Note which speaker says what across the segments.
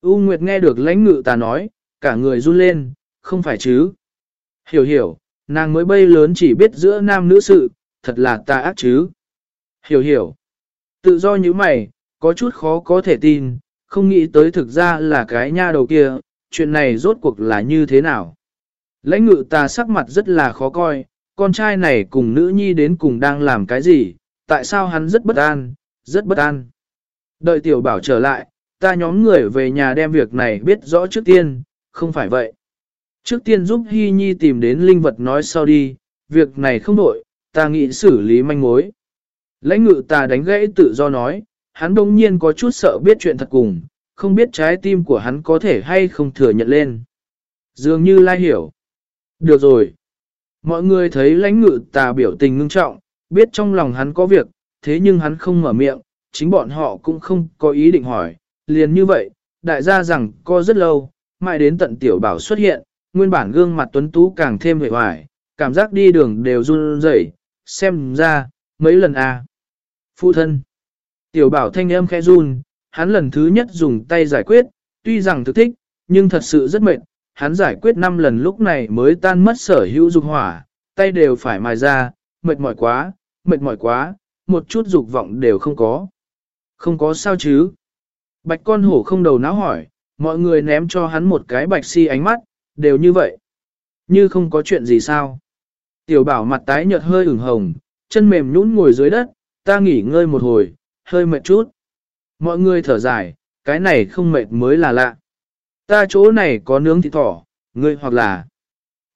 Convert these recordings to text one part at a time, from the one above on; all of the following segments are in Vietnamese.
Speaker 1: U Nguyệt nghe được lãnh ngự ta nói, cả người run lên, không phải chứ. Hiểu hiểu, nàng mới bay lớn chỉ biết giữa nam nữ sự, thật là ta ác chứ. Hiểu hiểu. Tự do như mày, có chút khó có thể tin, không nghĩ tới thực ra là cái nha đầu kia, chuyện này rốt cuộc là như thế nào. Lãnh ngự ta sắc mặt rất là khó coi, con trai này cùng nữ nhi đến cùng đang làm cái gì, tại sao hắn rất bất an, rất bất an. Đợi tiểu bảo trở lại, ta nhóm người về nhà đem việc này biết rõ trước tiên, không phải vậy. Trước tiên giúp Hy Nhi tìm đến linh vật nói sau đi, việc này không đổi, ta nghĩ xử lý manh mối. Lãnh ngự ta đánh gãy tự do nói, hắn đông nhiên có chút sợ biết chuyện thật cùng, không biết trái tim của hắn có thể hay không thừa nhận lên. Dường như lai hiểu. Được rồi. Mọi người thấy lãnh ngự tà biểu tình ngưng trọng, biết trong lòng hắn có việc, thế nhưng hắn không mở miệng, chính bọn họ cũng không có ý định hỏi. Liền như vậy, đại gia rằng co rất lâu, mãi đến tận tiểu bảo xuất hiện, nguyên bản gương mặt tuấn tú càng thêm hề hoài, cảm giác đi đường đều run rẩy, xem ra, mấy lần à. Phụ thân. Tiểu bảo thanh âm khẽ run, hắn lần thứ nhất dùng tay giải quyết, tuy rằng thực thích, nhưng thật sự rất mệt, hắn giải quyết 5 lần lúc này mới tan mất sở hữu dục hỏa, tay đều phải mài ra, mệt mỏi quá, mệt mỏi quá, một chút dục vọng đều không có. Không có sao chứ. Bạch con hổ không đầu não hỏi, mọi người ném cho hắn một cái bạch si ánh mắt, đều như vậy. Như không có chuyện gì sao. Tiểu bảo mặt tái nhợt hơi ửng hồng, chân mềm nhũn ngồi dưới đất, ta nghỉ ngơi một hồi, hơi mệt chút. Mọi người thở dài, cái này không mệt mới là lạ. Ta chỗ này có nướng thịt thỏ, ngươi hoặc là...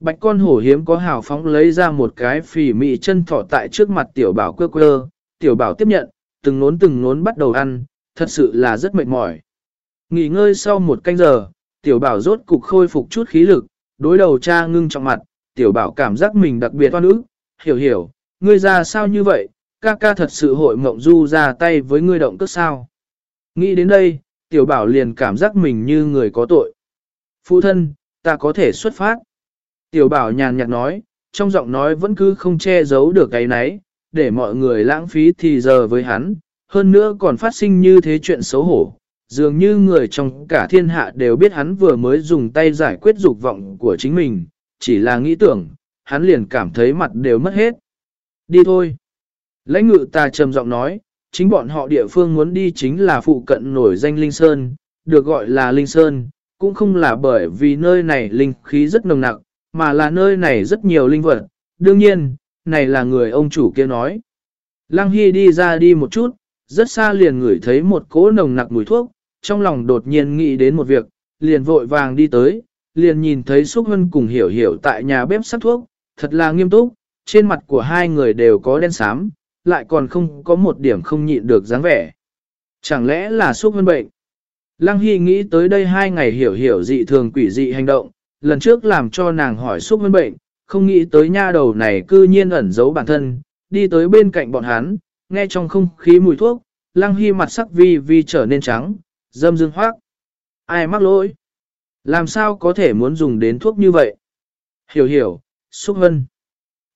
Speaker 1: Bạch con hổ hiếm có hào phóng lấy ra một cái phì mị chân thỏ tại trước mặt tiểu bảo quơ quơ, tiểu bảo tiếp nhận, từng nốn từng nốn bắt đầu ăn, thật sự là rất mệt mỏi. Nghỉ ngơi sau một canh giờ, tiểu bảo rốt cục khôi phục chút khí lực, đối đầu cha ngưng trong mặt, tiểu bảo cảm giác mình đặc biệt toan ức, hiểu hiểu, ngươi ra sao như vậy, ca ca thật sự hội mộng du ra tay với ngươi động cất sao. Nghĩ đến đây, tiểu bảo liền cảm giác mình như người có tội. Phụ thân, ta có thể xuất phát. Tiểu bảo nhàn nhạt nói, trong giọng nói vẫn cứ không che giấu được cái nấy, để mọi người lãng phí thì giờ với hắn, hơn nữa còn phát sinh như thế chuyện xấu hổ. Dường như người trong cả thiên hạ đều biết hắn vừa mới dùng tay giải quyết dục vọng của chính mình, chỉ là nghĩ tưởng, hắn liền cảm thấy mặt đều mất hết. Đi thôi. Lãnh ngự ta trầm giọng nói, chính bọn họ địa phương muốn đi chính là phụ cận nổi danh Linh Sơn, được gọi là Linh Sơn, cũng không là bởi vì nơi này linh khí rất nồng nặc, mà là nơi này rất nhiều linh vật. Đương nhiên, này là người ông chủ kia nói. Lăng Hy đi ra đi một chút, rất xa liền ngửi thấy một cỗ nồng nặc mùi thuốc, trong lòng đột nhiên nghĩ đến một việc, liền vội vàng đi tới, liền nhìn thấy Xúc Hân cùng hiểu hiểu tại nhà bếp sắc thuốc, thật là nghiêm túc, trên mặt của hai người đều có đen xám, lại còn không có một điểm không nhịn được dáng vẻ. Chẳng lẽ là Xúc Hân bệnh? Lăng Hy nghĩ tới đây hai ngày hiểu hiểu dị thường quỷ dị hành động, lần trước làm cho nàng hỏi Xúc Hân bệnh, không nghĩ tới nha đầu này cư nhiên ẩn giấu bản thân, đi tới bên cạnh bọn hắn, nghe trong không khí mùi thuốc, Lăng Hy mặt sắc vi vi trở nên trắng, dâm dương hoác. Ai mắc lỗi? Làm sao có thể muốn dùng đến thuốc như vậy? Hiểu hiểu, xúc hân.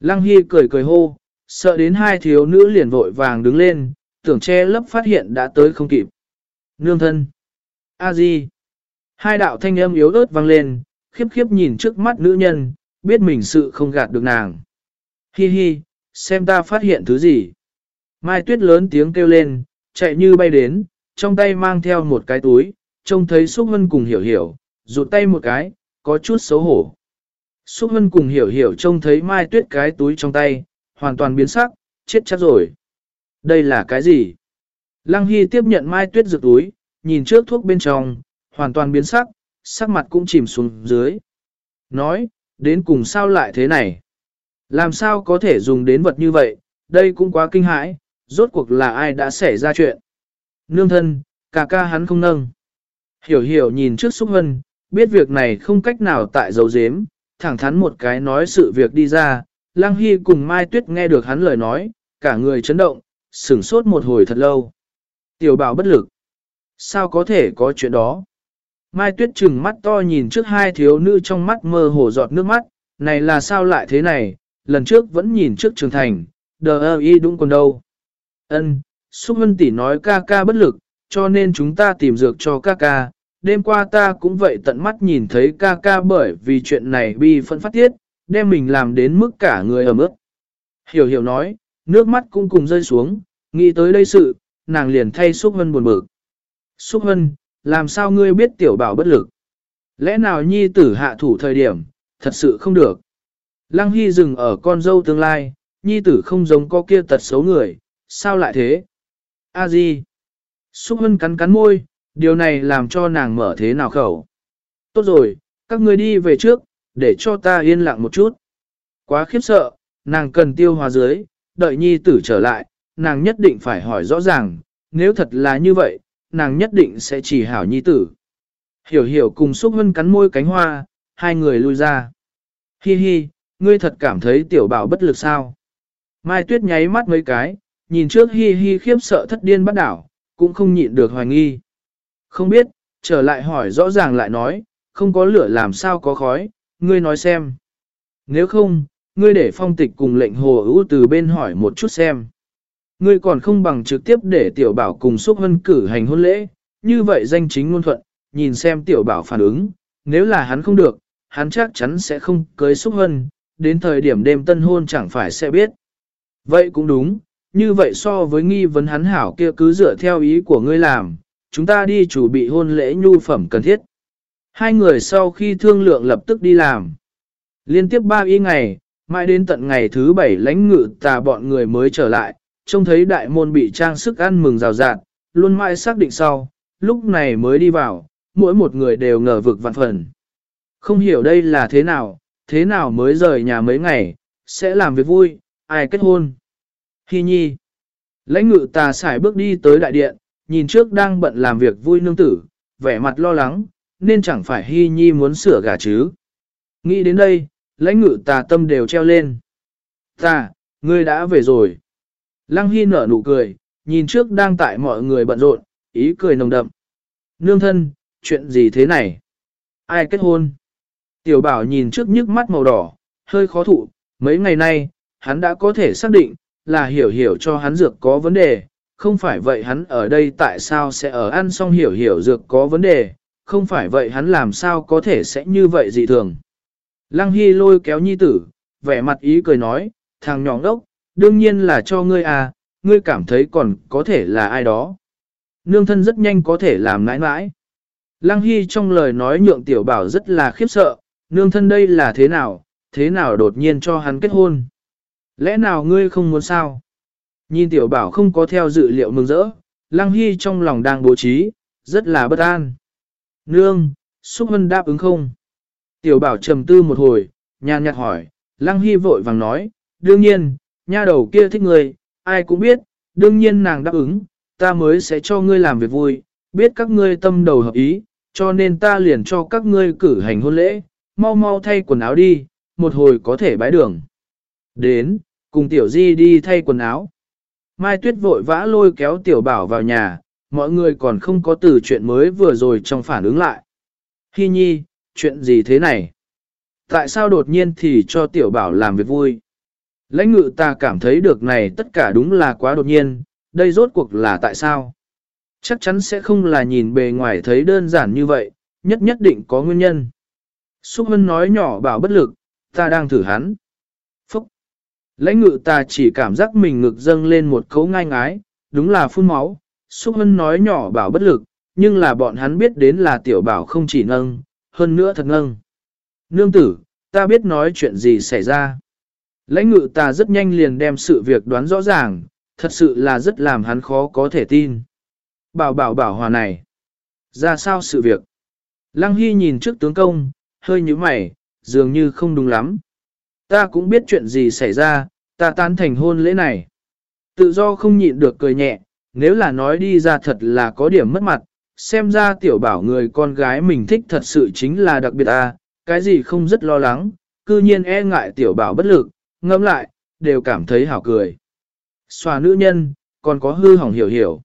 Speaker 1: Lăng Hy cười cười hô, sợ đến hai thiếu nữ liền vội vàng đứng lên, tưởng che lấp phát hiện đã tới không kịp. Nương thân. A Di. Hai đạo thanh âm yếu ớt vang lên, khiếp khiếp nhìn trước mắt nữ nhân, biết mình sự không gạt được nàng. Hi hi, xem ta phát hiện thứ gì. Mai tuyết lớn tiếng kêu lên, chạy như bay đến, trong tay mang theo một cái túi, trông thấy Xúc Hân cùng hiểu hiểu, rụt tay một cái, có chút xấu hổ. Xúc Hân cùng hiểu hiểu trông thấy Mai tuyết cái túi trong tay, hoàn toàn biến sắc, chết chắc rồi. Đây là cái gì? Lăng Hy tiếp nhận Mai tuyết rực túi, nhìn trước thuốc bên trong, hoàn toàn biến sắc, sắc mặt cũng chìm xuống dưới. Nói, đến cùng sao lại thế này? Làm sao có thể dùng đến vật như vậy? Đây cũng quá kinh hãi, rốt cuộc là ai đã xảy ra chuyện? Nương thân, ca ca hắn không nâng. Hiểu hiểu nhìn trước xúc hân, biết việc này không cách nào tại dấu dếm, thẳng thắn một cái nói sự việc đi ra, Lăng Hy cùng Mai Tuyết nghe được hắn lời nói, cả người chấn động, sửng sốt một hồi thật lâu. Tiểu bảo bất lực. Sao có thể có chuyện đó? Mai Tuyết trừng mắt to nhìn trước hai thiếu nữ trong mắt mơ hồ giọt nước mắt, này là sao lại thế này, lần trước vẫn nhìn trước trường thành, đờ ơ y đúng còn đâu. Ân, Xúc Hân tỷ nói ca ca bất lực, cho nên chúng ta tìm dược cho ca ca, đêm qua ta cũng vậy tận mắt nhìn thấy ca ca bởi vì chuyện này bi phân phát tiết, đem mình làm đến mức cả người ẩm ướt. Hiểu hiểu nói, nước mắt cũng cùng rơi xuống, nghĩ tới đây sự, nàng liền thay Xúc Hân buồn bực. Xúc Hân, làm sao ngươi biết tiểu bảo bất lực? Lẽ nào nhi tử hạ thủ thời điểm, thật sự không được. Lăng Hy dừng ở con dâu tương lai, nhi tử không giống có kia tật xấu người, sao lại thế? A Di. Xúc Hân cắn cắn môi, điều này làm cho nàng mở thế nào khẩu. Tốt rồi, các ngươi đi về trước, để cho ta yên lặng một chút. Quá khiếp sợ, nàng cần tiêu hóa dưới, đợi nhi tử trở lại, nàng nhất định phải hỏi rõ ràng, nếu thật là như vậy, nàng nhất định sẽ chỉ hảo nhi tử. Hiểu hiểu cùng xúc hân cắn môi cánh hoa, hai người lui ra. Hi hi, ngươi thật cảm thấy tiểu bảo bất lực sao? Mai tuyết nháy mắt mấy cái, nhìn trước hi hi khiếp sợ thất điên bắt đảo, cũng không nhịn được hoài nghi. Không biết, trở lại hỏi rõ ràng lại nói, không có lửa làm sao có khói, ngươi nói xem. Nếu không, ngươi để phong tịch cùng lệnh hồ ưu từ bên hỏi một chút xem. Ngươi còn không bằng trực tiếp để tiểu bảo cùng xúc hân cử hành hôn lễ, như vậy danh chính ngôn thuận, nhìn xem tiểu bảo phản ứng, nếu là hắn không được, hắn chắc chắn sẽ không cưới xúc hân, đến thời điểm đêm tân hôn chẳng phải sẽ biết. Vậy cũng đúng, như vậy so với nghi vấn hắn hảo kia cứ dựa theo ý của ngươi làm, chúng ta đi chủ bị hôn lễ nhu phẩm cần thiết. Hai người sau khi thương lượng lập tức đi làm. Liên tiếp ba y ngày, mãi đến tận ngày thứ bảy lãnh ngự tà bọn người mới trở lại, trông thấy đại môn bị trang sức ăn mừng rào rạt, luôn mãi xác định sau, lúc này mới đi vào, mỗi một người đều ngờ vực vạn phần. Không hiểu đây là thế nào, thế nào mới rời nhà mấy ngày, sẽ làm việc vui, ai kết hôn. Hi nhi. Lãnh ngự tà xài bước đi tới đại điện, nhìn trước đang bận làm việc vui nương tử, vẻ mặt lo lắng, nên chẳng phải Hi nhi muốn sửa gà chứ. Nghĩ đến đây, lãnh ngự tà tâm đều treo lên. Ta, ngươi đã về rồi. Lăng Hy nở nụ cười, nhìn trước đang tại mọi người bận rộn, ý cười nồng đậm. Nương thân, chuyện gì thế này? Ai kết hôn? Tiểu bảo nhìn trước nhức mắt màu đỏ, hơi khó thụ, mấy ngày nay, hắn đã có thể xác định, là hiểu hiểu cho hắn dược có vấn đề, không phải vậy hắn ở đây tại sao sẽ ở ăn xong hiểu hiểu dược có vấn đề, không phải vậy hắn làm sao có thể sẽ như vậy dị thường. Lăng Hy lôi kéo nhi tử, vẻ mặt ý cười nói, thằng nhỏ đốc, đương nhiên là cho ngươi à, ngươi cảm thấy còn có thể là ai đó. Nương thân rất nhanh có thể làm nãi nãi. Lăng Hy trong lời nói nhượng tiểu bảo rất là khiếp sợ, nương thân đây là thế nào, thế nào đột nhiên cho hắn kết hôn. Lẽ nào ngươi không muốn sao? Nhìn tiểu bảo không có theo dự liệu mừng rỡ, Lăng Hy trong lòng đang bố trí, rất là bất an. Nương, Xúc Hân đáp ứng không? Tiểu bảo trầm tư một hồi, nhàn nhạt hỏi, Lăng Hy vội vàng nói, đương nhiên, nha đầu kia thích ngươi, ai cũng biết, đương nhiên nàng đáp ứng, ta mới sẽ cho ngươi làm việc vui, biết các ngươi tâm đầu hợp ý, cho nên ta liền cho các ngươi cử hành hôn lễ, mau mau thay quần áo đi, một hồi có thể bái đường. Đến, cùng tiểu di đi thay quần áo. Mai Tuyết vội vã lôi kéo tiểu bảo vào nhà, mọi người còn không có từ chuyện mới vừa rồi trong phản ứng lại. Hi nhi, chuyện gì thế này? Tại sao đột nhiên thì cho tiểu bảo làm việc vui? Lãnh ngự ta cảm thấy được này tất cả đúng là quá đột nhiên, đây rốt cuộc là tại sao? Chắc chắn sẽ không là nhìn bề ngoài thấy đơn giản như vậy, nhất nhất định có nguyên nhân. Xúc Hân nói nhỏ bảo bất lực, ta đang thử hắn. Lãnh ngự ta chỉ cảm giác mình ngực dâng lên một cấu ngai ngái, đúng là phun máu. Xúc Hân nói nhỏ bảo bất lực, nhưng là bọn hắn biết đến là tiểu bảo không chỉ nâng, hơn nữa thật nâng. Nương tử, ta biết nói chuyện gì xảy ra. Lãnh ngự ta rất nhanh liền đem sự việc đoán rõ ràng, thật sự là rất làm hắn khó có thể tin. Bảo bảo bảo hòa này. Ra sao sự việc? Lăng Hy nhìn trước tướng công, hơi như mày, dường như không đúng lắm. Ta cũng biết chuyện gì xảy ra, ta tán thành hôn lễ này. Tự do không nhịn được cười nhẹ, nếu là nói đi ra thật là có điểm mất mặt, xem ra tiểu bảo người con gái mình thích thật sự chính là đặc biệt à, cái gì không rất lo lắng, cư nhiên e ngại tiểu bảo bất lực, ngâm lại, đều cảm thấy hảo cười. Xòa nữ nhân, còn có hư hỏng hiểu hiểu.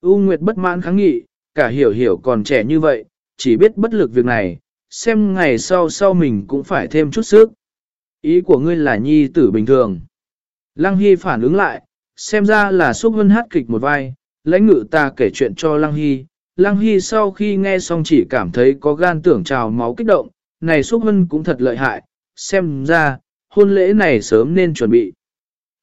Speaker 1: U Nguyệt bất mãn kháng nghị, cả hiểu hiểu còn trẻ như vậy, chỉ biết bất lực việc này, xem ngày sau sau mình cũng phải thêm chút sức. Ý của ngươi là nhi tử bình thường. Lăng Hy phản ứng lại, xem ra là xúc hân hát kịch một vai, lãnh ngự ta kể chuyện cho Lăng Hy, Lăng Hy sau khi nghe xong chỉ cảm thấy có gan tưởng trào máu kích động, này xúc hân cũng thật lợi hại, xem ra, hôn lễ này sớm nên chuẩn bị.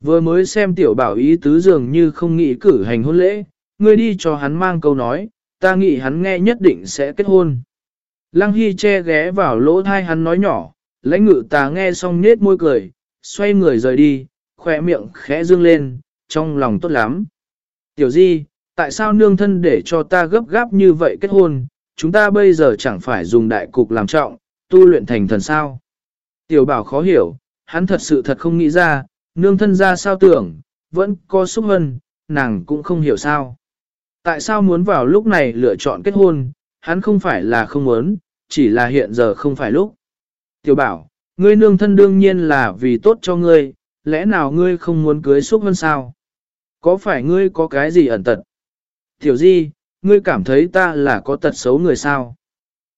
Speaker 1: Vừa mới xem tiểu bảo ý tứ dường như không nghĩ cử hành hôn lễ, ngươi đi cho hắn mang câu nói, ta nghĩ hắn nghe nhất định sẽ kết hôn. Lăng Hy che ghé vào lỗ thai hắn nói nhỏ, lãnh ngự tà nghe xong nết môi cười, xoay người rời đi, khỏe miệng khẽ dương lên, trong lòng tốt lắm. Tiểu di, tại sao nương thân để cho ta gấp gáp như vậy kết hôn, chúng ta bây giờ chẳng phải dùng đại cục làm trọng, tu luyện thành thần sao. Tiểu bảo khó hiểu, hắn thật sự thật không nghĩ ra, nương thân ra sao tưởng, vẫn có xúc hân, nàng cũng không hiểu sao. Tại sao muốn vào lúc này lựa chọn kết hôn, hắn không phải là không muốn, chỉ là hiện giờ không phải lúc. Tiểu bảo, ngươi nương thân đương nhiên là vì tốt cho ngươi, lẽ nào ngươi không muốn cưới xúc vân sao? Có phải ngươi có cái gì ẩn tật? Tiểu di, ngươi cảm thấy ta là có tật xấu người sao?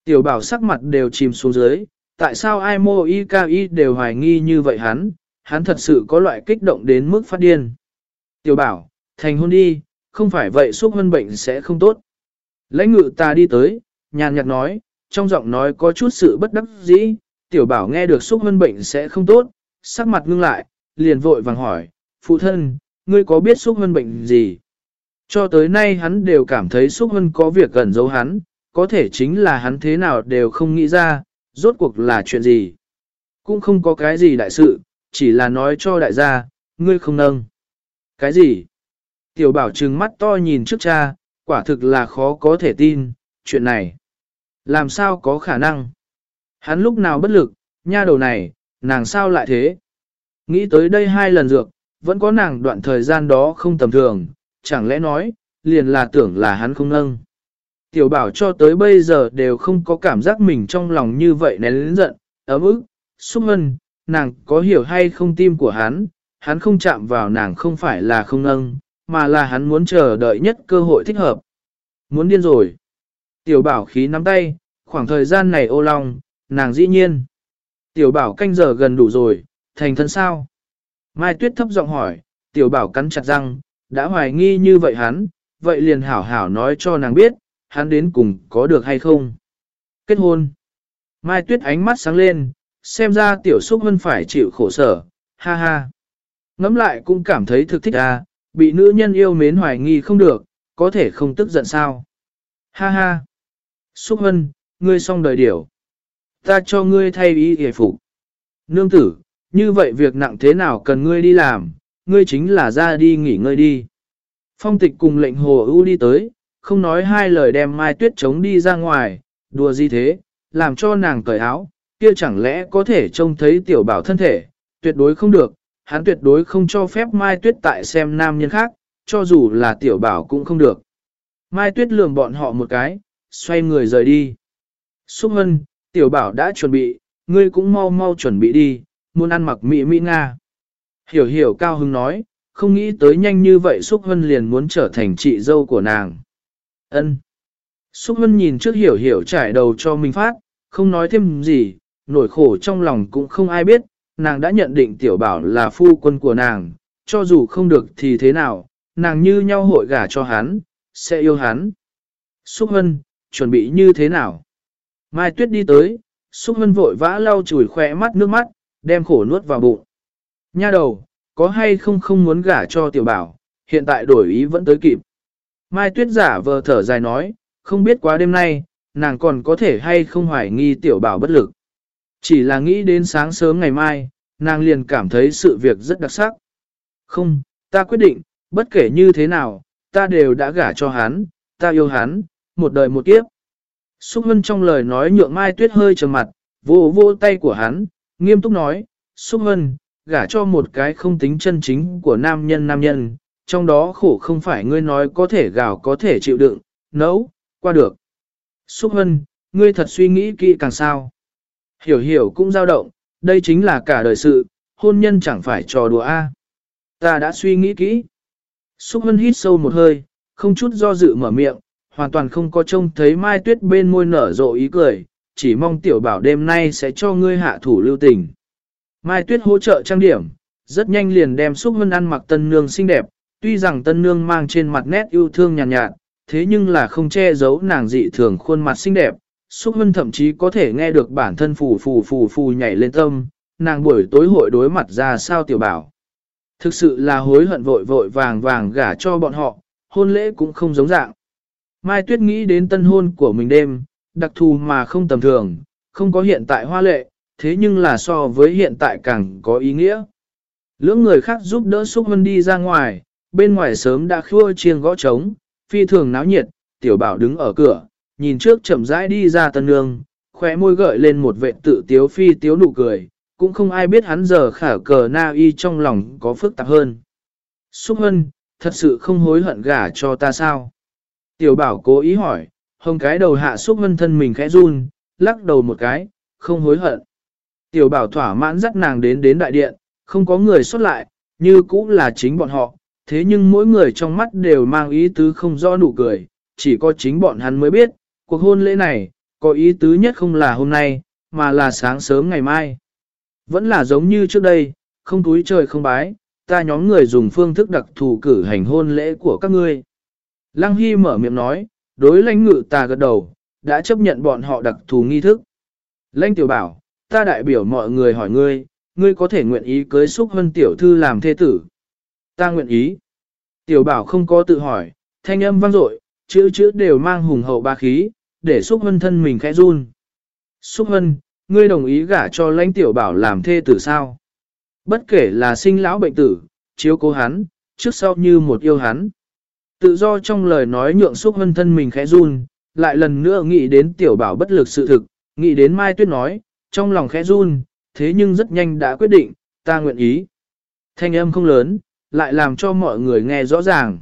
Speaker 1: Tiểu bảo sắc mặt đều chìm xuống dưới, tại sao ai mô y ca y đều hoài nghi như vậy hắn, hắn thật sự có loại kích động đến mức phát điên. Tiểu bảo, thành hôn đi, không phải vậy xúc vân bệnh sẽ không tốt. Lãnh ngự ta đi tới, nhàn nhạt nói, trong giọng nói có chút sự bất đắc dĩ, tiểu bảo nghe được xúc hân bệnh sẽ không tốt, sắc mặt ngưng lại, liền vội vàng hỏi, phụ thân, ngươi có biết xúc hân bệnh gì? Cho tới nay hắn đều cảm thấy xúc hân có việc gần giấu hắn, có thể chính là hắn thế nào đều không nghĩ ra, rốt cuộc là chuyện gì. Cũng không có cái gì đại sự, chỉ là nói cho đại gia, ngươi không nâng. Cái gì? Tiểu bảo trừng mắt to nhìn trước cha, quả thực là khó có thể tin, chuyện này. Làm sao có khả năng? Hắn lúc nào bất lực, nha đầu này, nàng sao lại thế? Nghĩ tới đây hai lần dược, vẫn có nàng đoạn thời gian đó không tầm thường, chẳng lẽ nói, liền là tưởng là hắn không nâng. Tiểu bảo cho tới bây giờ đều không có cảm giác mình trong lòng như vậy nén lớn giận, ấm ức, xúc hân, nàng có hiểu hay không tim của hắn, hắn không chạm vào nàng không phải là không nâng, mà là hắn muốn chờ đợi nhất cơ hội thích hợp. Muốn điên rồi. Tiểu bảo khí nắm tay, khoảng thời gian này ô long, nàng dĩ nhiên. Tiểu bảo canh giờ gần đủ rồi, thành thân sao? Mai tuyết thấp giọng hỏi, tiểu bảo cắn chặt răng, đã hoài nghi như vậy hắn, vậy liền hảo hảo nói cho nàng biết, hắn đến cùng có được hay không. Kết hôn. Mai tuyết ánh mắt sáng lên, xem ra tiểu xúc hân phải chịu khổ sở, ha ha. Ngắm lại cũng cảm thấy thực thích à, bị nữ nhân yêu mến hoài nghi không được, có thể không tức giận sao. Ha ha. Xúc hân, ngươi xong đời điểu. Ta cho ngươi thay ý hề phục. Nương tử, như vậy việc nặng thế nào cần ngươi đi làm, ngươi chính là ra đi nghỉ ngơi đi. Phong tịch cùng lệnh hồ ưu đi tới, không nói hai lời đem mai tuyết chống đi ra ngoài, đùa gì thế, làm cho nàng cởi áo, kia chẳng lẽ có thể trông thấy tiểu bảo thân thể, tuyệt đối không được, hắn tuyệt đối không cho phép mai tuyết tại xem nam nhân khác, cho dù là tiểu bảo cũng không được. Mai tuyết lườm bọn họ một cái, xoay người rời đi. Xúc hân, tiểu bảo đã chuẩn bị, ngươi cũng mau mau chuẩn bị đi, muốn ăn mặc mỹ mỹ Nga. Hiểu hiểu cao hứng nói, không nghĩ tới nhanh như vậy Xúc Hân liền muốn trở thành chị dâu của nàng. Ân. Xúc Hân nhìn trước hiểu hiểu trải đầu cho mình phát, không nói thêm gì, nỗi khổ trong lòng cũng không ai biết, nàng đã nhận định tiểu bảo là phu quân của nàng, cho dù không được thì thế nào, nàng như nhau hội gả cho hắn, sẽ yêu hắn. Xúc Hân, chuẩn bị như thế nào? Mai Tuyết đi tới, Xúc Hân vội vã lau chùi khỏe mắt nước mắt, đem khổ nuốt vào bụng. Nha đầu, có hay không không muốn gả cho tiểu bảo, hiện tại đổi ý vẫn tới kịp. Mai tuyết giả vờ thở dài nói, không biết quá đêm nay, nàng còn có thể hay không hoài nghi tiểu bảo bất lực. Chỉ là nghĩ đến sáng sớm ngày mai, nàng liền cảm thấy sự việc rất đặc sắc. Không, ta quyết định, bất kể như thế nào, ta đều đã gả cho hắn, ta yêu hắn, một đời một kiếp. Xúc Hân trong lời nói nhượng Mai Tuyết hơi trầm mặt, vô vô tay của hắn, nghiêm túc nói, Xúc Hân, gả cho một cái không tính chân chính của nam nhân nam nhân, trong đó khổ không phải ngươi nói có thể gào có thể chịu đựng, nấu, qua được. Xúc Hân, ngươi thật suy nghĩ kỹ càng sao. Hiểu hiểu cũng dao động, đây chính là cả đời sự, hôn nhân chẳng phải trò đùa a. Ta đã suy nghĩ kỹ. Xúc Hân hít sâu một hơi, không chút do dự mở miệng, hoàn toàn không có trông thấy Mai Tuyết bên môi nở rộ ý cười, chỉ mong tiểu bảo đêm nay sẽ cho ngươi hạ thủ lưu tình. Mai Tuyết hỗ trợ trang điểm, rất nhanh liền đem xúc hân ăn mặc tân nương xinh đẹp, tuy rằng tân nương mang trên mặt nét yêu thương nhàn nhạt, nhạt, thế nhưng là không che giấu nàng dị thường khuôn mặt xinh đẹp. Xúc Hân thậm chí có thể nghe được bản thân phù phù phù phù nhảy lên tâm, nàng buổi tối hội đối mặt ra sao tiểu bảo. Thực sự là hối hận vội vội vàng vàng gả cho bọn họ, hôn lễ cũng không giống dạng. Mai Tuyết nghĩ đến tân hôn của mình đêm, đặc thù mà không tầm thường, không có hiện tại hoa lệ, thế nhưng là so với hiện tại càng có ý nghĩa. Lưỡng người khác giúp đỡ Xúc Hân đi ra ngoài, bên ngoài sớm đã khua chiêng gõ trống, phi thường náo nhiệt, tiểu bảo đứng ở cửa, nhìn trước chậm rãi đi ra tân nương, khóe môi gợi lên một vệ tự tiếu phi tiếu nụ cười, cũng không ai biết hắn giờ khả cờ na y trong lòng có phức tạp hơn. Xúc Hân, thật sự không hối hận gả cho ta sao? Tiểu bảo cố ý hỏi, hồng cái đầu hạ Xúc vân thân mình khẽ run, lắc đầu một cái, không hối hận. Tiểu bảo thỏa mãn dắt nàng đến đến đại điện, không có người xuất lại, như cũng là chính bọn họ, thế nhưng mỗi người trong mắt đều mang ý tứ không rõ nụ cười, chỉ có chính bọn hắn mới biết, cuộc hôn lễ này, có ý tứ nhất không là hôm nay, mà là sáng sớm ngày mai. Vẫn là giống như trước đây, không túi trời không bái, ta nhóm người dùng phương thức đặc thù cử hành hôn lễ của các ngươi. Lăng Hy mở miệng nói, đối lãnh ngự ta gật đầu, đã chấp nhận bọn họ đặc thù nghi thức. Lãnh tiểu bảo, ta đại biểu mọi người hỏi ngươi, ngươi có thể nguyện ý cưới xúc hân tiểu thư làm thê tử. Ta nguyện ý. Tiểu bảo không có tự hỏi, thanh âm vang dội, chữ chữ đều mang hùng hậu ba khí, để xúc hân thân mình khẽ run. Xúc hân, ngươi đồng ý gả cho lãnh tiểu bảo làm thê tử sao? Bất kể là sinh lão bệnh tử, chiếu cố hắn, trước sau như một yêu hắn. Tự do trong lời nói nhượng xúc hân thân mình khẽ run, lại lần nữa nghĩ đến tiểu bảo bất lực sự thực, nghĩ đến Mai Tuyết nói, trong lòng khẽ run, thế nhưng rất nhanh đã quyết định, ta nguyện ý. Thanh âm không lớn, lại làm cho mọi người nghe rõ ràng.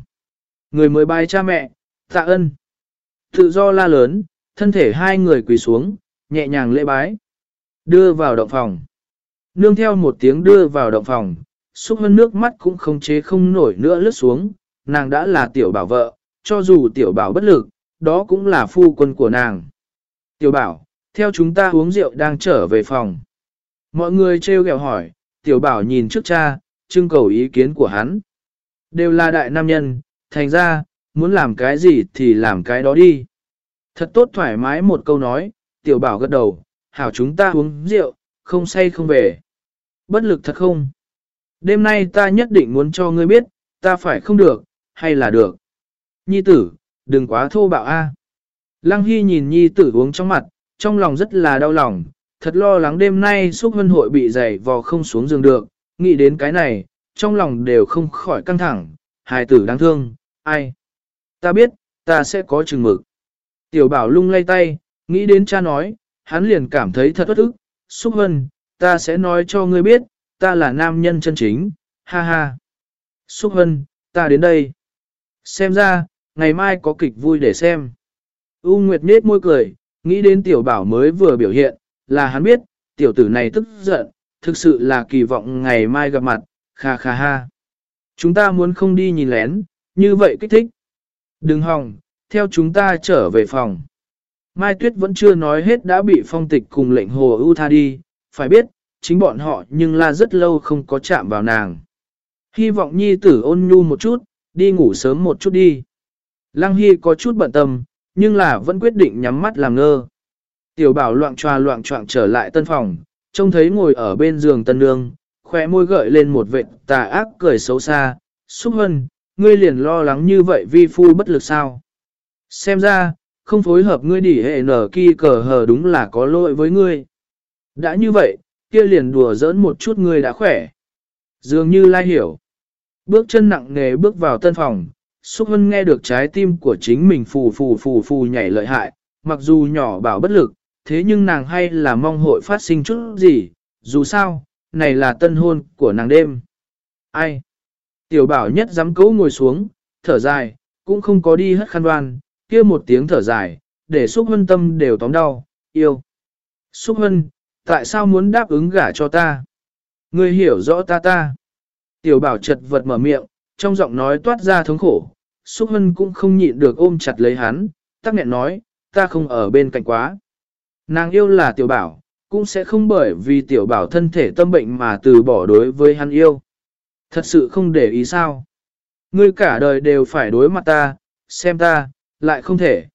Speaker 1: Người mới bài cha mẹ, tạ ân. Tự do la lớn, thân thể hai người quỳ xuống, nhẹ nhàng lễ bái. Đưa vào động phòng. Nương theo một tiếng đưa vào động phòng, xúc hơn nước mắt cũng không chế không nổi nữa lướt xuống, nàng đã là tiểu bảo vợ, cho dù tiểu bảo bất lực, đó cũng là phu quân của nàng. Tiểu bảo, theo chúng ta uống rượu đang trở về phòng. Mọi người trêu ghẹo hỏi, tiểu bảo nhìn trước cha, trưng cầu ý kiến của hắn. Đều là đại nam nhân, thành ra, muốn làm cái gì thì làm cái đó đi. Thật tốt thoải mái một câu nói, tiểu bảo gật đầu, hảo chúng ta uống rượu, không say không về. Bất lực thật không? Đêm nay ta nhất định muốn cho ngươi biết, ta phải không được, hay là được. Nhi tử, đừng quá thô bạo a. Lăng Hy nhìn Nhi tử uống trong mặt, trong lòng rất là đau lòng, thật lo lắng đêm nay xúc hân hội bị dày vò không xuống giường được, nghĩ đến cái này, trong lòng đều không khỏi căng thẳng, hài tử đáng thương, ai. Ta biết, ta sẽ có chừng mực. Tiểu bảo lung lay tay, nghĩ đến cha nói, hắn liền cảm thấy thật bất ức, xúc hân, ta sẽ nói cho ngươi biết, ta là nam nhân chân chính, ha ha. Xúc hân, ta đến đây. Xem ra, ngày mai có kịch vui để xem. U Nguyệt nết môi cười, nghĩ đến tiểu bảo mới vừa biểu hiện, là hắn biết, tiểu tử này tức giận, thực sự là kỳ vọng ngày mai gặp mặt, kha kha ha. Chúng ta muốn không đi nhìn lén, như vậy kích thích. Đừng hòng, theo chúng ta trở về phòng. Mai Tuyết vẫn chưa nói hết đã bị phong tịch cùng lệnh hồ ưu tha đi, phải biết, chính bọn họ nhưng là rất lâu không có chạm vào nàng. Hy vọng nhi tử ôn nhu một chút, đi ngủ sớm một chút đi. Lăng Hy có chút bận tâm, nhưng là vẫn quyết định nhắm mắt làm ngơ. Tiểu bảo loạn tròa loạn trọng trở lại tân phòng, trông thấy ngồi ở bên giường tân nương, khỏe môi gợi lên một vệt tà ác cười xấu xa. Xúc hân, ngươi liền lo lắng như vậy vi phu bất lực sao? Xem ra, không phối hợp ngươi đỉ hệ nở kỳ cờ hờ đúng là có lỗi với ngươi. Đã như vậy, kia liền đùa giỡn một chút ngươi đã khỏe. Dường như lai hiểu. Bước chân nặng nề bước vào tân phòng, Xúc Hân nghe được trái tim của chính mình phù phù phù phù nhảy lợi hại, mặc dù nhỏ bảo bất lực, thế nhưng nàng hay là mong hội phát sinh chút gì, dù sao, này là tân hôn của nàng đêm. Ai? Tiểu bảo nhất dám cấu ngồi xuống, thở dài, cũng không có đi hất khăn đoan, kia một tiếng thở dài, để xúc hân tâm đều tóm đau, yêu. Xúc hân, tại sao muốn đáp ứng gả cho ta? Ngươi hiểu rõ ta ta. Tiểu bảo chật vật mở miệng, trong giọng nói toát ra thống khổ. Xúc hân cũng không nhịn được ôm chặt lấy hắn, tắc nghẹn nói, ta không ở bên cạnh quá. Nàng yêu là tiểu bảo, cũng sẽ không bởi vì tiểu bảo thân thể tâm bệnh mà từ bỏ đối với hắn yêu. Thật sự không để ý sao. Ngươi cả đời đều phải đối mặt ta, xem ta, lại không thể.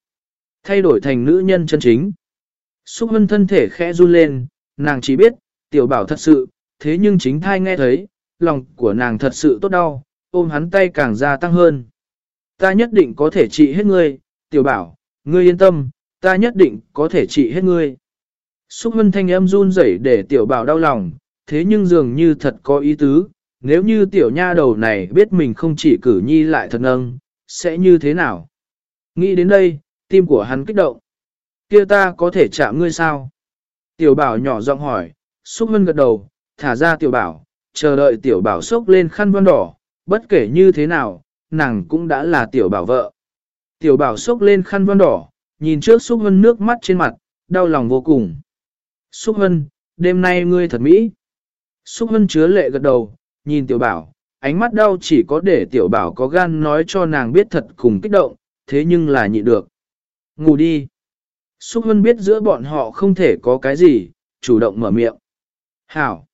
Speaker 1: Thay đổi thành nữ nhân chân chính. Xúc hân thân thể khẽ run lên, nàng chỉ biết, tiểu bảo thật sự, thế nhưng chính thai nghe thấy, lòng của nàng thật sự tốt đau, ôm hắn tay càng gia tăng hơn. Ta nhất định có thể trị hết ngươi, tiểu bảo, ngươi yên tâm, ta nhất định có thể trị hết ngươi. Xúc hân thanh âm run rẩy để tiểu bảo đau lòng, thế nhưng dường như thật có ý tứ, nếu như tiểu nha đầu này biết mình không chỉ cử nhi lại thật nâng, sẽ như thế nào? Nghĩ đến đây, tim của hắn kích động. Kia ta có thể chạm ngươi sao? Tiểu bảo nhỏ giọng hỏi, xúc hân gật đầu, thả ra tiểu bảo, chờ đợi tiểu bảo sốc lên khăn vân đỏ, bất kể như thế nào, nàng cũng đã là tiểu bảo vợ. Tiểu bảo sốc lên khăn vân đỏ, nhìn trước xúc hân nước mắt trên mặt, đau lòng vô cùng. Xúc hân, đêm nay ngươi thật mỹ. Xúc hân chứa lệ gật đầu, nhìn tiểu bảo, ánh mắt đau chỉ có để tiểu bảo có gan nói cho nàng biết thật cùng kích động, thế nhưng là nhịn được. Ngủ đi. Xúc hân biết giữa bọn họ không thể có cái gì, chủ động mở miệng. Hảo.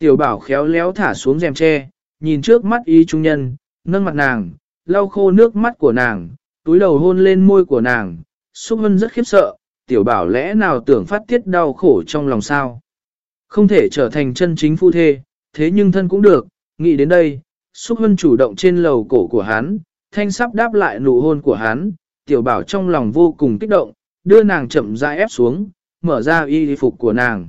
Speaker 1: Tiểu bảo khéo léo thả xuống rèm tre, nhìn trước mắt ý trung nhân, nâng mặt nàng, lau khô nước mắt của nàng, túi đầu hôn lên môi của nàng. Xúc hân rất khiếp sợ, tiểu bảo lẽ nào tưởng phát tiết đau khổ trong lòng sao. Không thể trở thành chân chính phu thê, thế nhưng thân cũng được, nghĩ đến đây, xúc hân chủ động trên lầu cổ của hắn, thanh sắp đáp lại nụ hôn của hắn, tiểu bảo trong lòng vô cùng kích động, đưa nàng chậm rãi ép xuống, mở ra y phục của nàng.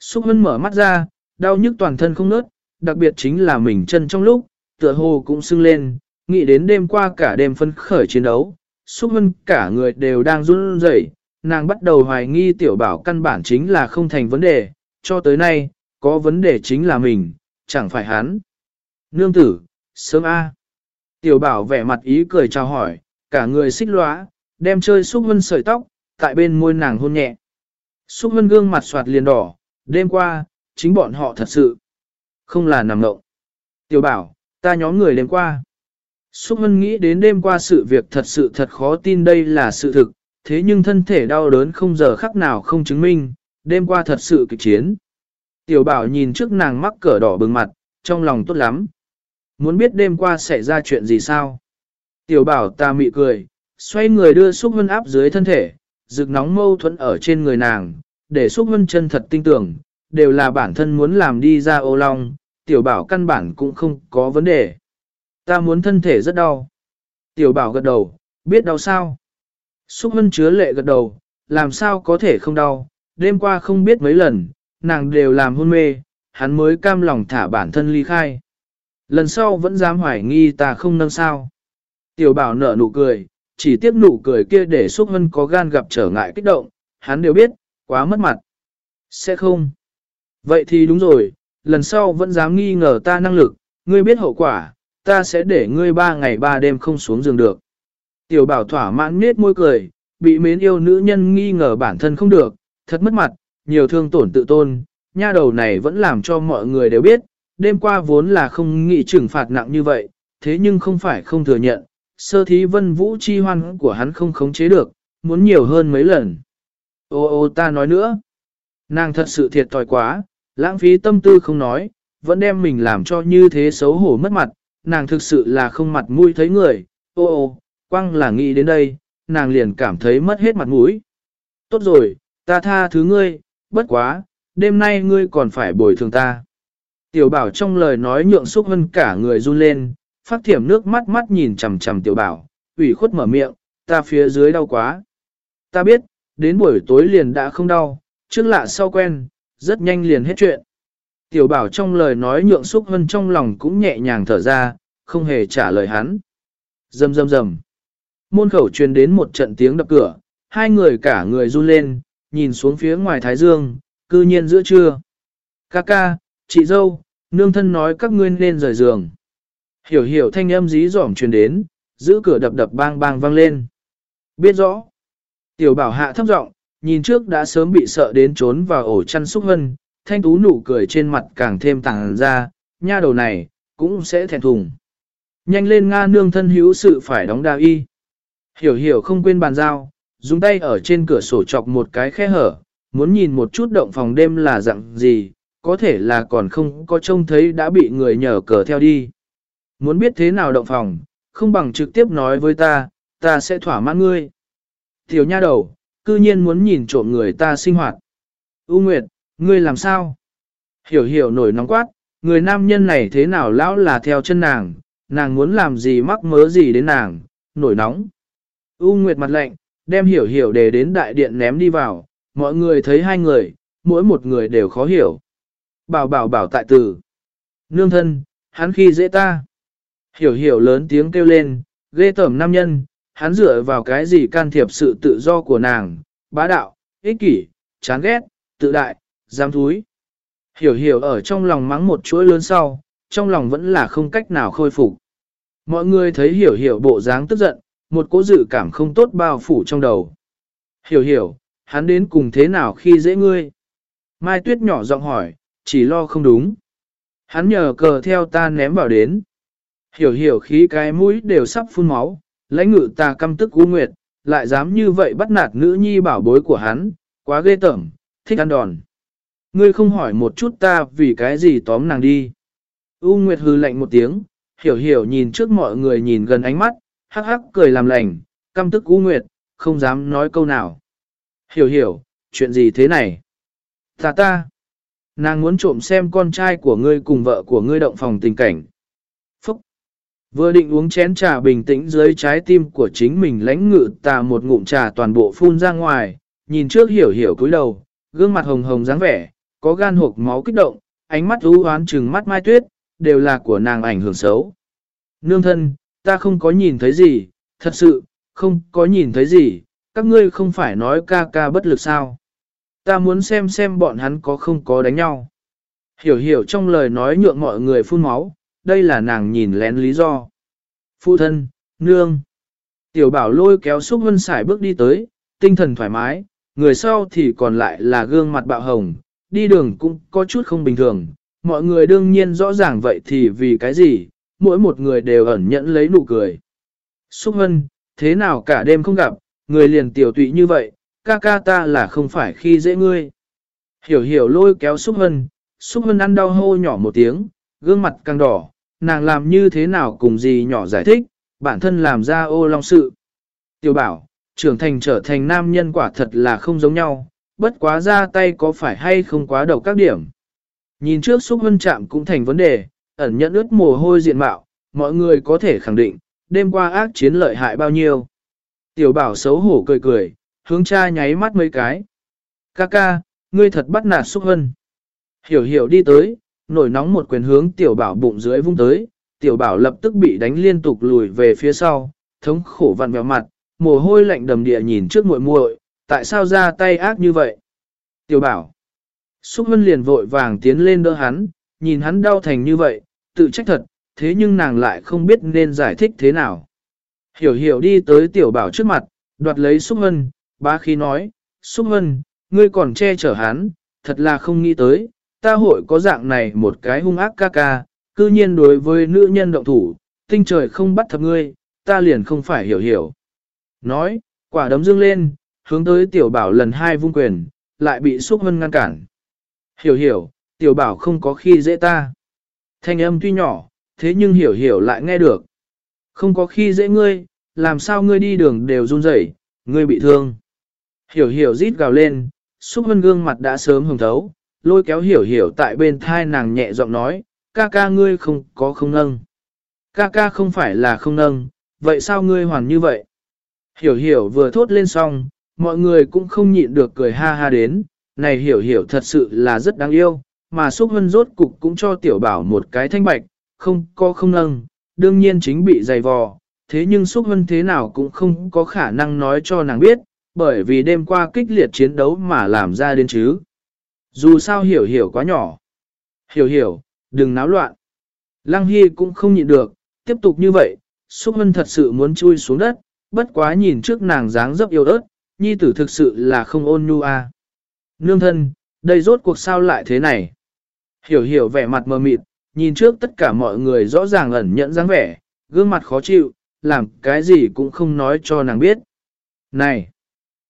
Speaker 1: Xúc hân mở mắt ra, đau nhức toàn thân không nớt, đặc biệt chính là mình chân trong lúc, tựa hồ cũng sưng lên, nghĩ đến đêm qua cả đêm phân khởi chiến đấu, xúc hân cả người đều đang run rẩy, nàng bắt đầu hoài nghi tiểu bảo căn bản chính là không thành vấn đề, cho tới nay, có vấn đề chính là mình, chẳng phải hắn. Nương tử, sớm A. Tiểu bảo vẻ mặt ý cười chào hỏi, cả người xích lóa, đem chơi xúc hân sợi tóc, tại bên môi nàng hôn nhẹ. Xúc hân gương mặt soạt liền đỏ, đêm qua, chính bọn họ thật sự. Không là nằm ngộng. Tiểu bảo, ta nhóm người đêm qua. Xúc hân nghĩ đến đêm qua sự việc thật sự thật khó tin đây là sự thực, thế nhưng thân thể đau đớn không giờ khắc nào không chứng minh, đêm qua thật sự kịch chiến. Tiểu bảo nhìn trước nàng mắc cỡ đỏ bừng mặt, trong lòng tốt lắm. Muốn biết đêm qua xảy ra chuyện gì sao? Tiểu bảo ta mị cười, xoay người đưa xúc hân áp dưới thân thể, rực nóng mâu thuẫn ở trên người nàng, để xúc hân chân thật tinh tưởng, đều là bản thân muốn làm đi ra ô long, tiểu bảo căn bản cũng không có vấn đề. Ta muốn thân thể rất đau. Tiểu bảo gật đầu, biết đau sao? Xúc hân chứa lệ gật đầu, làm sao có thể không đau, đêm qua không biết mấy lần, nàng đều làm hôn mê, hắn mới cam lòng thả bản thân ly khai. Lần sau vẫn dám hoài nghi ta không nâng sao. Tiểu bảo nở nụ cười, chỉ tiếc nụ cười kia để xúc hân có gan gặp trở ngại kích động, hắn đều biết, quá mất mặt. Sẽ không. Vậy thì đúng rồi, lần sau vẫn dám nghi ngờ ta năng lực, ngươi biết hậu quả, ta sẽ để ngươi ba ngày ba đêm không xuống giường được. Tiểu bảo thỏa mãn nết môi cười, bị mến yêu nữ nhân nghi ngờ bản thân không được, thật mất mặt, nhiều thương tổn tự tôn, nha đầu này vẫn làm cho mọi người đều biết, đêm qua vốn là không nghĩ trừng phạt nặng như vậy, thế nhưng không phải không thừa nhận, sơ thí vân vũ chi hoan của hắn không khống chế được, muốn nhiều hơn mấy lần. Ô ô ta nói nữa, nàng thật sự thiệt thòi quá, lãng phí tâm tư không nói, vẫn đem mình làm cho như thế xấu hổ mất mặt, nàng thực sự là không mặt mũi thấy người, ô ô, quăng là nghĩ đến đây, nàng liền cảm thấy mất hết mặt mũi. Tốt rồi, ta tha thứ ngươi, bất quá, đêm nay ngươi còn phải bồi thường ta. Tiểu bảo trong lời nói nhượng xúc hơn cả người run lên, phát thiểm nước mắt mắt nhìn chầm chầm tiểu bảo, ủy khuất mở miệng, ta phía dưới đau quá. Ta biết, đến buổi tối liền đã không đau, trước lạ sau quen, rất nhanh liền hết chuyện. Tiểu bảo trong lời nói nhượng xúc hơn trong lòng cũng nhẹ nhàng thở ra, không hề trả lời hắn. Rầm rầm rầm. Môn khẩu truyền đến một trận tiếng đập cửa, hai người cả người run lên, nhìn xuống phía ngoài Thái Dương, cư nhiên giữa trưa. Ca ca, chị dâu, nương thân nói các ngươi nên rời giường. Hiểu hiểu thanh âm dí dỏm truyền đến, giữ cửa đập đập bang bang vang lên. Biết rõ. Tiểu bảo hạ thấp giọng, nhìn trước đã sớm bị sợ đến trốn vào ổ chăn xúc hân, thanh tú nụ cười trên mặt càng thêm tàng ra, nha đầu này, cũng sẽ thẹn thùng. Nhanh lên Nga nương thân hữu sự phải đóng đào y. Hiểu hiểu không quên bàn giao, dùng tay ở trên cửa sổ chọc một cái khe hở, muốn nhìn một chút động phòng đêm là dạng gì, có thể là còn không có trông thấy đã bị người nhờ cờ theo đi. Muốn biết thế nào động phòng, không bằng trực tiếp nói với ta, ta sẽ thỏa mãn ngươi. Tiểu nha đầu, cư nhiên muốn nhìn trộm người ta sinh hoạt. U Nguyệt, ngươi làm sao? Hiểu hiểu nổi nóng quát, người nam nhân này thế nào lão là theo chân nàng, nàng muốn làm gì mắc mớ gì đến nàng, nổi nóng. U Nguyệt mặt lạnh, đem hiểu hiểu để đến đại điện ném đi vào, mọi người thấy hai người, mỗi một người đều khó hiểu. Bảo bảo bảo tại tử. Nương thân, hắn khi dễ ta. Hiểu hiểu lớn tiếng kêu lên, ghê tởm nam nhân, hắn dựa vào cái gì can thiệp sự tự do của nàng, bá đạo, ích kỷ, chán ghét, tự đại, giam thúi. Hiểu hiểu ở trong lòng mắng một chuỗi lớn sau, trong lòng vẫn là không cách nào khôi phục. Mọi người thấy hiểu hiểu bộ dáng tức giận, một cố dự cảm không tốt bao phủ trong đầu. Hiểu hiểu, hắn đến cùng thế nào khi dễ ngươi? Mai Tuyết nhỏ giọng hỏi, chỉ lo không đúng. Hắn nhờ cờ theo ta ném vào đến. Hiểu hiểu khí cái mũi đều sắp phun máu, lãnh ngự ta căm tức u nguyệt, lại dám như vậy bắt nạt nữ nhi bảo bối của hắn, quá ghê tởm, thích ăn đòn. Ngươi không hỏi một chút ta vì cái gì tóm nàng đi. U Nguyệt hư lạnh một tiếng, hiểu hiểu nhìn trước mọi người nhìn gần ánh mắt, hắc hắc cười làm lành, căm tức U Nguyệt, không dám nói câu nào. Hiểu hiểu, chuyện gì thế này? Ta ta, nàng muốn trộm xem con trai của ngươi cùng vợ của ngươi động phòng tình cảnh. Vừa định uống chén trà bình tĩnh dưới trái tim của chính mình lãnh ngự ta một ngụm trà toàn bộ phun ra ngoài, nhìn trước hiểu hiểu cúi đầu, gương mặt hồng hồng dáng vẻ, có gan hộp máu kích động, ánh mắt u hoán trừng mắt mai tuyết, đều là của nàng ảnh hưởng xấu. Nương thân, ta không có nhìn thấy gì, thật sự, không có nhìn thấy gì, các ngươi không phải nói ca ca bất lực sao. Ta muốn xem xem bọn hắn có không có đánh nhau. Hiểu hiểu trong lời nói nhượng mọi người phun máu, đây là nàng nhìn lén lý do. Phụ thân, nương. Tiểu bảo lôi kéo xúc vân xài bước đi tới, tinh thần thoải mái, người sau thì còn lại là gương mặt bạo hồng, đi đường cũng có chút không bình thường. Mọi người đương nhiên rõ ràng vậy thì vì cái gì, mỗi một người đều ẩn nhẫn lấy nụ cười. Xúc vân, thế nào cả đêm không gặp, người liền tiểu tụy như vậy, ca ca ta là không phải khi dễ ngươi. Hiểu hiểu lôi kéo xúc hân, xúc hân ăn đau hô nhỏ một tiếng, gương mặt càng đỏ, nàng làm như thế nào cùng gì nhỏ giải thích, bản thân làm ra ô long sự. Tiểu bảo, trưởng thành trở thành nam nhân quả thật là không giống nhau, bất quá ra tay có phải hay không quá đầu các điểm. Nhìn trước xúc hân chạm cũng thành vấn đề, ẩn nhận ướt mồ hôi diện mạo, mọi người có thể khẳng định, đêm qua ác chiến lợi hại bao nhiêu. Tiểu bảo xấu hổ cười cười, hướng cha nháy mắt mấy cái. Ca ca, ngươi thật bắt nạt xúc hân. Hiểu hiểu đi tới, nổi nóng một quyền hướng tiểu bảo bụng dưới vung tới, tiểu bảo lập tức bị đánh liên tục lùi về phía sau, thống khổ vặn vẹo mặt, mồ hôi lạnh đầm địa nhìn trước muội muội, tại sao ra tay ác như vậy? Tiểu bảo. Xúc hân liền vội vàng tiến lên đỡ hắn, nhìn hắn đau thành như vậy, tự trách thật, thế nhưng nàng lại không biết nên giải thích thế nào. Hiểu hiểu đi tới tiểu bảo trước mặt, đoạt lấy xúc hân, bá khí nói, xúc hân, ngươi còn che chở hắn, thật là không nghĩ tới, ta hội có dạng này một cái hung ác ca ca, cư nhiên đối với nữ nhân động thủ, tinh trời không bắt thập ngươi, ta liền không phải hiểu hiểu. Nói, quả đấm dương lên, hướng tới tiểu bảo lần hai vung quyền, lại bị xúc hân ngăn cản. Hiểu hiểu, tiểu bảo không có khi dễ ta. Thanh âm tuy nhỏ, thế nhưng hiểu hiểu lại nghe được. Không có khi dễ ngươi, làm sao ngươi đi đường đều run rẩy, ngươi bị thương. Hiểu hiểu rít gào lên, xúc hân gương mặt đã sớm hồng thấu, lôi kéo hiểu hiểu tại bên thai nàng nhẹ giọng nói, ca ca ngươi không có không nâng. Ca ca không phải là không nâng, vậy sao ngươi hoàn như vậy? Hiểu hiểu vừa thốt lên xong, mọi người cũng không nhịn được cười ha ha đến, này hiểu hiểu thật sự là rất đáng yêu, mà xúc hân rốt cục cũng cho tiểu bảo một cái thanh bạch, không có không nâng, đương nhiên chính bị dày vò, thế nhưng xúc hân thế nào cũng không có khả năng nói cho nàng biết, bởi vì đêm qua kích liệt chiến đấu mà làm ra đến chứ. Dù sao hiểu hiểu quá nhỏ. Hiểu hiểu, đừng náo loạn. Lăng Hy cũng không nhịn được, tiếp tục như vậy, xúc hân thật sự muốn chui xuống đất, bất quá nhìn trước nàng dáng dấp yêu ớt, nhi tử thực sự là không ôn nhu a. Nương thân, đây rốt cuộc sao lại thế này? Hiểu hiểu vẻ mặt mờ mịt, nhìn trước tất cả mọi người rõ ràng ẩn nhận dáng vẻ, gương mặt khó chịu, làm cái gì cũng không nói cho nàng biết. Này!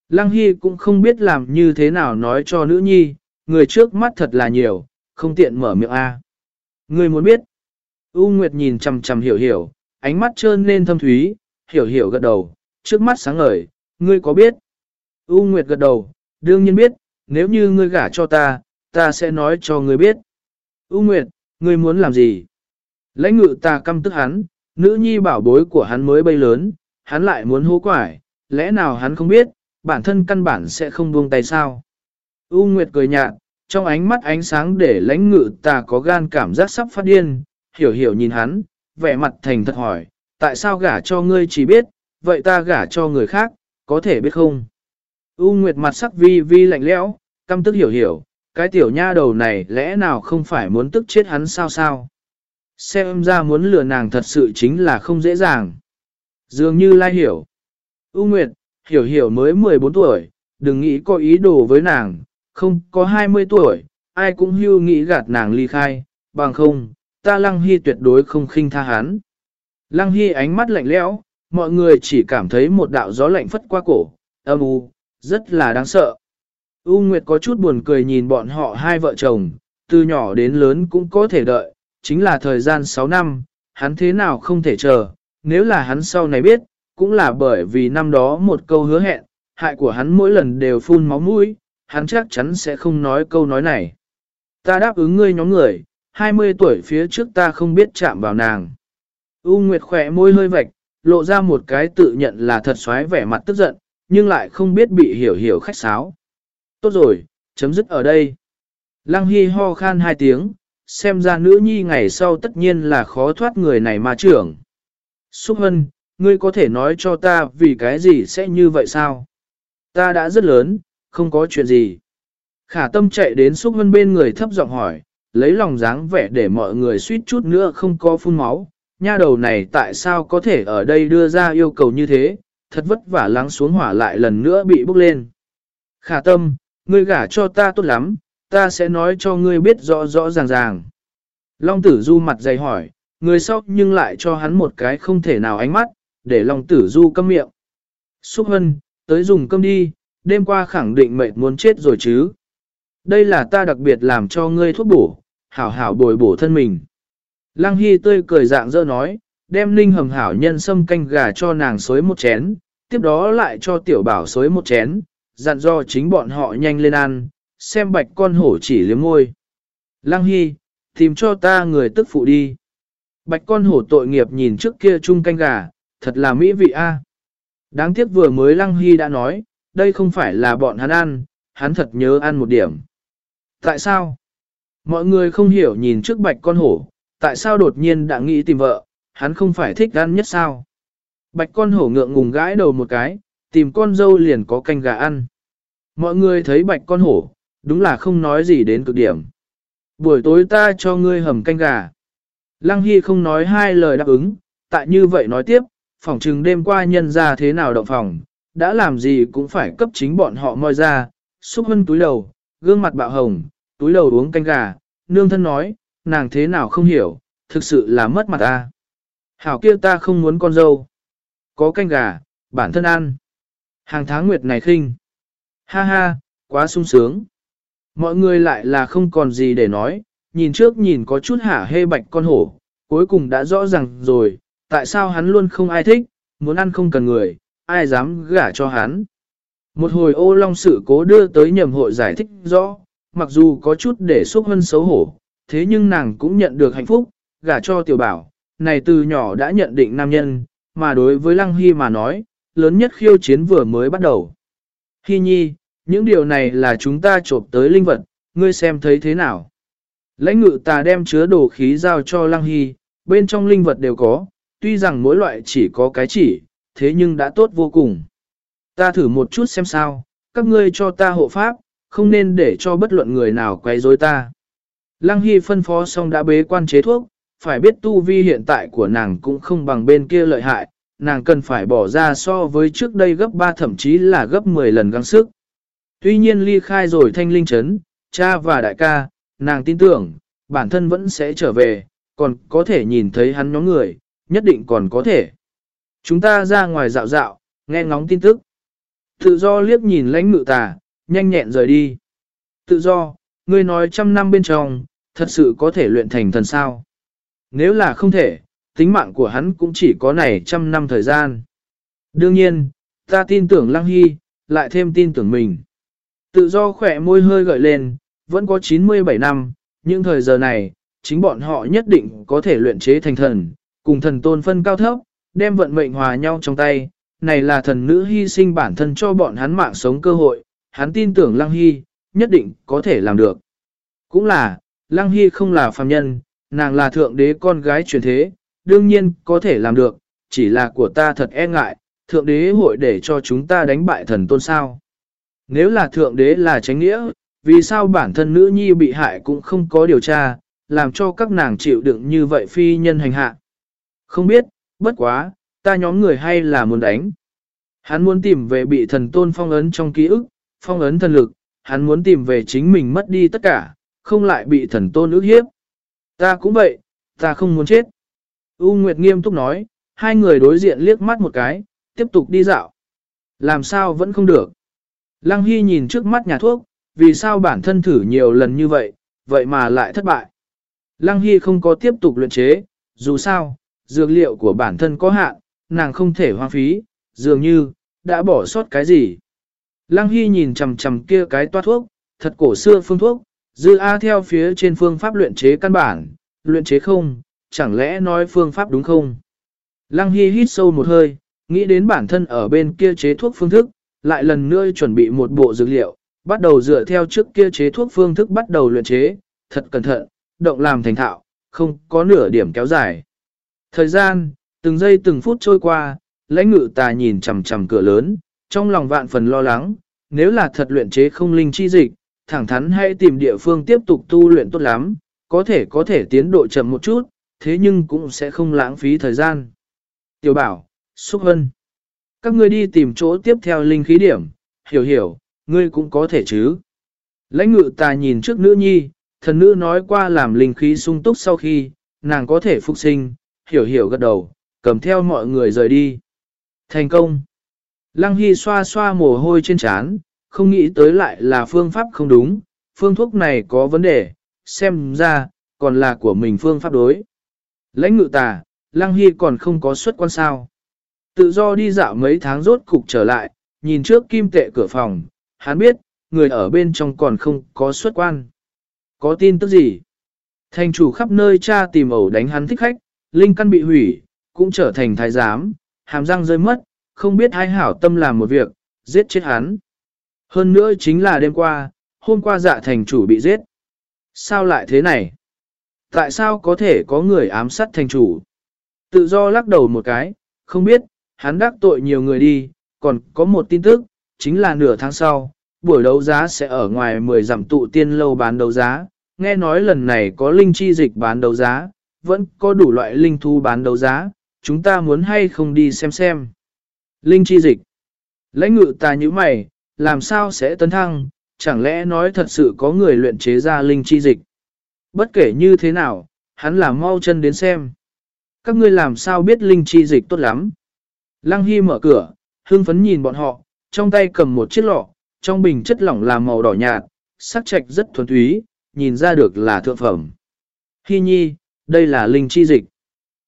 Speaker 1: Lăng Hy cũng không biết làm như thế nào nói cho nữ nhi, người trước mắt thật là nhiều, không tiện mở miệng A. Người muốn biết. U Nguyệt nhìn chằm chằm hiểu hiểu, ánh mắt trơn lên thâm thúy, hiểu hiểu gật đầu, trước mắt sáng ngời, ngươi có biết? U Nguyệt gật đầu, đương nhiên biết, nếu như ngươi gả cho ta, ta sẽ nói cho ngươi biết. U Nguyệt, ngươi muốn làm gì? Lãnh ngự ta căm tức hắn, nữ nhi bảo bối của hắn mới bay lớn, hắn lại muốn hố quải, lẽ nào hắn không biết, bản thân căn bản sẽ không buông tay sao? U Nguyệt cười nhạt, trong ánh mắt ánh sáng để lãnh ngự ta có gan cảm giác sắp phát điên, hiểu hiểu nhìn hắn, vẻ mặt thành thật hỏi, tại sao gả cho ngươi chỉ biết, vậy ta gả cho người khác, có thể biết không? U Nguyệt mặt sắc vi vi lạnh lẽo, căm tức hiểu hiểu, cái tiểu nha đầu này lẽ nào không phải muốn tức chết hắn sao sao? Xem ra muốn lừa nàng thật sự chính là không dễ dàng. Dường như lai hiểu. U Nguyệt, hiểu hiểu mới 14 tuổi, đừng nghĩ có ý đồ với nàng, không có 20 tuổi, ai cũng hưu nghĩ gạt nàng ly khai, bằng không, ta Lăng Hy tuyệt đối không khinh tha hắn. Lăng Hy ánh mắt lạnh lẽo, mọi người chỉ cảm thấy một đạo gió lạnh phất qua cổ, âm u, rất là đáng sợ. U Nguyệt có chút buồn cười nhìn bọn họ hai vợ chồng, từ nhỏ đến lớn cũng có thể đợi, chính là thời gian 6 năm, hắn thế nào không thể chờ, nếu là hắn sau này biết, cũng là bởi vì năm đó một câu hứa hẹn, hại của hắn mỗi lần đều phun máu mũi, hắn chắc chắn sẽ không nói câu nói này. Ta đáp ứng ngươi nhóm người, 20 tuổi phía trước ta không biết chạm vào nàng. U Nguyệt khỏe môi hơi vạch, lộ ra một cái tự nhận là thật xoáy vẻ mặt tức giận, nhưng lại không biết bị hiểu hiểu khách sáo. Tốt rồi, chấm dứt ở đây. Lăng Hy ho khan hai tiếng, xem ra nữ nhi ngày sau tất nhiên là khó thoát người này mà trưởng. Xúc Hân, ngươi có thể nói cho ta vì cái gì sẽ như vậy sao? Ta đã rất lớn, không có chuyện gì. Khả tâm chạy đến Xúc Hân bên người thấp giọng hỏi, lấy lòng dáng vẻ để mọi người suýt chút nữa không có phun máu. Nha đầu này tại sao có thể ở đây đưa ra yêu cầu như thế, thật vất vả lắng xuống hỏa lại lần nữa bị bốc lên. Khả tâm, ngươi gả cho ta tốt lắm, ta sẽ nói cho ngươi biết rõ rõ ràng ràng. Long tử du mặt dày hỏi, người sau nhưng lại cho hắn một cái không thể nào ánh mắt, để Long tử du câm miệng. Xúc hân, tới dùng cơm đi, đêm qua khẳng định mệt muốn chết rồi chứ. Đây là ta đặc biệt làm cho ngươi thuốc bổ, hảo hảo bồi bổ thân mình. Lăng Hy tươi cười dạng dơ nói, đem ninh hầm hảo nhân sâm canh gà cho nàng xối một chén, tiếp đó lại cho tiểu bảo xối một chén, dặn do chính bọn họ nhanh lên ăn, xem bạch con hổ chỉ liếm ngôi. Lăng Hy, tìm cho ta người tức phụ đi. Bạch con hổ tội nghiệp nhìn trước kia chung canh gà, thật là mỹ vị a. Đáng tiếc vừa mới Lăng Hy đã nói, đây không phải là bọn hắn ăn, hắn thật nhớ ăn một điểm. Tại sao? Mọi người không hiểu nhìn trước bạch con hổ, tại sao đột nhiên đã nghĩ tìm vợ, hắn không phải thích ăn nhất sao? Bạch con hổ ngượng ngùng gãi đầu một cái, tìm con dâu liền có canh gà ăn. Mọi người thấy bạch con hổ, đúng là không nói gì đến cực điểm. Buổi tối ta cho ngươi hầm canh gà. Lăng Hy không nói hai lời đáp ứng, tại như vậy nói tiếp, phòng trừng đêm qua nhân ra thế nào động phòng, đã làm gì cũng phải cấp chính bọn họ moi ra, xúc hân túi đầu, gương mặt bạo hồng, túi đầu uống canh gà, nương thân nói, nàng thế nào không hiểu, thực sự là mất mặt ta. Hảo kia ta không muốn con dâu. Có canh gà, bản thân ăn. Hàng tháng nguyệt này khinh. Ha ha, quá sung sướng. Mọi người lại là không còn gì để nói, nhìn trước nhìn có chút hả hê bạch con hổ, cuối cùng đã rõ ràng rồi, tại sao hắn luôn không ai thích, muốn ăn không cần người, ai dám gả cho hắn. Một hồi ô long sự cố đưa tới nhầm hội giải thích rõ, mặc dù có chút để xúc hơn xấu hổ, thế nhưng nàng cũng nhận được hạnh phúc, gả cho tiểu bảo, này từ nhỏ đã nhận định nam nhân, mà đối với Lăng Hy mà nói, lớn nhất khiêu chiến vừa mới bắt đầu. Hy nhi, những điều này là chúng ta trộm tới linh vật, ngươi xem thấy thế nào. Lãnh ngự ta đem chứa đồ khí giao cho Lăng Hy, bên trong linh vật đều có, tuy rằng mỗi loại chỉ có cái chỉ, thế nhưng đã tốt vô cùng. Ta thử một chút xem sao, các ngươi cho ta hộ pháp, không nên để cho bất luận người nào quay rối ta. Lăng Hy phân phó xong đã bế quan chế thuốc, phải biết tu vi hiện tại của nàng cũng không bằng bên kia lợi hại, nàng cần phải bỏ ra so với trước đây gấp 3 thậm chí là gấp 10 lần găng sức. Tuy nhiên ly khai rồi thanh linh chấn, cha và đại ca, nàng tin tưởng, bản thân vẫn sẽ trở về, còn có thể nhìn thấy hắn nhóm người, nhất định còn có thể. Chúng ta ra ngoài dạo dạo, nghe ngóng tin tức. Tự do liếc nhìn lãnh ngự tà, nhanh nhẹn rời đi. Tự do, ngươi nói trăm năm bên trong, thật sự có thể luyện thành thần sao. Nếu là không thể, tính mạng của hắn cũng chỉ có này trăm năm thời gian. Đương nhiên, ta tin tưởng Lăng Hy, lại thêm tin tưởng mình. Tự do khỏe môi hơi gợi lên, vẫn có 97 năm, nhưng thời giờ này, chính bọn họ nhất định có thể luyện chế thành thần, cùng thần tôn phân cao thấp, đem vận mệnh hòa nhau trong tay. Này là thần nữ hy sinh bản thân cho bọn hắn mạng sống cơ hội, hắn tin tưởng Lăng Hy, nhất định có thể làm được. Cũng là, Lăng Hy không là phàm nhân, nàng là thượng đế con gái truyền thế, đương nhiên có thể làm được, chỉ là của ta thật e ngại, thượng đế hội để cho chúng ta đánh bại thần tôn sao. Nếu là thượng đế là tránh nghĩa, vì sao bản thân nữ nhi bị hại cũng không có điều tra, làm cho các nàng chịu đựng như vậy phi nhân hành hạ. Không biết, bất quá, ta nhóm người hay là muốn đánh. Hắn muốn tìm về bị thần tôn phong ấn trong ký ức, phong ấn thần lực, hắn muốn tìm về chính mình mất đi tất cả, không lại bị thần tôn ước hiếp. Ta cũng vậy, ta không muốn chết. U Nguyệt nghiêm túc nói, hai người đối diện liếc mắt một cái, tiếp tục đi dạo. Làm sao vẫn không được. Lăng Hy nhìn trước mắt nhà thuốc, vì sao bản thân thử nhiều lần như vậy, vậy mà lại thất bại. Lăng Hy không có tiếp tục luyện chế, dù sao, dược liệu của bản thân có hạn, nàng không thể hoang phí, dường như, đã bỏ sót cái gì. Lăng Hy nhìn chầm chầm kia cái toa thuốc, thật cổ xưa phương thuốc, dư A theo phía trên phương pháp luyện chế căn bản, luyện chế không, chẳng lẽ nói phương pháp đúng không? Lăng Hy hít sâu một hơi, nghĩ đến bản thân ở bên kia chế thuốc phương thức, lại lần nữa chuẩn bị một bộ dược liệu, bắt đầu dựa theo trước kia chế thuốc phương thức bắt đầu luyện chế, thật cẩn thận, động làm thành thạo, không có nửa điểm kéo dài. Thời gian, từng giây từng phút trôi qua, lãnh ngự tà nhìn chằm chằm cửa lớn, trong lòng vạn phần lo lắng, nếu là thật luyện chế không linh chi dịch, thẳng thắn hay tìm địa phương tiếp tục tu luyện tốt lắm, có thể có thể tiến độ chậm một chút, thế nhưng cũng sẽ không lãng phí thời gian. Tiểu bảo, Xúc Hân, các ngươi đi tìm chỗ tiếp theo linh khí điểm, hiểu hiểu, ngươi cũng có thể chứ. Lãnh ngự tà nhìn trước nữ nhi, thần nữ nói qua làm linh khí sung túc sau khi, nàng có thể phục sinh, hiểu hiểu gật đầu, cầm theo mọi người rời đi. Thành công. Lăng Hy xoa xoa mồ hôi trên trán, không nghĩ tới lại là phương pháp không đúng, phương thuốc này có vấn đề, xem ra, còn là của mình phương pháp đối. Lãnh ngự tà, Lăng Hy còn không có xuất quan sao. Tự do đi dạo mấy tháng rốt cục trở lại, nhìn trước kim tệ cửa phòng, hắn biết, người ở bên trong còn không có xuất quan. Có tin tức gì? Thành chủ khắp nơi cha tìm ẩu đánh hắn thích khách, linh căn bị hủy, cũng trở thành thái giám, hàm răng rơi mất, không biết hai hảo tâm làm một việc, giết chết hắn. Hơn nữa chính là đêm qua, hôm qua dạ thành chủ bị giết. Sao lại thế này? Tại sao có thể có người ám sát thành chủ? Tự do lắc đầu một cái, không biết, hắn đắc tội nhiều người đi, còn có một tin tức, chính là nửa tháng sau, buổi đấu giá sẽ ở ngoài 10 dặm tụ tiên lâu bán đấu giá, nghe nói lần này có linh chi dịch bán đấu giá, vẫn có đủ loại linh thu bán đấu giá, chúng ta muốn hay không đi xem xem. Linh chi dịch. Lãnh ngự ta như mày, làm sao sẽ tấn thăng, chẳng lẽ nói thật sự có người luyện chế ra linh chi dịch. Bất kể như thế nào, hắn là mau chân đến xem. Các ngươi làm sao biết linh chi dịch tốt lắm. Lăng Hy mở cửa, hương phấn nhìn bọn họ, trong tay cầm một chiếc lọ, trong bình chất lỏng là màu đỏ nhạt, sắc trạch rất thuần túy, nhìn ra được là thượng phẩm. Hy nhi, đây là linh chi dịch.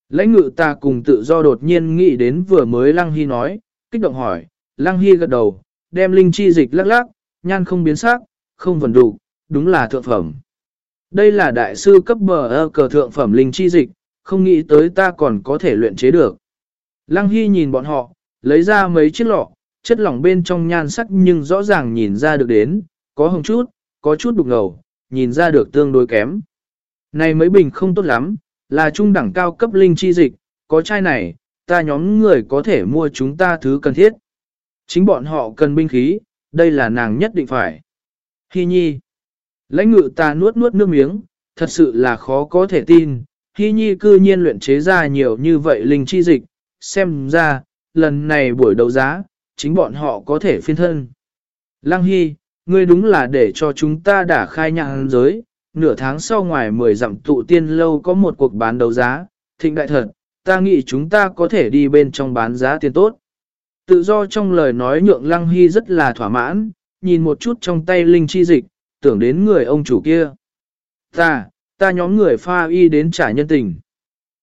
Speaker 1: Lãnh ngự ta cùng tự do đột nhiên nghĩ đến vừa mới Lăng Hy nói, kích động hỏi, Lăng Hy gật đầu, đem linh chi dịch lắc lắc, nhan không biến sắc, không vần đủ, đúng là thượng phẩm. Đây là đại sư cấp bờ ơ cờ thượng phẩm linh chi dịch, không nghĩ tới ta còn có thể luyện chế được. Lăng Hy nhìn bọn họ, lấy ra mấy chiếc lọ, chất lỏng bên trong nhan sắc nhưng rõ ràng nhìn ra được đến, có hồng chút, có chút đục ngầu, nhìn ra được tương đối kém. Này mấy bình không tốt lắm, là trung đẳng cao cấp linh chi dịch, có chai này, ta nhóm người có thể mua chúng ta thứ cần thiết. Chính bọn họ cần binh khí, đây là nàng nhất định phải. Hi nhi. Lãnh ngự ta nuốt nuốt nước miếng, thật sự là khó có thể tin. Hi nhi cư nhiên luyện chế ra nhiều như vậy linh chi dịch, xem ra, lần này buổi đấu giá, chính bọn họ có thể phiên thân. Lăng Hy, ngươi đúng là để cho chúng ta đả khai nhạc giới, nửa tháng sau ngoài 10 dặm tụ tiên lâu có một cuộc bán đấu giá, thịnh đại thật, ta nghĩ chúng ta có thể đi bên trong bán giá tiền tốt. Tự do trong lời nói nhượng Lăng Hy rất là thỏa mãn, nhìn một chút trong tay linh chi dịch, tưởng đến người ông chủ kia. Ta, ta nhóm người pha y đến trả nhân tình.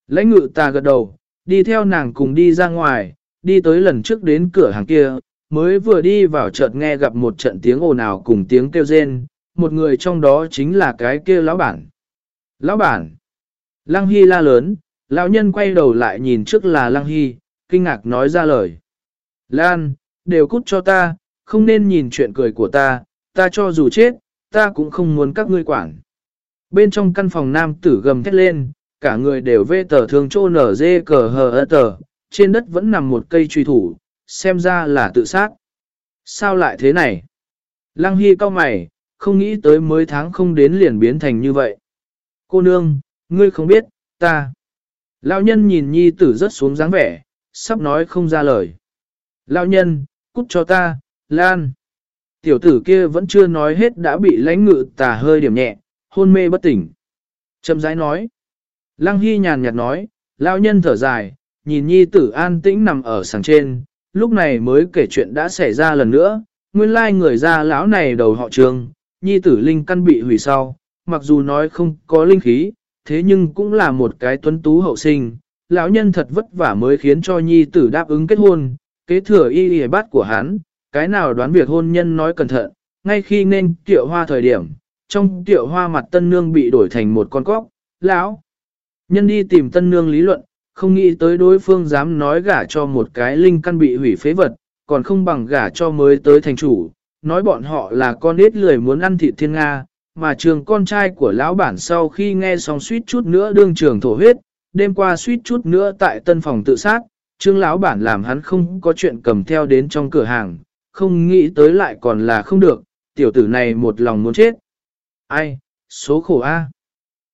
Speaker 1: Lãnh ngự ta gật đầu, đi theo nàng cùng đi ra ngoài, đi tới lần trước đến cửa hàng kia, mới vừa đi vào chợt nghe gặp một trận tiếng ồn ào cùng tiếng kêu rên, một người trong đó chính là cái kia lão bản. Lão bản! Lăng Hy la lớn, lão nhân quay đầu lại nhìn trước là Lăng Hy, kinh ngạc nói ra lời. Lan, đều cút cho ta, không nên nhìn chuyện cười của ta, ta cho dù chết, ta cũng không muốn các ngươi quản. Bên trong căn phòng nam tử gầm thét lên, cả người đều vê tờ thương trô nở dê cờ hờ ơ tờ, trên đất vẫn nằm một cây truy thủ, xem ra là tự sát. Sao lại thế này? Lăng Hy cao mày, không nghĩ tới mới tháng không đến liền biến thành như vậy. Cô nương, ngươi không biết, ta. Lão nhân nhìn nhi tử rất xuống dáng vẻ, sắp nói không ra lời. Lão nhân, cút cho ta, Lan. Tiểu tử kia vẫn chưa nói hết đã bị lãnh ngự tà hơi điểm nhẹ, hôn mê bất tỉnh. Châm rãi nói. Lăng Hy nhàn nhạt nói, lão nhân thở dài, nhìn nhi tử an tĩnh nằm ở sàng trên, lúc này mới kể chuyện đã xảy ra lần nữa. Nguyên lai người ra lão này đầu họ trường, nhi tử linh căn bị hủy sau, mặc dù nói không có linh khí, thế nhưng cũng là một cái tuấn tú hậu sinh. Lão nhân thật vất vả mới khiến cho nhi tử đáp ứng kết hôn, kế thừa y y bát của hắn, cái nào đoán việc hôn nhân nói cẩn thận, ngay khi nên tiệu hoa thời điểm, trong tiệu hoa mặt tân nương bị đổi thành một con cóc, lão. Nhân đi tìm tân nương lý luận, không nghĩ tới đối phương dám nói gả cho một cái linh căn bị hủy phế vật, còn không bằng gả cho mới tới thành chủ, nói bọn họ là con ít lười muốn ăn thịt thiên Nga, mà trường con trai của lão bản sau khi nghe xong suýt chút nữa đương trường thổ huyết, đêm qua suýt chút nữa tại tân phòng tự sát, trương lão bản làm hắn không có chuyện cầm theo đến trong cửa hàng, không nghĩ tới lại còn là không được, tiểu tử này một lòng muốn chết. Ai, số khổ a.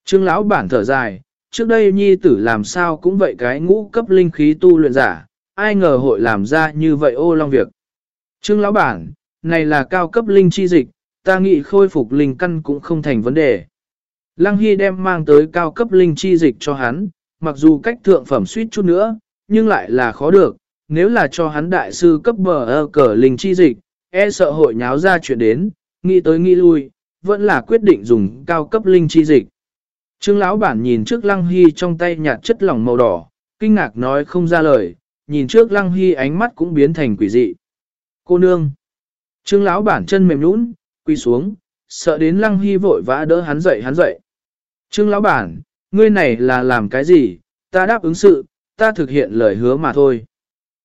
Speaker 1: Trương lão bản thở dài, trước đây nhi tử làm sao cũng vậy cái ngũ cấp linh khí tu luyện giả, ai ngờ hội làm ra như vậy ô long việc. Trương lão bản, này là cao cấp linh chi dịch, ta nghĩ khôi phục linh căn cũng không thành vấn đề. Lăng Hy đem mang tới cao cấp linh chi dịch cho hắn, mặc dù cách thượng phẩm suýt chút nữa, nhưng lại là khó được, nếu là cho hắn đại sư cấp bờ ơ cờ linh chi dịch, e sợ hội nháo ra chuyện đến, nghĩ tới nghĩ lui, vẫn là quyết định dùng cao cấp linh chi dịch. Trương lão bản nhìn trước Lăng Hy trong tay nhạt chất lỏng màu đỏ, kinh ngạc nói không ra lời, nhìn trước Lăng Hy ánh mắt cũng biến thành quỷ dị. Cô nương! Trương lão bản chân mềm nhũn, quy xuống, sợ đến Lăng Hy vội vã đỡ hắn dậy hắn dậy. Trương lão bản, ngươi này là làm cái gì, ta đáp ứng sự, ta thực hiện lời hứa mà thôi.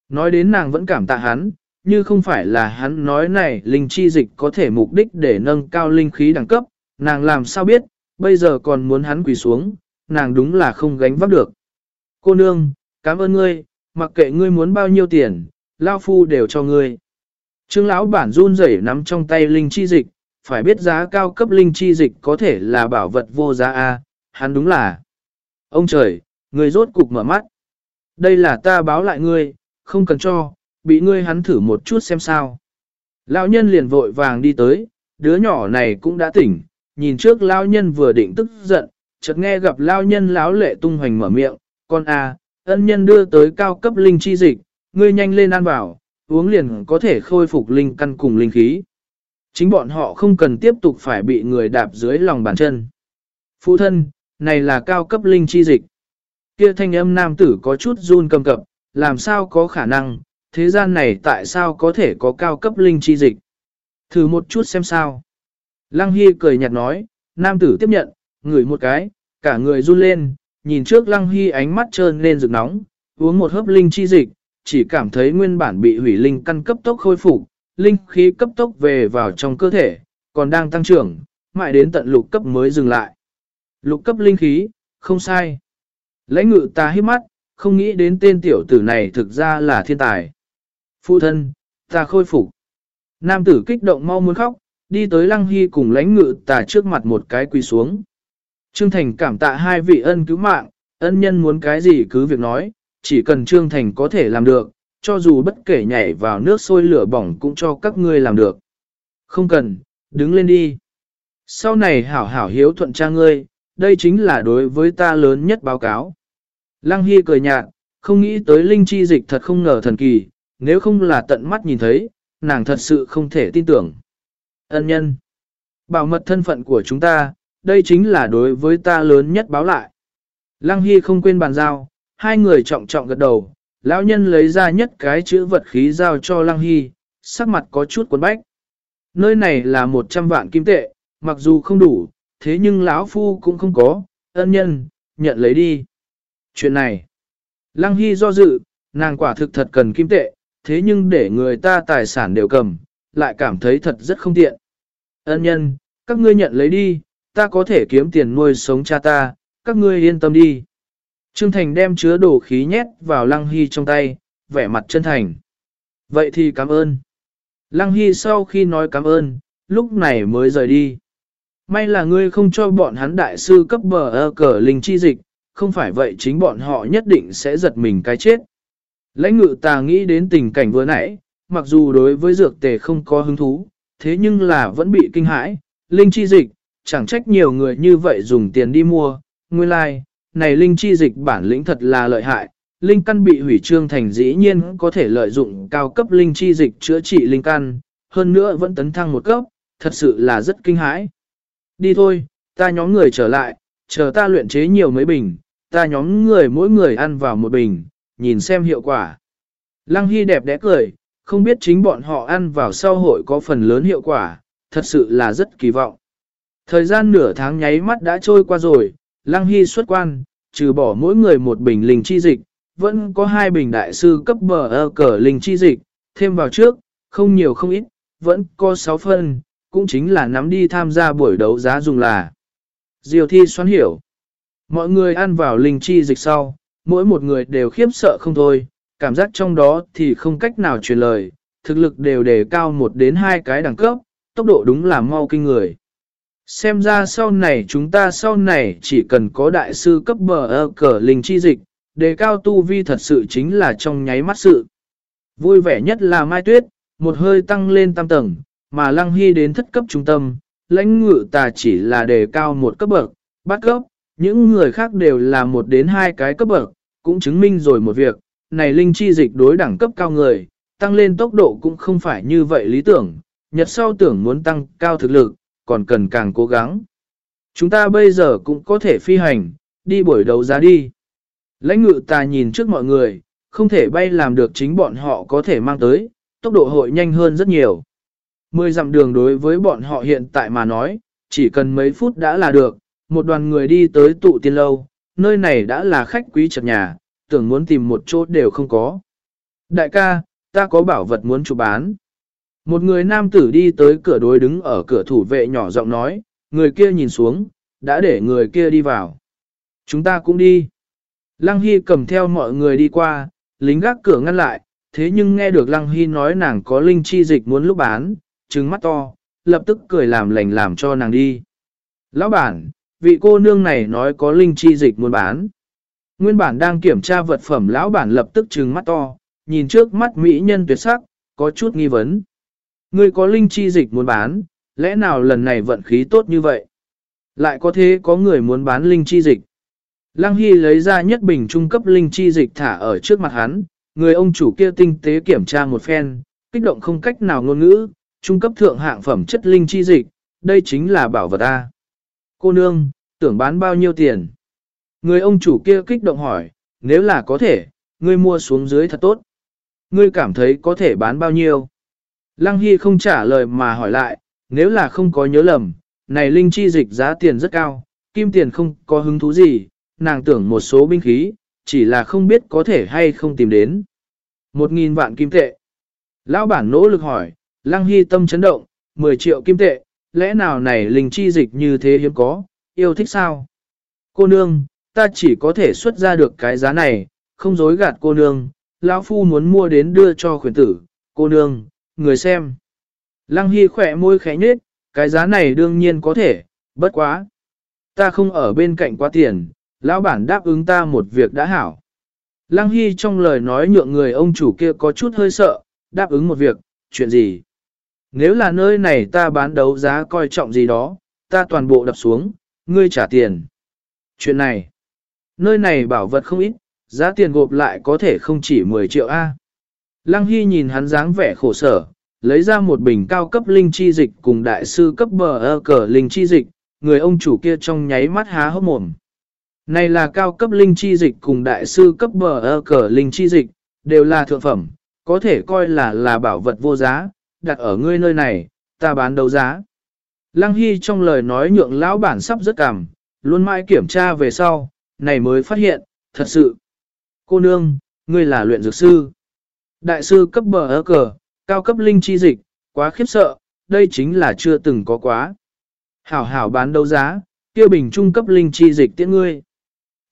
Speaker 1: Nói đến nàng vẫn cảm tạ hắn, như không phải là hắn nói này linh chi dịch có thể mục đích để nâng cao linh khí đẳng cấp, nàng làm sao biết, bây giờ còn muốn hắn quỳ xuống, nàng đúng là không gánh vác được. Cô nương, cảm ơn ngươi, mặc kệ ngươi muốn bao nhiêu tiền, lao phu đều cho ngươi. Trương lão bản run rẩy nắm trong tay linh chi dịch, phải biết giá cao cấp linh chi dịch có thể là bảo vật vô giá a, hắn đúng là. Ông trời, người rốt cục mở mắt. Đây là ta báo lại ngươi, không cần cho, bị ngươi hắn thử một chút xem sao. Lão nhân liền vội vàng đi tới, đứa nhỏ này cũng đã tỉnh, nhìn trước lão nhân vừa định tức giận, chợt nghe gặp lão nhân lão lệ tung hoành mở miệng, con a, ân nhân đưa tới cao cấp linh chi dịch, ngươi nhanh lên ăn vào, uống liền có thể khôi phục linh căn cùng linh khí. Chính bọn họ không cần tiếp tục phải bị người đạp dưới lòng bàn chân. Phụ thân, này là cao cấp linh chi dịch. Kia thanh âm nam tử có chút run cầm cập, làm sao có khả năng, thế gian này tại sao có thể có cao cấp linh chi dịch. Thử một chút xem sao. Lăng Hy cười nhạt nói, nam tử tiếp nhận, ngửi một cái, cả người run lên, nhìn trước Lăng Hy ánh mắt trơn lên rực nóng, uống một hớp linh chi dịch, chỉ cảm thấy nguyên bản bị hủy linh căn cấp tốc khôi phục, linh khí cấp tốc về vào trong cơ thể, còn đang tăng trưởng, mãi đến tận lục cấp mới dừng lại. Lục cấp linh khí, không sai. Lãnh ngự ta hít mắt, không nghĩ đến tên tiểu tử này thực ra là thiên tài. Phụ thân, ta khôi phục. Nam tử kích động mau muốn khóc, đi tới lăng hy cùng lãnh ngự ta trước mặt một cái quỳ xuống. Trương Thành cảm tạ hai vị ân cứu mạng, ân nhân muốn cái gì cứ việc nói, chỉ cần Trương Thành có thể làm được, cho dù bất kể nhảy vào nước sôi lửa bỏng cũng cho các ngươi làm được. Không cần, đứng lên đi. Sau này hảo hảo hiếu thuận cha ngươi, đây chính là đối với ta lớn nhất báo cáo. Lăng Hy cười nhạt, không nghĩ tới linh chi dịch thật không ngờ thần kỳ, nếu không là tận mắt nhìn thấy, nàng thật sự không thể tin tưởng. Ân nhân, bảo mật thân phận của chúng ta, đây chính là đối với ta lớn nhất báo lại. Lăng Hy không quên bàn giao, hai người trọng trọng gật đầu, lão nhân lấy ra nhất cái chữ vật khí giao cho Lăng Hy, sắc mặt có chút cuốn bách. Nơi này là 100 vạn kim tệ, mặc dù không đủ, thế nhưng lão phu cũng không có, ân nhân, nhận lấy đi. Chuyện này, Lăng Hy do dự, nàng quả thực thật cần kim tệ, thế nhưng để người ta tài sản đều cầm, lại cảm thấy thật rất không tiện. Ân nhân, các ngươi nhận lấy đi, ta có thể kiếm tiền nuôi sống cha ta, các ngươi yên tâm đi. Trương Thành đem chứa đồ khí nhét vào Lăng Hy trong tay, vẻ mặt chân thành. Vậy thì cảm ơn. Lăng Hy sau khi nói cảm ơn, lúc này mới rời đi. May là ngươi không cho bọn hắn đại sư cấp bờ ơ cờ linh chi dịch, không phải vậy chính bọn họ nhất định sẽ giật mình cái chết. Lãnh ngự ta nghĩ đến tình cảnh vừa nãy, mặc dù đối với dược tề không có hứng thú, thế nhưng là vẫn bị kinh hãi, linh chi dịch, chẳng trách nhiều người như vậy dùng tiền đi mua, nguyên lai, like, này linh chi dịch bản lĩnh thật là lợi hại, linh căn bị hủy trương thành dĩ nhiên có thể lợi dụng cao cấp linh chi dịch chữa trị linh căn, hơn nữa vẫn tấn thăng một cấp, thật sự là rất kinh hãi. Đi thôi, ta nhóm người trở lại, chờ ta luyện chế nhiều mấy bình, ta nhóm người mỗi người ăn vào một bình, nhìn xem hiệu quả. Lăng Hy đẹp đẽ cười, không biết chính bọn họ ăn vào sau hội có phần lớn hiệu quả, thật sự là rất kỳ vọng. Thời gian nửa tháng nháy mắt đã trôi qua rồi, Lăng Hy xuất quan, trừ bỏ mỗi người một bình linh chi dịch, vẫn có hai bình đại sư cấp bờ ơ cờ linh chi dịch, thêm vào trước, không nhiều không ít, vẫn có 6 phân, cũng chính là nắm đi tham gia buổi đấu giá dùng là. Diều thi xoắn hiểu. Mọi người ăn vào linh chi dịch sau, mỗi một người đều khiếp sợ không thôi, cảm giác trong đó thì không cách nào truyền lời, thực lực đều đề cao một đến hai cái đẳng cấp, tốc độ đúng là mau kinh người. Xem ra sau này chúng ta sau này chỉ cần có đại sư cấp bờ ơ cờ linh chi dịch, đề cao tu vi thật sự chính là trong nháy mắt sự. Vui vẻ nhất là Mai Tuyết, một hơi tăng lên tam tầng, mà Lăng Hy đến thất cấp trung tâm, lãnh ngự tà chỉ là đề cao một cấp bậc, bắt cấp, những người khác đều là một đến hai cái cấp bậc, cũng chứng minh rồi một việc, này linh chi dịch đối đẳng cấp cao người, tăng lên tốc độ cũng không phải như vậy lý tưởng, nhật sau tưởng muốn tăng cao thực lực, còn cần càng cố gắng. Chúng ta bây giờ cũng có thể phi hành, đi buổi đấu giá đi. Lãnh ngự ta nhìn trước mọi người, không thể bay làm được chính bọn họ có thể mang tới, tốc độ hội nhanh hơn rất nhiều. Mười dặm đường đối với bọn họ hiện tại mà nói, chỉ cần mấy phút đã là được, một đoàn người đi tới tụ tiên lâu, nơi này đã là khách quý chật nhà, tưởng muốn tìm một chỗ đều không có. Đại ca, ta có bảo vật muốn chụp bán. Một người nam tử đi tới cửa đối đứng ở cửa thủ vệ nhỏ giọng nói, người kia nhìn xuống, đã để người kia đi vào. Chúng ta cũng đi. Lăng Hy cầm theo mọi người đi qua, lính gác cửa ngăn lại, thế nhưng nghe được Lăng Hy nói nàng có linh chi dịch muốn lúc bán, trừng mắt to, lập tức cười làm lành làm cho nàng đi. Lão bản, vị cô nương này nói có linh chi dịch muốn bán. Nguyên bản đang kiểm tra vật phẩm lão bản lập tức trừng mắt to, nhìn trước mắt mỹ nhân tuyệt sắc, có chút nghi vấn. Ngươi có linh chi dịch muốn bán, lẽ nào lần này vận khí tốt như vậy? Lại có thế có người muốn bán linh chi dịch. Lăng Hy lấy ra nhất bình trung cấp linh chi dịch thả ở trước mặt hắn, người ông chủ kia tinh tế kiểm tra một phen, kích động không cách nào ngôn ngữ, trung cấp thượng hạng phẩm chất linh chi dịch, đây chính là bảo vật ta. Cô nương, tưởng bán bao nhiêu tiền? Người ông chủ kia kích động hỏi, nếu là có thể, ngươi mua xuống dưới thật tốt. Ngươi cảm thấy có thể bán bao nhiêu? Lăng Hy không trả lời mà hỏi lại, nếu là không có nhớ lầm, này linh chi dịch giá tiền rất cao, kim tiền không có hứng thú gì, nàng tưởng một số binh khí, chỉ là không biết có thể hay không tìm đến. Một nghìn vạn kim tệ. Lão bản nỗ lực hỏi, Lăng Hy tâm chấn động, 10 triệu kim tệ, lẽ nào này linh chi dịch như thế hiếm có, yêu thích sao? Cô nương, ta chỉ có thể xuất ra được cái giá này, không dối gạt cô nương, lão phu muốn mua đến đưa cho khuyến tử, cô nương, người xem. Lăng Hy khỏe môi khẽ nhết, cái giá này đương nhiên có thể, bất quá. Ta không ở bên cạnh quá tiền, lão bản đáp ứng ta một việc đã hảo. Lăng Hy trong lời nói nhượng người ông chủ kia có chút hơi sợ, đáp ứng một việc, chuyện gì? Nếu là nơi này ta bán đấu giá coi trọng gì đó, ta toàn bộ đập xuống, ngươi trả tiền. Chuyện này, nơi này bảo vật không ít, giá tiền gộp lại có thể không chỉ 10 triệu A. Lăng Hy nhìn hắn dáng vẻ khổ sở, lấy ra một bình cao cấp linh chi dịch cùng đại sư cấp bờ ơ cờ linh chi dịch, người ông chủ kia trong nháy mắt há hốc mồm. Này là cao cấp linh chi dịch cùng đại sư cấp bờ ơ cờ linh chi dịch, đều là thượng phẩm, có thể coi là là bảo vật vô giá, đặt ở ngươi nơi này, ta bán đấu giá. Lăng Hy trong lời nói nhượng lão bản sắp rất cảm, luôn mãi kiểm tra về sau, này mới phát hiện, thật sự. Cô nương, ngươi là luyện dược sư. Đại sư cấp bờ ơ cờ, cao cấp linh chi dịch, quá khiếp sợ, đây chính là chưa từng có quá. Hảo hảo bán đấu giá, kia bình trung cấp linh chi dịch tiễn ngươi.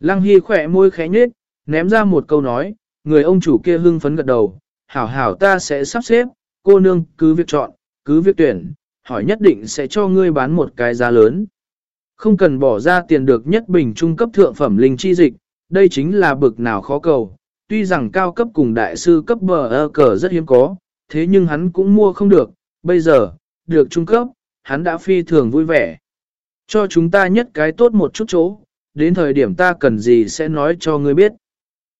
Speaker 1: Lăng Hy khỏe môi khẽ nhếch, ném ra một câu nói, người ông chủ kia hưng phấn gật đầu, hảo hảo ta sẽ sắp xếp, cô nương cứ việc chọn, cứ việc tuyển, hỏi nhất định sẽ cho ngươi bán một cái giá lớn. Không cần bỏ ra tiền được nhất bình trung cấp thượng phẩm linh chi dịch, đây chính là bực nào khó cầu. Tuy rằng cao cấp cùng đại sư cấp bờ ơ cờ rất hiếm có, thế nhưng hắn cũng mua không được, bây giờ, được trung cấp, hắn đã phi thường vui vẻ. Cho chúng ta nhất cái tốt một chút chỗ, đến thời điểm ta cần gì sẽ nói cho ngươi biết.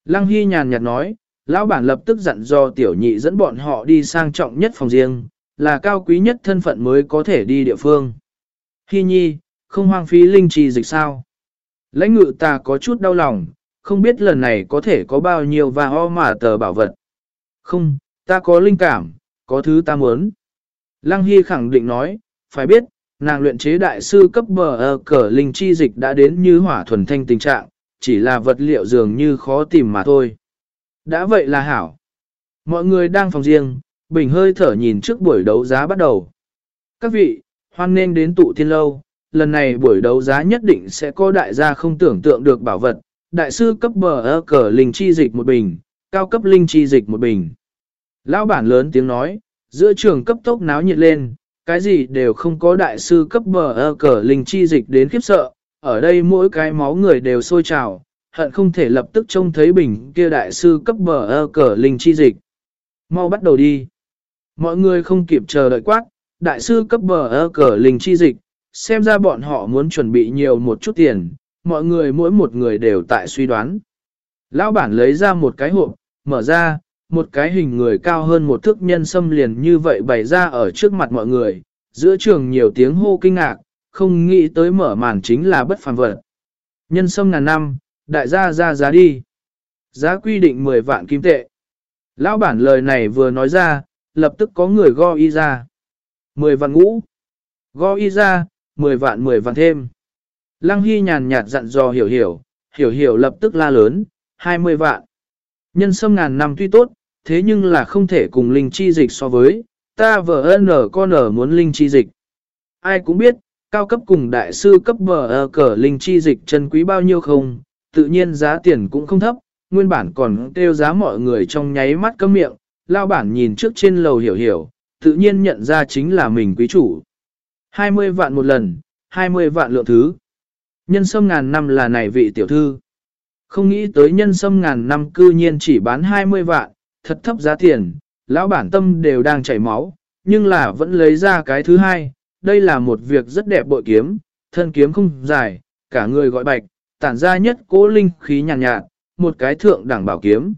Speaker 1: Lăng Hy nhàn nhạt nói, lão bản lập tức dặn do tiểu nhị dẫn bọn họ đi sang trọng nhất phòng riêng, là cao quý nhất thân phận mới có thể đi địa phương. Hy nhi, không hoang phí linh trì dịch sao. Lãnh ngự ta có chút đau lòng, không biết lần này có thể có bao nhiêu và ho mà tờ bảo vật. Không, ta có linh cảm, có thứ ta muốn. Lăng Hy khẳng định nói, phải biết, nàng luyện chế đại sư cấp bờ ờ, cờ linh chi dịch đã đến như hỏa thuần thanh tình trạng, chỉ là vật liệu dường như khó tìm mà thôi. Đã vậy là hảo. Mọi người đang phòng riêng, bình hơi thở nhìn trước buổi đấu giá bắt đầu. Các vị, hoan nên đến tụ thiên lâu, lần này buổi đấu giá nhất định sẽ có đại gia không tưởng tượng được bảo vật, đại sư cấp bờ ơ cờ linh chi dịch một bình, cao cấp linh chi dịch một bình. Lão bản lớn tiếng nói, giữa trường cấp tốc náo nhiệt lên, cái gì đều không có đại sư cấp bờ ơ cờ linh chi dịch đến khiếp sợ, ở đây mỗi cái máu người đều sôi trào, hận không thể lập tức trông thấy bình kia đại sư cấp bờ ơ cờ linh chi dịch. Mau bắt đầu đi. Mọi người không kịp chờ đợi quát, đại sư cấp bờ ơ cờ linh chi dịch, xem ra bọn họ muốn chuẩn bị nhiều một chút tiền, mọi người mỗi một người đều tại suy đoán. Lão bản lấy ra một cái hộp, mở ra, một cái hình người cao hơn một thước nhân xâm liền như vậy bày ra ở trước mặt mọi người, giữa trường nhiều tiếng hô kinh ngạc, không nghĩ tới mở màn chính là bất phàm vật. Nhân sâm ngàn năm, đại gia ra giá đi. Giá quy định 10 vạn kim tệ. Lão bản lời này vừa nói ra, lập tức có người go y ra. 10 vạn ngũ. Go y ra, 10 vạn 10 vạn thêm. Lăng Hy nhàn nhạt dặn dò hiểu hiểu, hiểu hiểu lập tức la lớn, 20 vạn. Nhân sâm ngàn năm tuy tốt, thế nhưng là không thể cùng linh chi dịch so với, ta vợ nở con ở muốn linh chi dịch. Ai cũng biết, cao cấp cùng đại sư cấp bờ cờ linh chi dịch chân quý bao nhiêu không, tự nhiên giá tiền cũng không thấp, nguyên bản còn kêu giá mọi người trong nháy mắt cấm miệng, lao bản nhìn trước trên lầu hiểu hiểu, tự nhiên nhận ra chính là mình quý chủ. 20 vạn một lần, 20 vạn lượng thứ. Nhân sâm ngàn năm là này vị tiểu thư. Không nghĩ tới nhân sâm ngàn năm cư nhiên chỉ bán 20 vạn, thật thấp giá tiền, lão bản tâm đều đang chảy máu, nhưng là vẫn lấy ra cái thứ hai, đây là một việc rất đẹp bội kiếm, thân kiếm không dài, cả người gọi bạch, tản ra nhất cố linh khí nhàn nhạt, nhạt, một cái thượng đẳng bảo kiếm.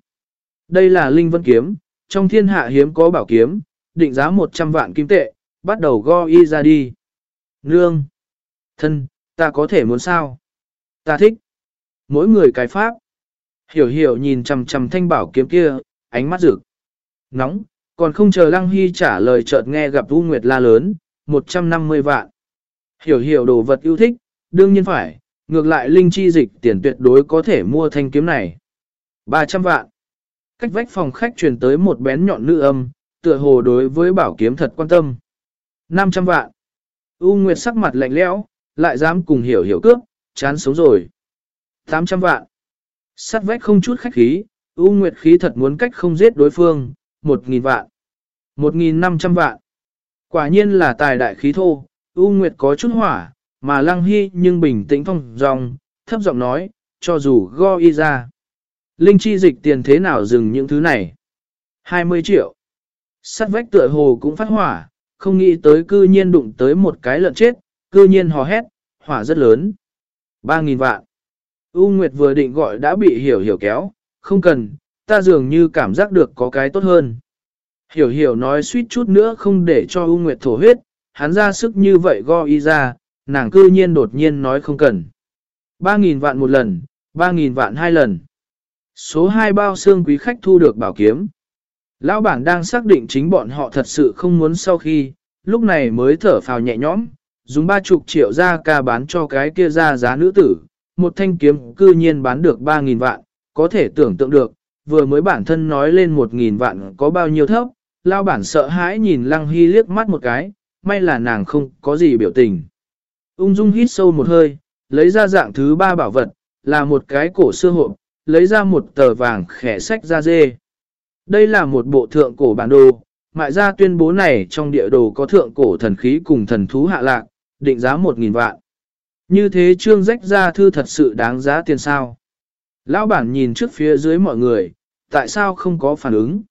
Speaker 1: Đây là linh vân kiếm, trong thiên hạ hiếm có bảo kiếm, định giá 100 vạn kim tệ, bắt đầu go y ra đi. Nương! Thân, ta có thể muốn sao? Ta thích. Mỗi người cái pháp. Hiểu hiểu nhìn chầm chầm thanh bảo kiếm kia, ánh mắt rực. Nóng, còn không chờ Lăng Hy trả lời chợt nghe gặp U Nguyệt la lớn, 150 vạn. Hiểu hiểu đồ vật yêu thích, đương nhiên phải, ngược lại linh chi dịch tiền tuyệt đối có thể mua thanh kiếm này. 300 vạn. Cách vách phòng khách truyền tới một bén nhọn nữ âm, tựa hồ đối với bảo kiếm thật quan tâm. 500 vạn. U Nguyệt sắc mặt lạnh lẽo, lại dám cùng hiểu hiểu cướp, chán sống rồi. 800 vạn. Sắt vách không chút khách khí, U Nguyệt khí thật muốn cách không giết đối phương, 1.000 vạn. 1.500 vạn. Quả nhiên là tài đại khí thô, U Nguyệt có chút hỏa, mà Lăng Hy nhưng bình tĩnh phong dòng, thấp giọng nói, cho dù go y ra. Linh chi dịch tiền thế nào dừng những thứ này? 20 triệu. Sắt vách tựa hồ cũng phát hỏa, không nghĩ tới cư nhiên đụng tới một cái lợn chết, cư nhiên hò hét, hỏa rất lớn. 3.000 vạn. U Nguyệt vừa định gọi đã bị hiểu hiểu kéo, không cần, ta dường như cảm giác được có cái tốt hơn. Hiểu hiểu nói suýt chút nữa không để cho U Nguyệt thổ huyết, hắn ra sức như vậy go y ra, nàng cư nhiên đột nhiên nói không cần. 3.000 vạn một lần, 3.000 vạn hai lần. Số 2 bao xương quý khách thu được bảo kiếm. Lão bản đang xác định chính bọn họ thật sự không muốn sau khi, lúc này mới thở phào nhẹ nhõm, dùng ba chục triệu ra ca bán cho cái kia ra giá nữ tử, một thanh kiếm cư nhiên bán được 3.000 vạn, có thể tưởng tượng được, vừa mới bản thân nói lên 1.000 vạn có bao nhiêu thấp, lao bản sợ hãi nhìn Lăng Hy liếc mắt một cái, may là nàng không có gì biểu tình. Ung dung hít sâu một hơi, lấy ra dạng thứ ba bảo vật, là một cái cổ xưa hộp, lấy ra một tờ vàng khẻ sách ra dê. Đây là một bộ thượng cổ bản đồ, mại ra tuyên bố này trong địa đồ có thượng cổ thần khí cùng thần thú hạ lạc, định giá 1.000 vạn. Như thế trương rách ra thư thật sự đáng giá tiền sao. Lão bản nhìn trước phía dưới mọi người, tại sao không có phản ứng?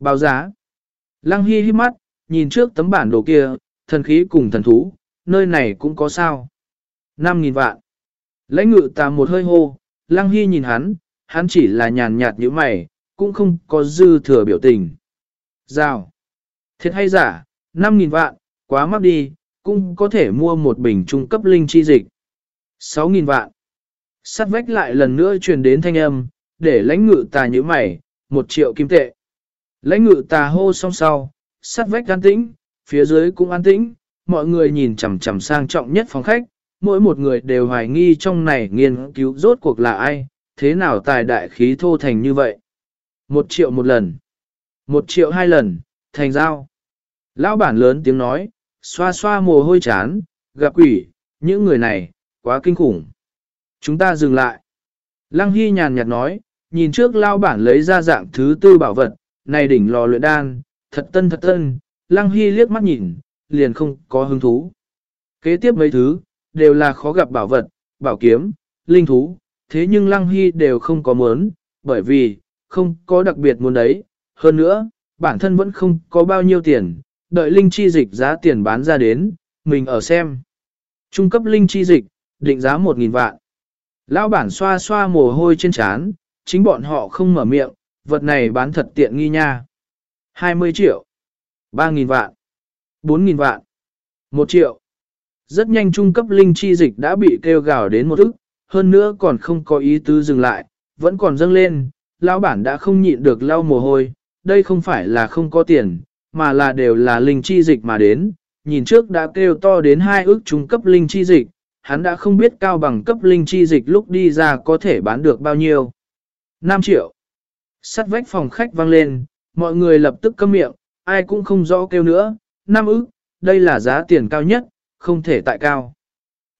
Speaker 1: Báo giá. Lăng Hy hít mắt, nhìn trước tấm bản đồ kia, thần khí cùng thần thú, nơi này cũng có sao. 5.000 vạn. Lãnh ngự tà một hơi hô, Lăng Hy nhìn hắn, hắn chỉ là nhàn nhạt như mày, cũng không có dư thừa biểu tình. Rào. Thiệt hay giả, 5.000 vạn, quá mắc đi, cũng có thể mua một bình trung cấp linh chi dịch. 6.000 vạn. Sắt vách lại lần nữa truyền đến thanh âm, để lãnh ngự tà như mày, một triệu kim tệ. Lãnh ngự tà hô song sau, sắt vách an tĩnh, phía dưới cũng an tĩnh, mọi người nhìn chằm chằm sang trọng nhất phòng khách, mỗi một người đều hoài nghi trong này nghiên cứu rốt cuộc là ai, thế nào tài đại khí thô thành như vậy. Một triệu một lần, một triệu hai lần, thành giao. Lão bản lớn tiếng nói, xoa xoa mồ hôi chán, gặp quỷ, những người này, quá kinh khủng. Chúng ta dừng lại. Lăng Hy nhàn nhạt nói, nhìn trước lao bản lấy ra dạng thứ tư bảo vật, này đỉnh lò luyện đan, thật tân thật tân, Lăng Hy liếc mắt nhìn, liền không có hứng thú. Kế tiếp mấy thứ, đều là khó gặp bảo vật, bảo kiếm, linh thú, thế nhưng Lăng Hy đều không có muốn, bởi vì, không có đặc biệt muốn đấy. Hơn nữa, bản thân vẫn không có bao nhiêu tiền, đợi linh chi dịch giá tiền bán ra đến, mình ở xem. Trung cấp linh chi dịch, định giá 1.000 vạn. Lão bản xoa xoa mồ hôi trên trán, chính bọn họ không mở miệng, vật này bán thật tiện nghi nha. 20 triệu, 3.000 vạn, 4.000 vạn, 1 triệu. Rất nhanh trung cấp linh chi dịch đã bị kêu gào đến một ức, hơn nữa còn không có ý tứ dừng lại, vẫn còn dâng lên, lão bản đã không nhịn được lau mồ hôi, đây không phải là không có tiền, mà là đều là linh chi dịch mà đến, nhìn trước đã kêu to đến hai ước trung cấp linh chi dịch, hắn đã không biết cao bằng cấp linh chi dịch lúc đi ra có thể bán được bao nhiêu. 5 triệu. Sắt vách phòng khách vang lên, mọi người lập tức câm miệng, ai cũng không rõ kêu nữa, 5 ức, đây là giá tiền cao nhất, không thể tại cao.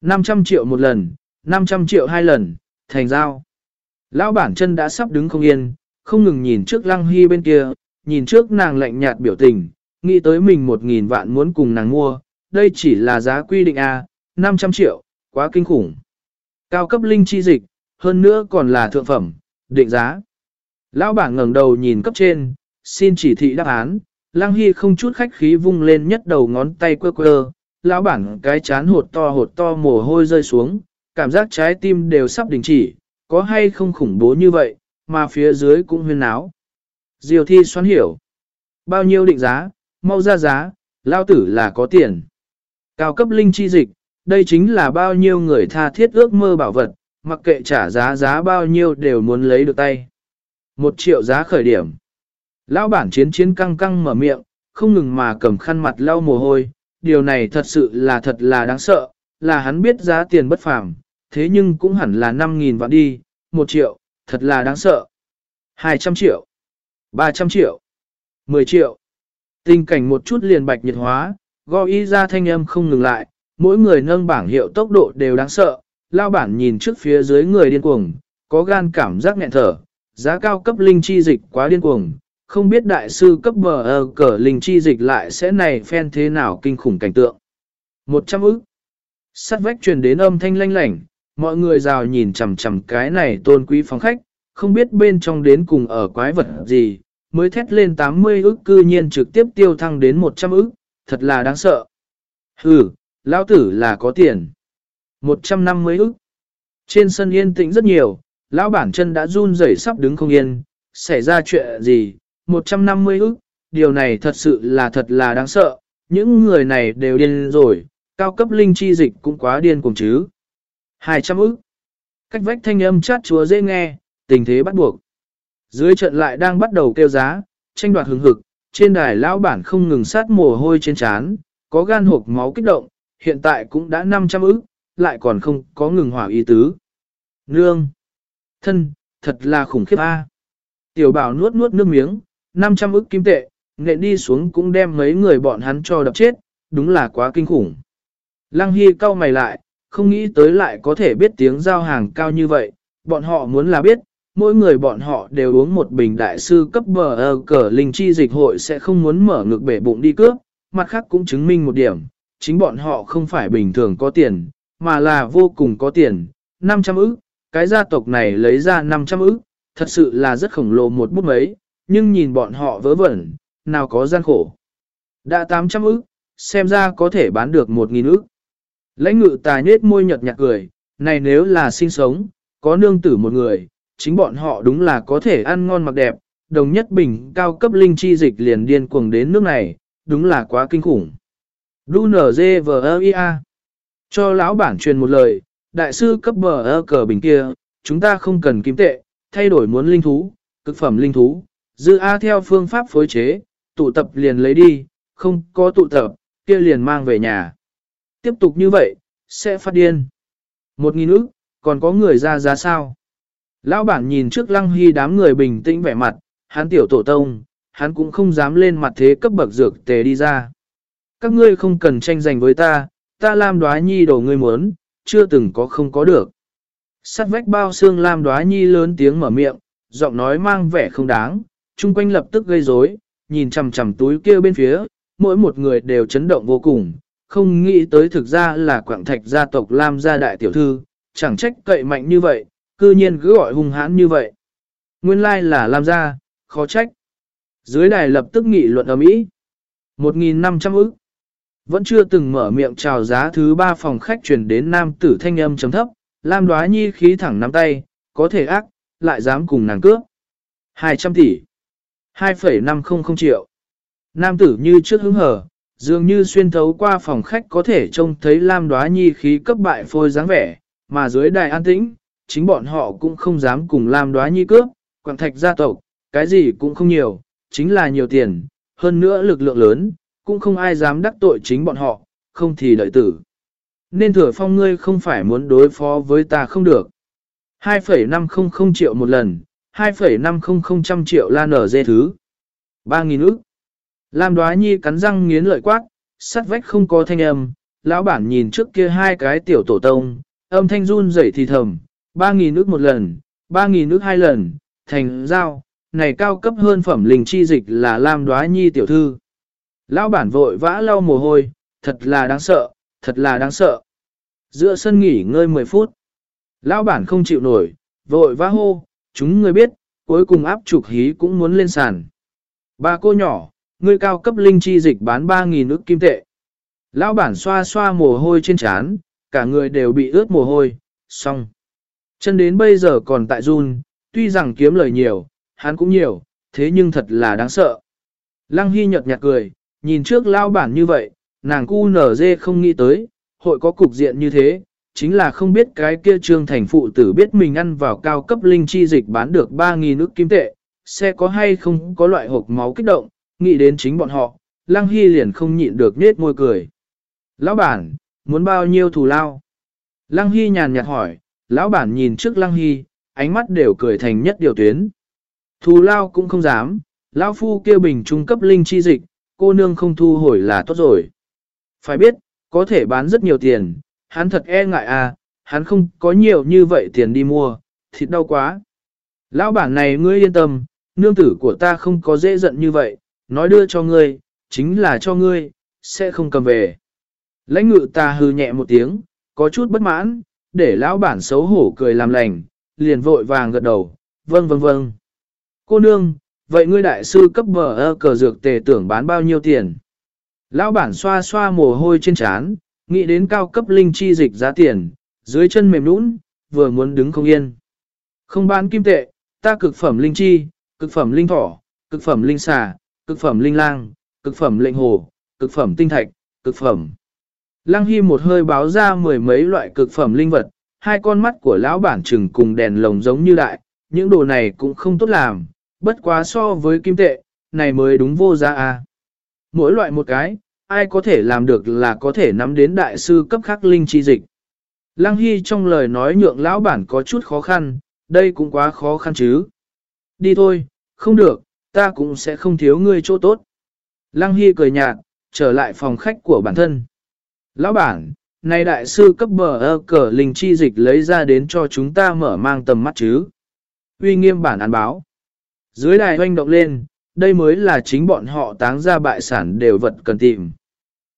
Speaker 1: 500 triệu một lần, 500 triệu hai lần, thành giao. Lão bản chân đã sắp đứng không yên, không ngừng nhìn trước lăng hy bên kia, nhìn trước nàng lạnh nhạt biểu tình, nghĩ tới mình một nghìn vạn muốn cùng nàng mua, đây chỉ là giá quy định A, 500 triệu, quá kinh khủng. Cao cấp linh chi dịch, hơn nữa còn là thượng phẩm, định giá. Lão bản ngẩng đầu nhìn cấp trên, xin chỉ thị đáp án, lang Hy không chút khách khí vung lên nhất đầu ngón tay quơ quơ, lão bản cái chán hột to hột to mồ hôi rơi xuống, cảm giác trái tim đều sắp đình chỉ, có hay không khủng bố như vậy, mà phía dưới cũng huyên náo. Diều thi xoắn hiểu. Bao nhiêu định giá, mau ra giá, lao tử là có tiền. Cao cấp linh chi dịch, đây chính là bao nhiêu người tha thiết ước mơ bảo vật, mặc kệ trả giá giá bao nhiêu đều muốn lấy được tay. Một triệu giá khởi điểm. Lão bản chiến chiến căng căng mở miệng, không ngừng mà cầm khăn mặt lau mồ hôi, điều này thật sự là thật là đáng sợ, là hắn biết giá tiền bất phàm, thế nhưng cũng hẳn là 5.000 vạn đi, 1 triệu, thật là đáng sợ. 200 triệu, 300 triệu, 10 triệu. Tình cảnh một chút liền bạch nhiệt hóa, go y ra thanh âm không ngừng lại, mỗi người nâng bảng hiệu tốc độ đều đáng sợ, lao bản nhìn trước phía dưới người điên cuồng, có gan cảm giác nghẹn thở, giá cao cấp linh chi dịch quá điên cuồng, không biết đại sư cấp bờ ờ cờ linh chi dịch lại sẽ này phen thế nào kinh khủng cảnh tượng. Một trăm ức. Sắt vách truyền đến âm thanh lanh lảnh, mọi người rào nhìn chằm chằm cái này tôn quý phóng khách, không biết bên trong đến cùng ở quái vật gì, mới thét lên 80 ức cư nhiên trực tiếp tiêu thăng đến 100 ức, thật là đáng sợ. Hừ, lão tử là có tiền. 150 ức. Trên sân yên tĩnh rất nhiều, lão bản chân đã run rẩy sắp đứng không yên, xảy ra chuyện gì, 150 ức, điều này thật sự là thật là đáng sợ, những người này đều điên rồi, cao cấp linh chi dịch cũng quá điên cùng chứ. 200 ức. Cách vách thanh âm chát chúa dễ nghe, tình thế bắt buộc. Dưới trận lại đang bắt đầu kêu giá, tranh đoạt hứng hực, trên đài lão bản không ngừng sát mồ hôi trên trán, có gan hộp máu kích động, hiện tại cũng đã 500 ức, lại còn không có ngừng hỏa ý tứ. Nương! Thân, thật là khủng khiếp a. Tiểu bảo nuốt nuốt nước miếng, 500 ức kim tệ, nện đi xuống cũng đem mấy người bọn hắn cho đập chết, đúng là quá kinh khủng. Lăng Hy cau mày lại, không nghĩ tới lại có thể biết tiếng giao hàng cao như vậy, bọn họ muốn là biết, mỗi người bọn họ đều uống một bình đại sư cấp bờ ở cờ linh chi dịch hội sẽ không muốn mở ngực bể bụng đi cướp, mặt khác cũng chứng minh một điểm, chính bọn họ không phải bình thường có tiền, mà là vô cùng có tiền, 500 ức, cái gia tộc này lấy ra 500 ức, thật sự là rất khổng lồ một bút mấy, nhưng nhìn bọn họ vớ vẩn, nào có gian khổ. Đã 800 ức, xem ra có thể bán được 1.000 ức. Lãnh ngự tài nết môi nhật nhạt cười, này nếu là sinh sống, có nương tử một người, chính bọn họ đúng là có thể ăn ngon mặc đẹp, đồng nhất bình cao cấp linh chi dịch liền điên cuồng đến nước này, đúng là quá kinh khủng. Đu nở dê vờ Cho lão bản truyền một lời, đại sư cấp bờ ơ cờ bình kia, chúng ta không cần kiếm tệ, thay đổi muốn linh thú, cực phẩm linh thú, dư A theo phương pháp phối chế, tụ tập liền lấy đi, không có tụ tập, kia liền mang về nhà. Tiếp tục như vậy, sẽ phát điên. Một nghìn ức, còn có người ra giá sao? Lão bản nhìn trước lăng hy đám người bình tĩnh vẻ mặt, hắn tiểu tổ tông, hắn cũng không dám lên mặt thế cấp bậc dược tề đi ra. Các ngươi không cần tranh giành với ta, ta làm đoá nhi đồ ngươi muốn, chưa từng có không có được. Sắt vách bao xương lam đoá nhi lớn tiếng mở miệng, giọng nói mang vẻ không đáng, chung quanh lập tức gây rối, nhìn chằm chằm túi kia bên phía, mỗi một người đều chấn động vô cùng, không nghĩ tới thực ra là quảng thạch gia tộc lam gia đại tiểu thư, chẳng trách cậy mạnh như vậy, cư nhiên cứ gọi hung hãn như vậy. Nguyên lai là lam gia, khó trách. Dưới đài lập tức nghị luận ở Mỹ. 1.500 ức. Vẫn chưa từng mở miệng chào giá thứ ba phòng khách chuyển đến nam tử thanh âm chấm thấp, Lam đoá nhi khí thẳng nắm tay, có thể ác, lại dám cùng nàng cướp. 200 tỷ. 2,500 triệu. Nam tử như trước hứng hở, dường như xuyên thấu qua phòng khách có thể trông thấy Lam đoá nhi khí cấp bại phôi dáng vẻ, mà dưới đài an tĩnh, chính bọn họ cũng không dám cùng Lam đoá nhi cướp, quảng thạch gia tộc, cái gì cũng không nhiều, chính là nhiều tiền, hơn nữa lực lượng lớn, cũng không ai dám đắc tội chính bọn họ, không thì đợi tử. Nên thừa phong ngươi không phải muốn đối phó với ta không được. 2,500 triệu một lần, 2,500 trăm triệu lan ở dê thứ. 3.000 ức. Lam đoá nhi cắn răng nghiến lợi quát, sắt vách không có thanh âm, lão bản nhìn trước kia hai cái tiểu tổ tông, âm thanh run rẩy thì thầm, 3.000 nước một lần, 3.000 nước hai lần, thành giao, này cao cấp hơn phẩm linh chi dịch là Lam đoá nhi tiểu thư. Lão bản vội vã lau mồ hôi, thật là đáng sợ, thật là đáng sợ. Giữa sân nghỉ ngơi 10 phút. Lão bản không chịu nổi, vội vã hô, chúng người biết, cuối cùng áp trục hí cũng muốn lên sàn. Ba cô nhỏ, ngươi cao cấp linh chi dịch bán 3.000 ức kim tệ. Lão bản xoa xoa mồ hôi trên trán, cả người đều bị ướt mồ hôi, xong. Chân đến bây giờ còn tại run, tuy rằng kiếm lời nhiều, hắn cũng nhiều, thế nhưng thật là đáng sợ. Lăng Hy nhợt nhạt cười, nhìn trước lao bản như vậy, nàng cu nở dê không nghĩ tới, hội có cục diện như thế, chính là không biết cái kia trương thành phụ tử biết mình ăn vào cao cấp linh chi dịch bán được 3.000 ức kim tệ, sẽ có hay không có loại hộp máu kích động, nghĩ đến chính bọn họ, Lăng Hy liền không nhịn được nết môi cười. Lão bản, muốn bao nhiêu thù lao? Lăng Hy nhàn nhạt hỏi, lão bản nhìn trước Lăng Hy, ánh mắt đều cười thành nhất điều tuyến. Thù lao cũng không dám, lão phu kêu bình trung cấp linh chi dịch, cô nương không thu hồi là tốt rồi. Phải biết, có thể bán rất nhiều tiền, hắn thật e ngại à, hắn không có nhiều như vậy tiền đi mua, thịt đau quá. Lão bản này ngươi yên tâm, nương tử của ta không có dễ giận như vậy, nói đưa cho ngươi, chính là cho ngươi, sẽ không cầm về. Lãnh ngự ta hư nhẹ một tiếng, có chút bất mãn, để lão bản xấu hổ cười làm lành, liền vội vàng gật đầu, vâng vâng vâng. Cô nương, vậy ngươi đại sư cấp bờ ơ cờ dược tề tưởng bán bao nhiêu tiền? Lão bản xoa xoa mồ hôi trên trán, nghĩ đến cao cấp linh chi dịch giá tiền, dưới chân mềm nũng, vừa muốn đứng không yên. Không bán kim tệ, ta cực phẩm linh chi, cực phẩm linh thỏ, cực phẩm linh xà, cực phẩm linh lang, cực phẩm lệnh hồ, cực phẩm tinh thạch, cực phẩm. Lăng Hy một hơi báo ra mười mấy loại cực phẩm linh vật, hai con mắt của lão bản trừng cùng đèn lồng giống như đại, những đồ này cũng không tốt làm, bất quá so với kim tệ, này mới đúng vô giá à. Mỗi loại một cái, ai có thể làm được là có thể nắm đến đại sư cấp khắc linh chi dịch. Lăng Hy trong lời nói nhượng lão bản có chút khó khăn, đây cũng quá khó khăn chứ. Đi thôi, không được, ta cũng sẽ không thiếu ngươi chỗ tốt. Lăng Hy cười nhạt, trở lại phòng khách của bản thân. Lão bản, này đại sư cấp bờ ơ cờ linh chi dịch lấy ra đến cho chúng ta mở mang tầm mắt chứ. Uy nghiêm bản án báo. Dưới đài hoanh động lên, đây mới là chính bọn họ táng ra bại sản đều vật cần tìm.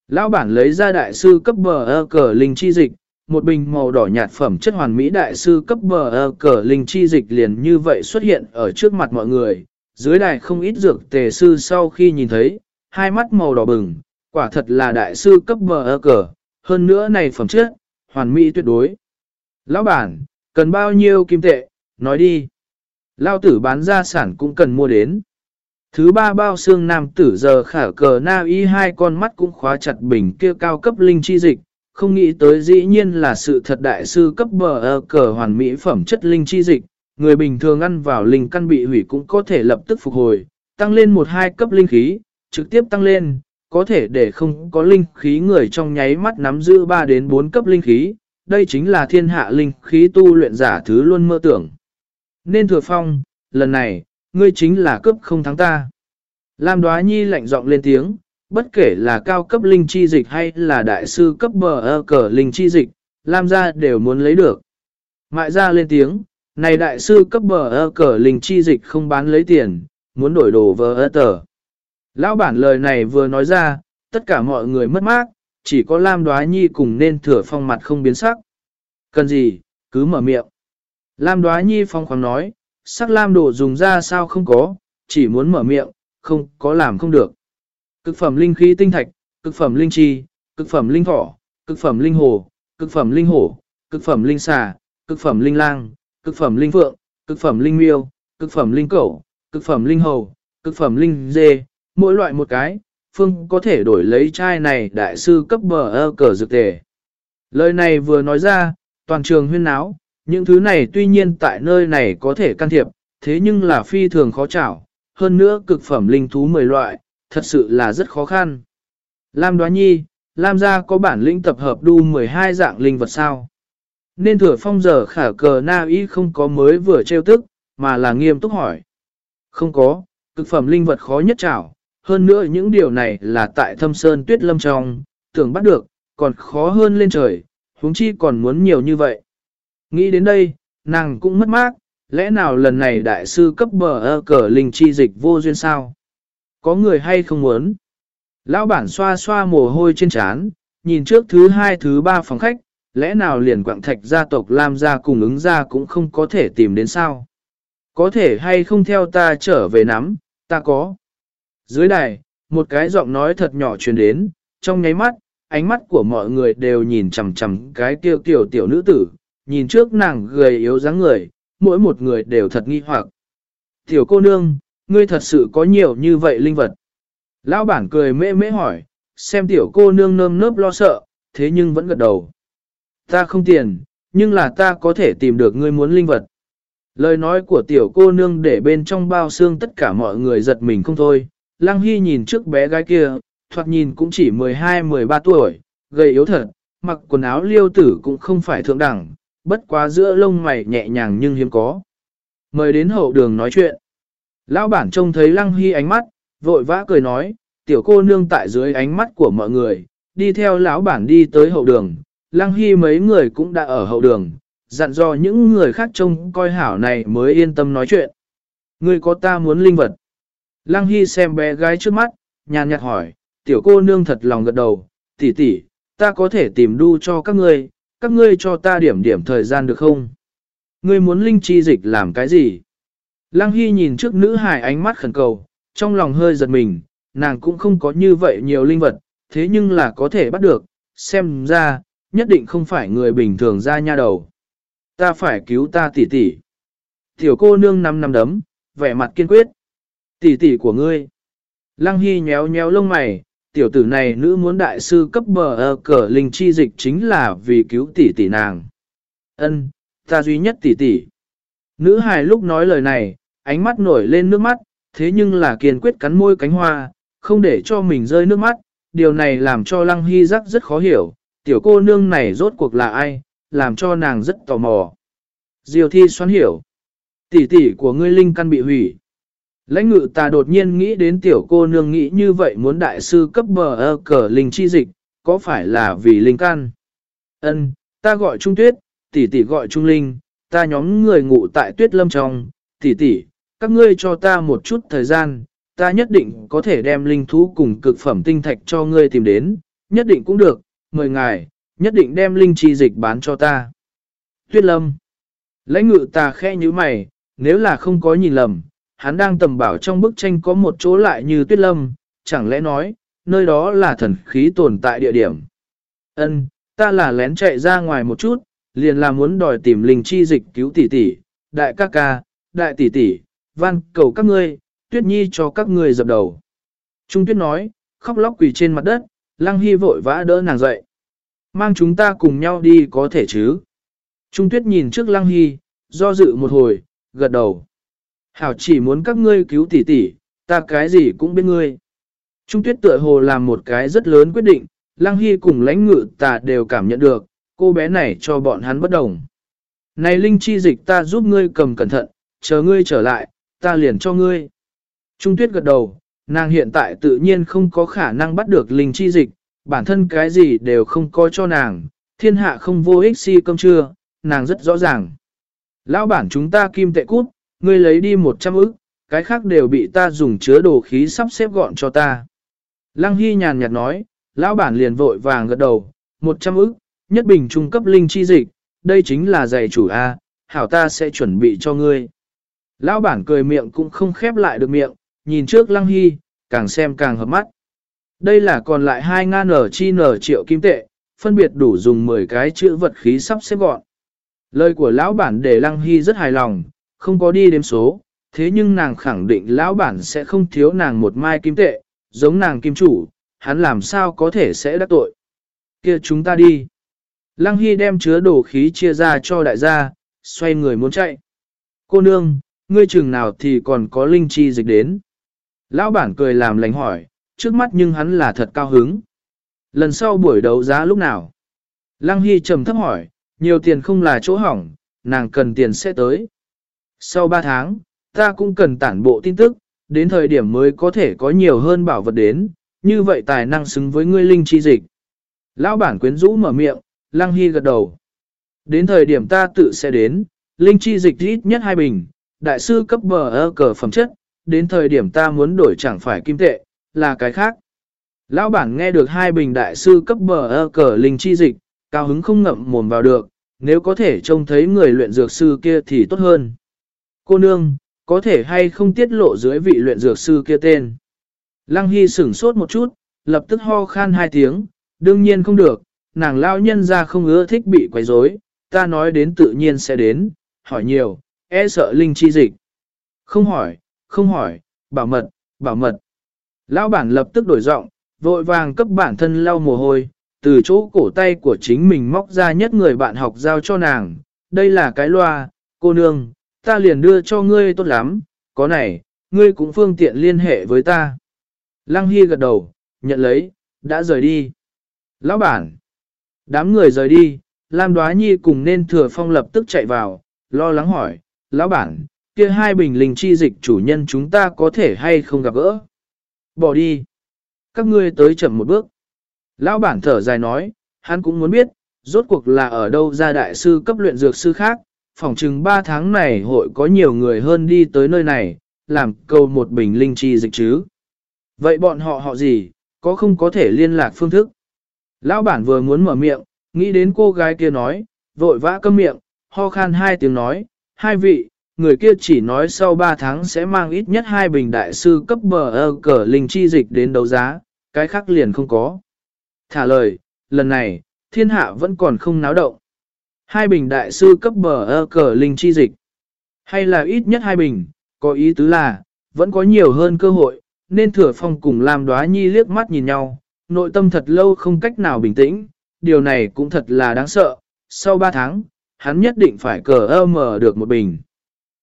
Speaker 1: Lão bản lấy ra đại sư cấp bờ ơ cờ linh chi dịch, một bình màu đỏ nhạt phẩm chất hoàn mỹ đại sư cấp bờ ơ cờ linh chi dịch liền như vậy xuất hiện ở trước mặt mọi người. Dưới đài không ít dược tề sư sau khi nhìn thấy, hai mắt màu đỏ bừng, quả thật là đại sư cấp bờ ơ cờ, hơn nữa này phẩm chất, hoàn mỹ tuyệt đối. Lão bản, cần bao nhiêu kim tệ, nói đi. Lao tử bán gia sản cũng cần mua đến. Thứ ba bao xương nam tử giờ khả cờ na y hai con mắt cũng khóa chặt bình kia cao cấp linh chi dịch, không nghĩ tới dĩ nhiên là sự thật đại sư cấp bờ ơ cờ hoàn mỹ phẩm chất linh chi dịch, người bình thường ăn vào linh căn bị hủy cũng có thể lập tức phục hồi, tăng lên một hai cấp linh khí, trực tiếp tăng lên, có thể để không có linh khí người trong nháy mắt nắm giữ 3 đến 4 cấp linh khí, đây chính là thiên hạ linh khí tu luyện giả thứ luôn mơ tưởng. Nên thừa phong, lần này, ngươi chính là cấp không thắng ta. Lam đoá nhi lạnh giọng lên tiếng, bất kể là cao cấp linh chi dịch hay là đại sư cấp bờ ơ cờ linh chi dịch, Lam gia đều muốn lấy được. Mại ra lên tiếng, này đại sư cấp bờ ơ cờ linh chi dịch không bán lấy tiền, muốn đổi đồ vờ ơ tờ. Lão bản lời này vừa nói ra, tất cả mọi người mất mát, chỉ có Lam đoá nhi cùng nên thừa phong mặt không biến sắc. Cần gì, cứ mở miệng. Lam đoá nhi phong khoáng nói, sắc lam đồ dùng ra sao không có, chỉ muốn mở miệng, không có làm không được. Cực phẩm linh khí tinh thạch, cực phẩm linh chi, cực phẩm linh thỏ, cực phẩm linh hồ, cực phẩm linh hổ, cực phẩm linh xà, cực phẩm linh lang, cực phẩm linh phượng, cực phẩm linh miêu, cực phẩm linh cẩu, cực phẩm linh hầu, cực phẩm linh dê, mỗi loại một cái, phương có thể đổi lấy chai này đại sư cấp bờ ơ cờ dược tề. Lời này vừa nói ra, toàn trường huyên náo, những thứ này tuy nhiên tại nơi này có thể can thiệp, thế nhưng là phi thường khó chảo, hơn nữa cực phẩm linh thú 10 loại, thật sự là rất khó khăn. Lam Đoá Nhi, Lam gia có bản lĩnh tập hợp đu 12 dạng linh vật sao? Nên thừa phong giờ khả cờ na ý không có mới vừa trêu tức, mà là nghiêm túc hỏi. Không có, cực phẩm linh vật khó nhất chảo, hơn nữa những điều này là tại thâm sơn tuyết lâm trong, tưởng bắt được, còn khó hơn lên trời, huống chi còn muốn nhiều như vậy. Nghĩ đến đây, nàng cũng mất mát, lẽ nào lần này đại sư cấp bờ ơ cờ linh chi dịch vô duyên sao? Có người hay không muốn? Lão bản xoa xoa mồ hôi trên trán, nhìn trước thứ hai thứ ba phòng khách, lẽ nào liền quạng thạch gia tộc Lam gia cùng ứng gia cũng không có thể tìm đến sao? Có thể hay không theo ta trở về nắm, ta có. Dưới đài, một cái giọng nói thật nhỏ truyền đến, trong nháy mắt, ánh mắt của mọi người đều nhìn chằm chằm cái tiêu tiểu tiểu nữ tử, nhìn trước nàng gầy yếu dáng người, mỗi một người đều thật nghi hoặc. Tiểu cô nương, ngươi thật sự có nhiều như vậy linh vật. Lão bản cười mễ mễ hỏi, xem tiểu cô nương nơm nớp lo sợ, thế nhưng vẫn gật đầu. Ta không tiền, nhưng là ta có thể tìm được ngươi muốn linh vật. Lời nói của tiểu cô nương để bên trong bao xương tất cả mọi người giật mình không thôi. Lăng Hy nhìn trước bé gái kia, thoạt nhìn cũng chỉ 12-13 tuổi, gầy yếu thật, mặc quần áo liêu tử cũng không phải thượng đẳng, bất quá giữa lông mày nhẹ nhàng nhưng hiếm có. Mời đến hậu đường nói chuyện. Lão bản trông thấy Lăng Hy ánh mắt, vội vã cười nói, tiểu cô nương tại dưới ánh mắt của mọi người, đi theo lão bản đi tới hậu đường. Lăng Hy mấy người cũng đã ở hậu đường, dặn dò những người khác trông coi hảo này mới yên tâm nói chuyện. Người có ta muốn linh vật. Lăng Hy xem bé gái trước mắt, nhàn nhạt hỏi, tiểu cô nương thật lòng gật đầu, tỷ tỷ, ta có thể tìm đu cho các ngươi, các ngươi cho ta điểm điểm thời gian được không? Ngươi muốn linh chi dịch làm cái gì? Lăng Hy nhìn trước nữ hài ánh mắt khẩn cầu, trong lòng hơi giật mình, nàng cũng không có như vậy nhiều linh vật, thế nhưng là có thể bắt được, xem ra, nhất định không phải người bình thường ra nha đầu. Ta phải cứu ta tỷ tỷ. Tiểu cô nương năm năm đấm, vẻ mặt kiên quyết. Tỷ tỷ của ngươi. Lăng Hy nhéo nhéo lông mày, tiểu tử này nữ muốn đại sư cấp bờ ơ cờ linh chi dịch chính là vì cứu tỷ tỷ nàng. Ân, ta duy nhất tỷ tỷ. Nữ hài lúc nói lời này, ánh mắt nổi lên nước mắt, thế nhưng là kiên quyết cắn môi cánh hoa, không để cho mình rơi nước mắt, điều này làm cho Lăng Hy giác rất khó hiểu, tiểu cô nương này rốt cuộc là ai, làm cho nàng rất tò mò. Diều thi xoắn hiểu, tỷ tỷ của ngươi linh căn bị hủy. Lãnh ngự ta đột nhiên nghĩ đến tiểu cô nương nghĩ như vậy muốn đại sư cấp bờ ơ cờ linh chi dịch, có phải là vì linh căn? Ân, ta gọi Trung Tuyết, tỷ tỷ gọi Trung Linh, ta nhóm người ngủ tại Tuyết Lâm trong, tỷ tỷ, các ngươi cho ta một chút thời gian, ta nhất định có thể đem linh thú cùng cực phẩm tinh thạch cho ngươi tìm đến, nhất định cũng được, mời ngài, nhất định đem linh chi dịch bán cho ta. Tuyết Lâm Lãnh ngự ta khe như mày, nếu là không có nhìn lầm, hắn đang tầm bảo trong bức tranh có một chỗ lại như Tuyết Lâm, chẳng lẽ nói, nơi đó là thần khí tồn tại địa điểm. Ân, ta là lén chạy ra ngoài một chút, liền là muốn đòi tìm linh chi dịch cứu tỷ tỷ, đại ca ca, đại tỷ tỷ, van cầu các ngươi, tuyết nhi cho các ngươi dập đầu. Trung tuyết nói, khóc lóc quỳ trên mặt đất, lăng hy vội vã đỡ nàng dậy. Mang chúng ta cùng nhau đi có thể chứ. Trung tuyết nhìn trước lăng hy, do dự một hồi, gật đầu. Hảo chỉ muốn các ngươi cứu tỷ tỷ, ta cái gì cũng biết ngươi. Trung tuyết tựa hồ làm một cái rất lớn quyết định, lăng hy cùng lãnh ngự ta đều cảm nhận được, cô bé này cho bọn hắn bất đồng. Này linh chi dịch ta giúp ngươi cầm cẩn thận, chờ ngươi trở lại, ta liền cho ngươi. Trung tuyết gật đầu, nàng hiện tại tự nhiên không có khả năng bắt được linh chi dịch, bản thân cái gì đều không có cho nàng, thiên hạ không vô ích si cơm trưa, nàng rất rõ ràng. Lão bản chúng ta kim tệ cút, ngươi lấy đi 100 ức, cái khác đều bị ta dùng chứa đồ khí sắp xếp gọn cho ta. Lăng Hy nhàn nhạt nói, lão bản liền vội vàng gật đầu, 100 ức, nhất bình trung cấp linh chi dịch, đây chính là giày chủ A, hảo ta sẽ chuẩn bị cho ngươi. Lão bản cười miệng cũng không khép lại được miệng, nhìn trước Lăng Hy, càng xem càng hợp mắt. Đây là còn lại hai ngàn nở chi nở triệu kim tệ, phân biệt đủ dùng 10 cái chữ vật khí sắp xếp gọn. Lời của lão bản để Lăng Hy rất hài lòng, không có đi đếm số, thế nhưng nàng khẳng định lão bản sẽ không thiếu nàng một mai kim tệ, giống nàng kim chủ, hắn làm sao có thể sẽ đắc tội. kia chúng ta đi. Lăng Hy đem chứa đồ khí chia ra cho đại gia, xoay người muốn chạy. Cô nương, ngươi chừng nào thì còn có linh chi dịch đến. Lão bản cười làm lành hỏi, trước mắt nhưng hắn là thật cao hứng. Lần sau buổi đấu giá lúc nào? Lăng Hy trầm thấp hỏi, nhiều tiền không là chỗ hỏng, nàng cần tiền sẽ tới. Sau 3 tháng, ta cũng cần tản bộ tin tức, đến thời điểm mới có thể có nhiều hơn bảo vật đến, như vậy tài năng xứng với ngươi linh chi dịch. Lão bản quyến rũ mở miệng, Lăng Hy gật đầu. Đến thời điểm ta tự sẽ đến, linh chi dịch ít nhất hai bình, đại sư cấp bờ ơ cờ phẩm chất, đến thời điểm ta muốn đổi chẳng phải kim tệ, là cái khác. Lão bản nghe được hai bình đại sư cấp bờ ơ cờ linh chi dịch, cao hứng không ngậm mồm vào được, nếu có thể trông thấy người luyện dược sư kia thì tốt hơn. Cô nương, có thể hay không tiết lộ dưới vị luyện dược sư kia tên. Lăng Hy sửng sốt một chút, lập tức ho khan hai tiếng, đương nhiên không được, nàng lao nhân ra không ưa thích bị quấy rối, ta nói đến tự nhiên sẽ đến, hỏi nhiều, e sợ linh chi dịch. Không hỏi, không hỏi, bảo mật, bảo mật. Lão bản lập tức đổi giọng, vội vàng cấp bản thân lau mồ hôi, từ chỗ cổ tay của chính mình móc ra nhất người bạn học giao cho nàng. Đây là cái loa, cô nương, ta liền đưa cho ngươi tốt lắm, có này, ngươi cũng phương tiện liên hệ với ta. Lăng Hy gật đầu, nhận lấy, đã rời đi. Lão bản, đám người rời đi, Lam Đoá Nhi cùng nên thừa phong lập tức chạy vào, lo lắng hỏi, lão bản, kia hai bình linh chi dịch chủ nhân chúng ta có thể hay không gặp gỡ. Bỏ đi. Các ngươi tới chậm một bước. Lão bản thở dài nói, hắn cũng muốn biết, rốt cuộc là ở đâu ra đại sư cấp luyện dược sư khác, phỏng chừng 3 tháng này hội có nhiều người hơn đi tới nơi này, làm cầu một bình linh chi dịch chứ. Vậy bọn họ họ gì, có không có thể liên lạc phương thức? Lão bản vừa muốn mở miệng, nghĩ đến cô gái kia nói, vội vã câm miệng, ho khan hai tiếng nói, hai vị, người kia chỉ nói sau 3 tháng sẽ mang ít nhất hai bình đại sư cấp bờ ơ cờ linh chi dịch đến đấu giá, cái khác liền không có. Thả lời, lần này, thiên hạ vẫn còn không náo động. Hai bình đại sư cấp bờ ơ cờ linh chi dịch. Hay là ít nhất hai bình, có ý tứ là, vẫn có nhiều hơn cơ hội, nên thừa phong cùng làm đoá nhi liếc mắt nhìn nhau, nội tâm thật lâu không cách nào bình tĩnh, điều này cũng thật là đáng sợ. Sau ba tháng, hắn nhất định phải cờ ơ mở được một bình.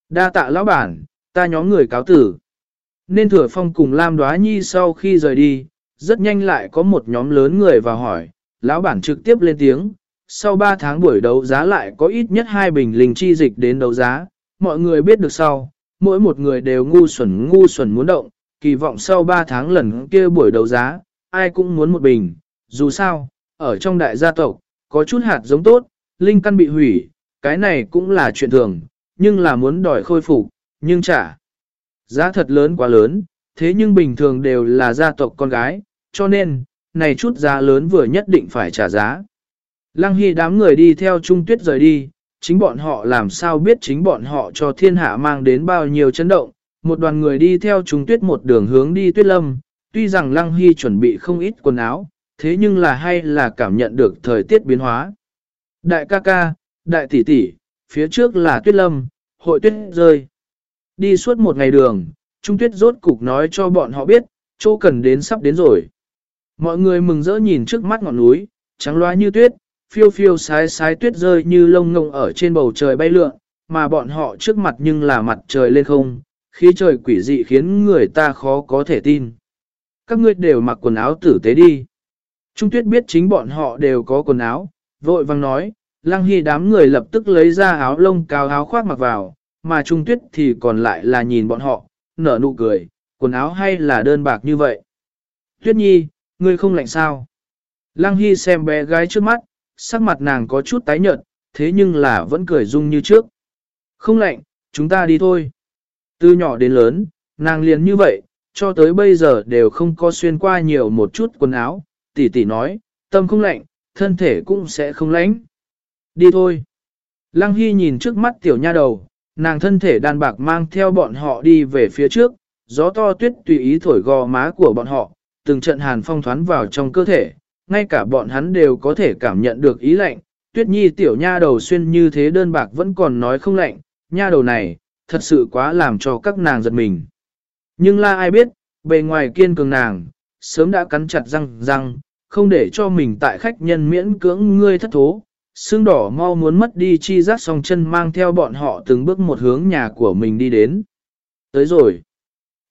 Speaker 1: Đa tạ lão bản, Ta nhóm người cáo tử. Nên thừa phong cùng Lam Đoá Nhi sau khi rời đi, rất nhanh lại có một nhóm lớn người vào hỏi, lão bản trực tiếp lên tiếng, sau 3 tháng buổi đấu giá lại có ít nhất hai bình linh chi dịch đến đấu giá, mọi người biết được sau, mỗi một người đều ngu xuẩn ngu xuẩn muốn động, kỳ vọng sau 3 tháng lần kia buổi đấu giá, ai cũng muốn một bình, dù sao, ở trong đại gia tộc, có chút hạt giống tốt, linh căn bị hủy, cái này cũng là chuyện thường, nhưng là muốn đòi khôi phục, nhưng trả. Giá thật lớn quá lớn, thế nhưng bình thường đều là gia tộc con gái, cho nên, này chút giá lớn vừa nhất định phải trả giá. Lăng Hy đám người đi theo Trung Tuyết rời đi, chính bọn họ làm sao biết chính bọn họ cho thiên hạ mang đến bao nhiêu chấn động. Một đoàn người đi theo Trung Tuyết một đường hướng đi Tuyết Lâm, tuy rằng Lăng Hy chuẩn bị không ít quần áo, thế nhưng là hay là cảm nhận được thời tiết biến hóa. Đại ca ca, đại tỷ tỷ, phía trước là Tuyết Lâm, hội tuyết rơi. Đi suốt một ngày đường, Trung Tuyết rốt cục nói cho bọn họ biết, chỗ cần đến sắp đến rồi. Mọi người mừng rỡ nhìn trước mắt ngọn núi, trắng loa như tuyết, phiêu phiêu sái sái tuyết rơi như lông ngông ở trên bầu trời bay lượn, mà bọn họ trước mặt nhưng là mặt trời lên không, khí trời quỷ dị khiến người ta khó có thể tin. Các ngươi đều mặc quần áo tử tế đi. Trung tuyết biết chính bọn họ đều có quần áo, vội vang nói, Lăng Hy đám người lập tức lấy ra áo lông cao áo khoác mặc vào, mà Trung tuyết thì còn lại là nhìn bọn họ, nở nụ cười, quần áo hay là đơn bạc như vậy. Tuyết nhi, ngươi không lạnh sao? Lăng Hy xem bé gái trước mắt, sắc mặt nàng có chút tái nhợt, thế nhưng là vẫn cười dung như trước. Không lạnh, chúng ta đi thôi. Từ nhỏ đến lớn, nàng liền như vậy, cho tới bây giờ đều không có xuyên qua nhiều một chút quần áo, tỷ tỷ nói, tâm không lạnh, thân thể cũng sẽ không lạnh. Đi thôi. Lăng Hy nhìn trước mắt tiểu nha đầu, nàng thân thể đàn bạc mang theo bọn họ đi về phía trước, gió to tuyết tùy ý thổi gò má của bọn họ, từng trận hàn phong thoán vào trong cơ thể, ngay cả bọn hắn đều có thể cảm nhận được ý lạnh. Tuyết nhi tiểu nha đầu xuyên như thế đơn bạc vẫn còn nói không lạnh, nha đầu này, thật sự quá làm cho các nàng giật mình. Nhưng là ai biết, bề ngoài kiên cường nàng, sớm đã cắn chặt răng răng, không để cho mình tại khách nhân miễn cưỡng ngươi thất thố. Sương đỏ mau muốn mất đi chi giác song chân mang theo bọn họ từng bước một hướng nhà của mình đi đến. Tới rồi.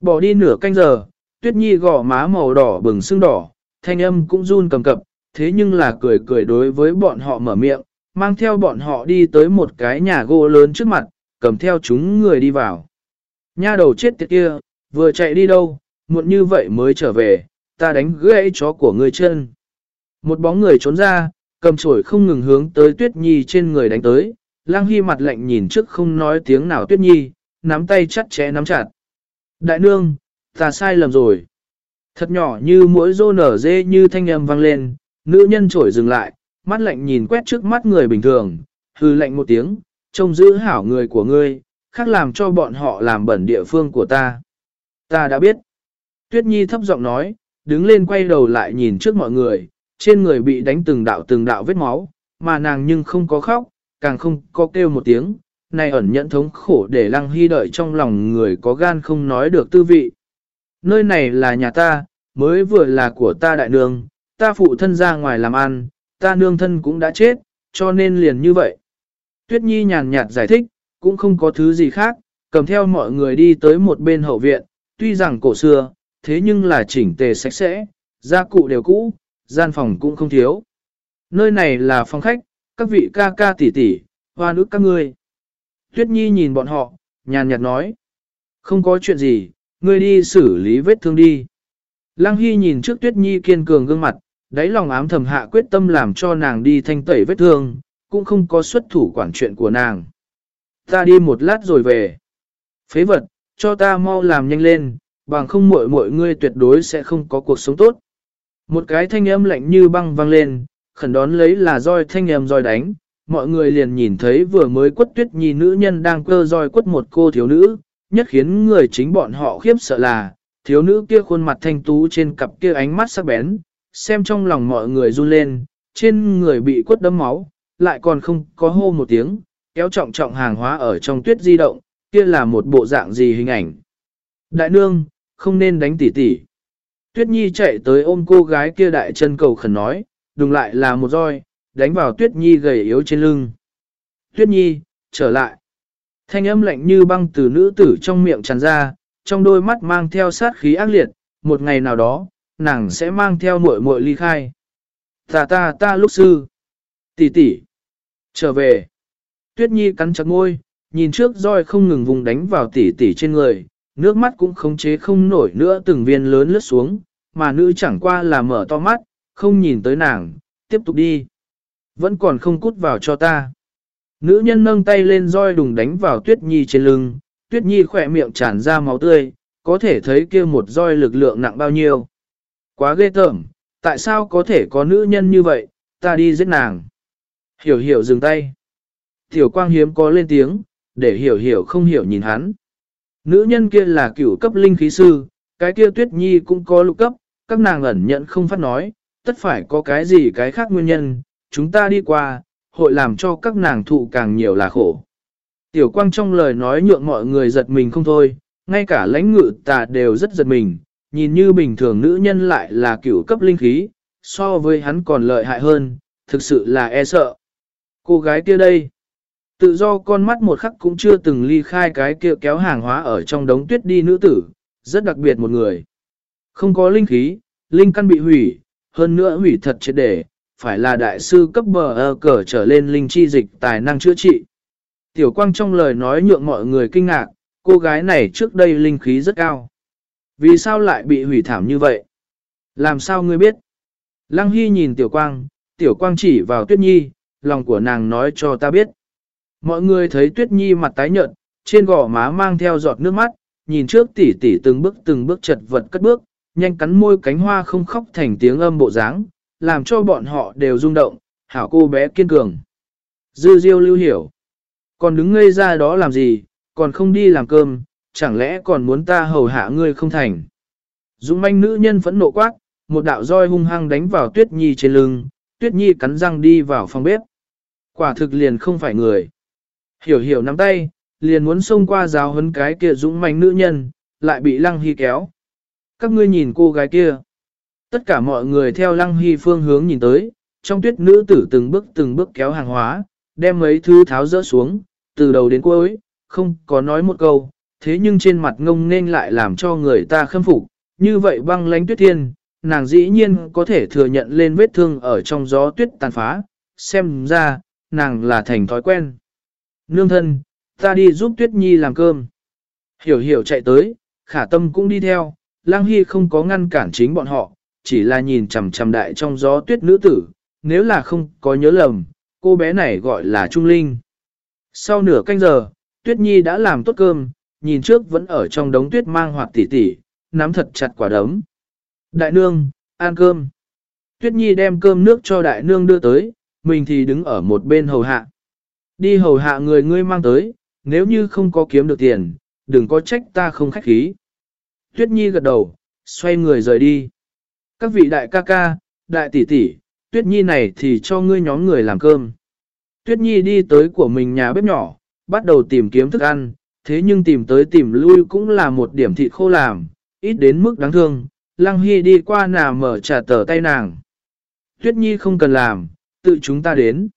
Speaker 1: Bỏ đi nửa canh giờ, tuyết nhi gò má màu đỏ bừng sương đỏ, thanh âm cũng run cầm cập, thế nhưng là cười cười đối với bọn họ mở miệng, mang theo bọn họ đi tới một cái nhà gỗ lớn trước mặt, cầm theo chúng người đi vào. Nha đầu chết tiệt kia, vừa chạy đi đâu, muộn như vậy mới trở về, ta đánh gãy chó của người chân. Một bóng người trốn ra, cầm chổi không ngừng hướng tới Tuyết Nhi trên người đánh tới, Lang Hy mặt lạnh nhìn trước không nói tiếng nào Tuyết Nhi, nắm tay chặt chẽ nắm chặt. Đại nương, ta sai lầm rồi. Thật nhỏ như mỗi rô nở dê như thanh âm vang lên, nữ nhân trổi dừng lại, mắt lạnh nhìn quét trước mắt người bình thường, hư lạnh một tiếng, trông giữ hảo người của ngươi, khác làm cho bọn họ làm bẩn địa phương của ta. Ta đã biết. Tuyết Nhi thấp giọng nói, đứng lên quay đầu lại nhìn trước mọi người, trên người bị đánh từng đạo từng đạo vết máu, mà nàng nhưng không có khóc, càng không có kêu một tiếng, này ẩn nhận thống khổ để lăng hy đợi trong lòng người có gan không nói được tư vị. Nơi này là nhà ta, mới vừa là của ta đại nương, ta phụ thân ra ngoài làm ăn, ta nương thân cũng đã chết, cho nên liền như vậy. Tuyết Nhi nhàn nhạt giải thích, cũng không có thứ gì khác, cầm theo mọi người đi tới một bên hậu viện, tuy rằng cổ xưa, thế nhưng là chỉnh tề sạch sẽ, gia cụ đều cũ, gian phòng cũng không thiếu. Nơi này là phòng khách, các vị ca ca tỷ tỷ, hoa nước các ngươi. Tuyết Nhi nhìn bọn họ, nhàn nhạt nói, không có chuyện gì, ngươi đi xử lý vết thương đi. Lăng Hy nhìn trước Tuyết Nhi kiên cường gương mặt, đáy lòng ám thầm hạ quyết tâm làm cho nàng đi thanh tẩy vết thương, cũng không có xuất thủ quản chuyện của nàng. Ta đi một lát rồi về. Phế vật, cho ta mau làm nhanh lên, bằng không muội muội ngươi tuyệt đối sẽ không có cuộc sống tốt. Một cái thanh âm lạnh như băng vang lên, khẩn đón lấy là roi thanh âm roi đánh, mọi người liền nhìn thấy vừa mới quất tuyết nhi nữ nhân đang cơ roi quất một cô thiếu nữ, nhất khiến người chính bọn họ khiếp sợ là, thiếu nữ kia khuôn mặt thanh tú trên cặp kia ánh mắt sắc bén, xem trong lòng mọi người run lên, trên người bị quất đấm máu, lại còn không có hô một tiếng, kéo trọng trọng hàng hóa ở trong tuyết di động, kia là một bộ dạng gì hình ảnh. Đại nương, không nên đánh tỉ tỉ. Tuyết Nhi chạy tới ôm cô gái kia đại chân cầu khẩn nói, đừng lại là một roi, đánh vào Tuyết Nhi gầy yếu trên lưng. Tuyết Nhi, trở lại. Thanh âm lạnh như băng từ nữ tử trong miệng tràn ra, trong đôi mắt mang theo sát khí ác liệt, một ngày nào đó, nàng sẽ mang theo muội muội ly khai. Ta ta ta lúc sư. Tỷ tỷ. Trở về. Tuyết Nhi cắn chặt môi, nhìn trước roi không ngừng vùng đánh vào tỷ tỷ trên người, nước mắt cũng khống chế không nổi nữa từng viên lớn lướt xuống, mà nữ chẳng qua là mở to mắt, không nhìn tới nàng, tiếp tục đi. Vẫn còn không cút vào cho ta. Nữ nhân nâng tay lên roi đùng đánh vào Tuyết Nhi trên lưng, Tuyết Nhi khỏe miệng tràn ra máu tươi, có thể thấy kia một roi lực lượng nặng bao nhiêu. Quá ghê tởm, tại sao có thể có nữ nhân như vậy, ta đi giết nàng. Hiểu hiểu dừng tay. Tiểu quang hiếm có lên tiếng, để hiểu hiểu không hiểu nhìn hắn. Nữ nhân kia là cửu cấp linh khí sư, cái kia tuyết nhi cũng có lục cấp, các nàng ẩn nhận không phát nói, tất phải có cái gì cái khác nguyên nhân, chúng ta đi qua, hội làm cho các nàng thụ càng nhiều là khổ. Tiểu quang trong lời nói nhượng mọi người giật mình không thôi, ngay cả lãnh ngự tà đều rất giật mình, nhìn như bình thường nữ nhân lại là cửu cấp linh khí, so với hắn còn lợi hại hơn, thực sự là e sợ. Cô gái kia đây, tự do con mắt một khắc cũng chưa từng ly khai cái kia kéo hàng hóa ở trong đống tuyết đi nữ tử, rất đặc biệt một người. Không có linh khí, linh căn bị hủy, hơn nữa hủy thật chết để, phải là đại sư cấp bờ ơ cờ trở lên linh chi dịch tài năng chữa trị. Tiểu quang trong lời nói nhượng mọi người kinh ngạc, cô gái này trước đây linh khí rất cao. Vì sao lại bị hủy thảm như vậy? Làm sao ngươi biết? Lăng Hy nhìn Tiểu Quang, Tiểu Quang chỉ vào Tuyết Nhi, lòng của nàng nói cho ta biết. Mọi người thấy Tuyết Nhi mặt tái nhợt, trên gò má mang theo giọt nước mắt, nhìn trước tỉ tỉ từng bước từng bước chật vật cất bước, nhanh cắn môi cánh hoa không khóc thành tiếng âm bộ dáng, làm cho bọn họ đều rung động, hảo cô bé kiên cường. Dư diêu lưu hiểu. Còn đứng ngây ra đó làm gì, còn không đi làm cơm, chẳng lẽ còn muốn ta hầu hạ ngươi không thành. Dũng manh nữ nhân phẫn nộ quát, một đạo roi hung hăng đánh vào tuyết nhi trên lưng, tuyết nhi cắn răng đi vào phòng bếp. Quả thực liền không phải người. Hiểu hiểu nắm tay, liền muốn xông qua giáo hấn cái kia dũng manh nữ nhân, lại bị lăng hy kéo. Các ngươi nhìn cô gái kia. Tất cả mọi người theo lăng hy phương hướng nhìn tới, trong tuyết nữ tử từng bước từng bước kéo hàng hóa, đem mấy thứ tháo rỡ xuống, từ đầu đến cuối, không có nói một câu, thế nhưng trên mặt ngông nên lại làm cho người ta khâm phục, như vậy băng lánh tuyết thiên, nàng dĩ nhiên có thể thừa nhận lên vết thương ở trong gió tuyết tàn phá, xem ra, nàng là thành thói quen. Nương thân, ta đi giúp tuyết nhi làm cơm. Hiểu hiểu chạy tới, khả tâm cũng đi theo, lang hy không có ngăn cản chính bọn họ, chỉ là nhìn chằm chằm đại trong gió tuyết nữ tử, nếu là không có nhớ lầm, cô bé này gọi là Trung Linh. Sau nửa canh giờ, Tuyết Nhi đã làm tốt cơm, nhìn trước vẫn ở trong đống tuyết mang hoạt tỉ tỉ, nắm thật chặt quả đấm. Đại nương, ăn cơm. Tuyết Nhi đem cơm nước cho đại nương đưa tới, mình thì đứng ở một bên hầu hạ. Đi hầu hạ người ngươi mang tới, nếu như không có kiếm được tiền, đừng có trách ta không khách khí. Tuyết Nhi gật đầu, xoay người rời đi. Các vị đại ca ca, đại tỷ tỷ, Tuyết Nhi này thì cho ngươi nhóm người làm cơm. Tuyết Nhi đi tới của mình nhà bếp nhỏ, bắt đầu tìm kiếm thức ăn, thế nhưng tìm tới tìm lui cũng là một điểm thịt khô làm, ít đến mức đáng thương. Lăng Hy đi qua nà mở trả tờ tay nàng. Tuyết Nhi không cần làm, tự chúng ta đến.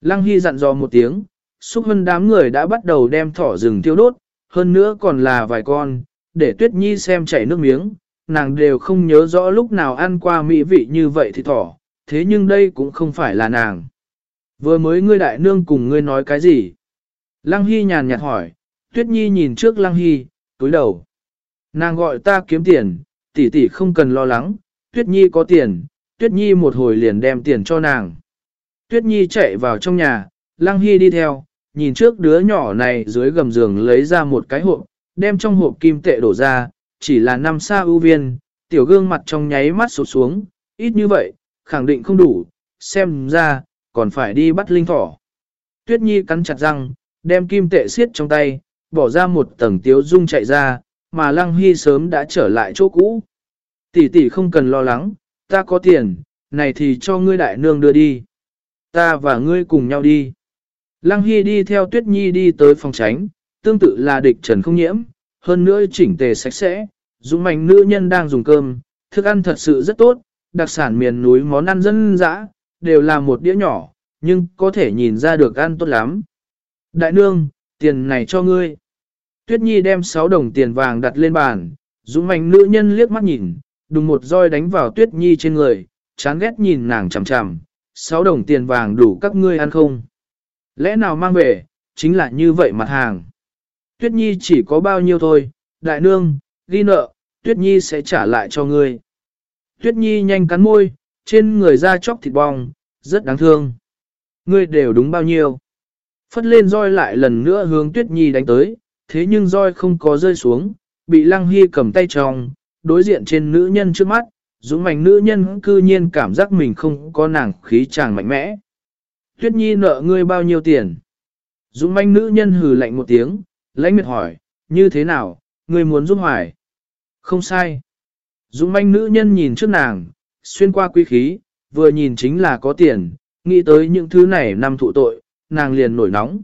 Speaker 1: Lăng Hy dặn dò một tiếng, xúc hơn đám người đã bắt đầu đem thỏ rừng tiêu đốt, hơn nữa còn là vài con, để Tuyết Nhi xem chảy nước miếng, nàng đều không nhớ rõ lúc nào ăn qua mỹ vị như vậy thì thỏ, thế nhưng đây cũng không phải là nàng. Vừa mới ngươi đại nương cùng ngươi nói cái gì? Lăng Hy nhàn nhạt hỏi, Tuyết Nhi nhìn trước Lăng Hy, túi đầu. Nàng gọi ta kiếm tiền, tỷ tỷ không cần lo lắng, Tuyết Nhi có tiền, Tuyết Nhi một hồi liền đem tiền cho nàng. Tuyết Nhi chạy vào trong nhà, Lăng Hy đi theo, nhìn trước đứa nhỏ này dưới gầm giường lấy ra một cái hộp, đem trong hộp kim tệ đổ ra, chỉ là năm xa ưu viên, tiểu gương mặt trong nháy mắt sụt xuống, ít như vậy, khẳng định không đủ, xem ra, còn phải đi bắt linh thỏ. Tuyết Nhi cắn chặt răng, đem kim tệ xiết trong tay, bỏ ra một tầng tiếu dung chạy ra, mà Lăng Hy sớm đã trở lại chỗ cũ. Tỷ tỷ không cần lo lắng, ta có tiền, này thì cho ngươi đại nương đưa đi. Ta và ngươi cùng nhau đi. Lăng Hy đi theo Tuyết Nhi đi tới phòng tránh, tương tự là địch trần không nhiễm, hơn nữa chỉnh tề sạch sẽ, dũng mạnh nữ nhân đang dùng cơm, thức ăn thật sự rất tốt, đặc sản miền núi món ăn dân dã, đều là một đĩa nhỏ, nhưng có thể nhìn ra được ăn tốt lắm. Đại nương, tiền này cho ngươi. Tuyết Nhi đem 6 đồng tiền vàng đặt lên bàn, dũng mạnh nữ nhân liếc mắt nhìn, đùng một roi đánh vào Tuyết Nhi trên người, chán ghét nhìn nàng chằm chằm, 6 đồng tiền vàng đủ các ngươi ăn không? Lẽ nào mang về, chính là như vậy mặt hàng. Tuyết Nhi chỉ có bao nhiêu thôi, đại nương, ghi nợ, Tuyết Nhi sẽ trả lại cho ngươi. Tuyết Nhi nhanh cắn môi, trên người da chóc thịt bong, rất đáng thương. Ngươi đều đúng bao nhiêu. Phất lên roi lại lần nữa hướng Tuyết Nhi đánh tới, thế nhưng roi không có rơi xuống, bị Lăng Hy cầm tay trong, đối diện trên nữ nhân trước mắt, dũng mạnh nữ nhân cư nhiên cảm giác mình không có nàng khí chàng mạnh mẽ. Tuyết Nhi nợ ngươi bao nhiêu tiền? Dũng manh nữ nhân hừ lạnh một tiếng, lãnh miệt hỏi, như thế nào, ngươi muốn giúp hoài? Không sai. Dũng manh nữ nhân nhìn trước nàng, xuyên qua quý khí, vừa nhìn chính là có tiền, nghĩ tới những thứ này nằm thụ tội, nàng liền nổi nóng.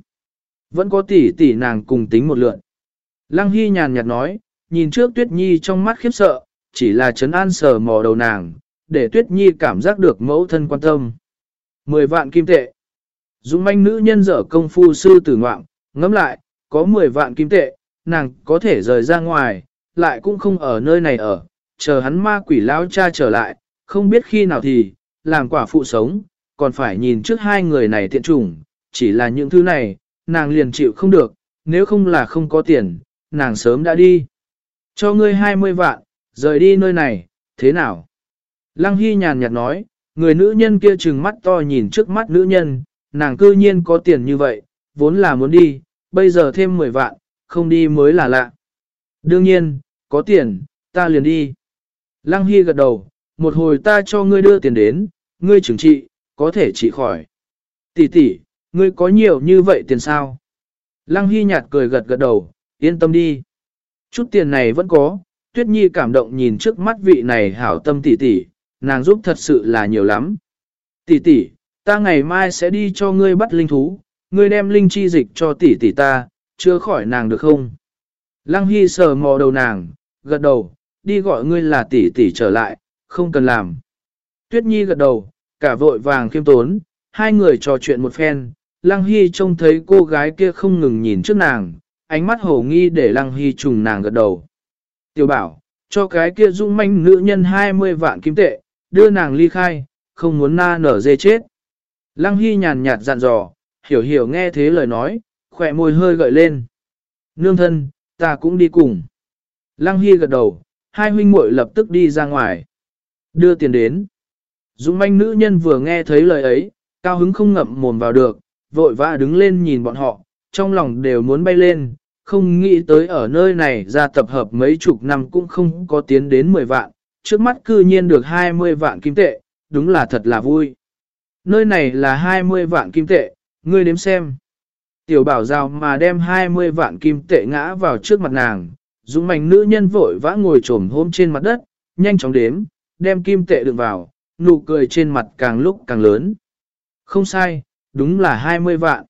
Speaker 1: Vẫn có tỷ tỷ nàng cùng tính một lượn. Lăng Hy nhàn nhạt nói, nhìn trước Tuyết Nhi trong mắt khiếp sợ, chỉ là chấn an sờ mò đầu nàng, để Tuyết Nhi cảm giác được mẫu thân quan tâm. Mười vạn kim tệ. Dũng manh nữ nhân dở công phu sư tử ngoạm, ngẫm lại, có 10 vạn kim tệ, nàng có thể rời ra ngoài, lại cũng không ở nơi này ở, chờ hắn ma quỷ lão cha trở lại, không biết khi nào thì, làm quả phụ sống, còn phải nhìn trước hai người này tiện chủng, chỉ là những thứ này, nàng liền chịu không được, nếu không là không có tiền, nàng sớm đã đi. Cho ngươi 20 vạn, rời đi nơi này, thế nào? Lăng Hy nhàn nhạt nói, người nữ nhân kia trừng mắt to nhìn trước mắt nữ nhân, nàng cư nhiên có tiền như vậy, vốn là muốn đi, bây giờ thêm 10 vạn, không đi mới là lạ. Đương nhiên, có tiền, ta liền đi. Lăng Hy gật đầu, một hồi ta cho ngươi đưa tiền đến, ngươi chứng trị, có thể trị khỏi. Tỷ tỷ, ngươi có nhiều như vậy tiền sao? Lăng Hy nhạt cười gật gật đầu, yên tâm đi. Chút tiền này vẫn có, Tuyết Nhi cảm động nhìn trước mắt vị này hảo tâm tỷ tỷ, nàng giúp thật sự là nhiều lắm. Tỷ tỷ, ta ngày mai sẽ đi cho ngươi bắt linh thú, ngươi đem linh chi dịch cho tỷ tỷ ta, chưa khỏi nàng được không? Lăng Hy sờ mò đầu nàng, gật đầu, đi gọi ngươi là tỷ tỷ trở lại, không cần làm. Tuyết Nhi gật đầu, cả vội vàng khiêm tốn, hai người trò chuyện một phen, Lăng Hy trông thấy cô gái kia không ngừng nhìn trước nàng, ánh mắt hồ nghi để Lăng Hy trùng nàng gật đầu. Tiểu bảo, cho cái kia dung manh nữ nhân 20 vạn kim tệ, đưa nàng ly khai, không muốn na nở dê chết. Lăng Hy nhàn nhạt dặn dò, hiểu hiểu nghe thế lời nói, khỏe môi hơi gợi lên. Nương thân, ta cũng đi cùng. Lăng Hy gật đầu, hai huynh muội lập tức đi ra ngoài. Đưa tiền đến. Dũng manh nữ nhân vừa nghe thấy lời ấy, cao hứng không ngậm mồm vào được, vội vã đứng lên nhìn bọn họ, trong lòng đều muốn bay lên, không nghĩ tới ở nơi này ra tập hợp mấy chục năm cũng không có tiến đến 10 vạn, trước mắt cư nhiên được 20 vạn kim tệ, đúng là thật là vui. Nơi này là 20 vạn kim tệ, ngươi đếm xem. Tiểu bảo rào mà đem 20 vạn kim tệ ngã vào trước mặt nàng, dũng mảnh nữ nhân vội vã ngồi trồm hôm trên mặt đất, nhanh chóng đếm, đem kim tệ đựng vào, nụ cười trên mặt càng lúc càng lớn. Không sai, đúng là 20 vạn.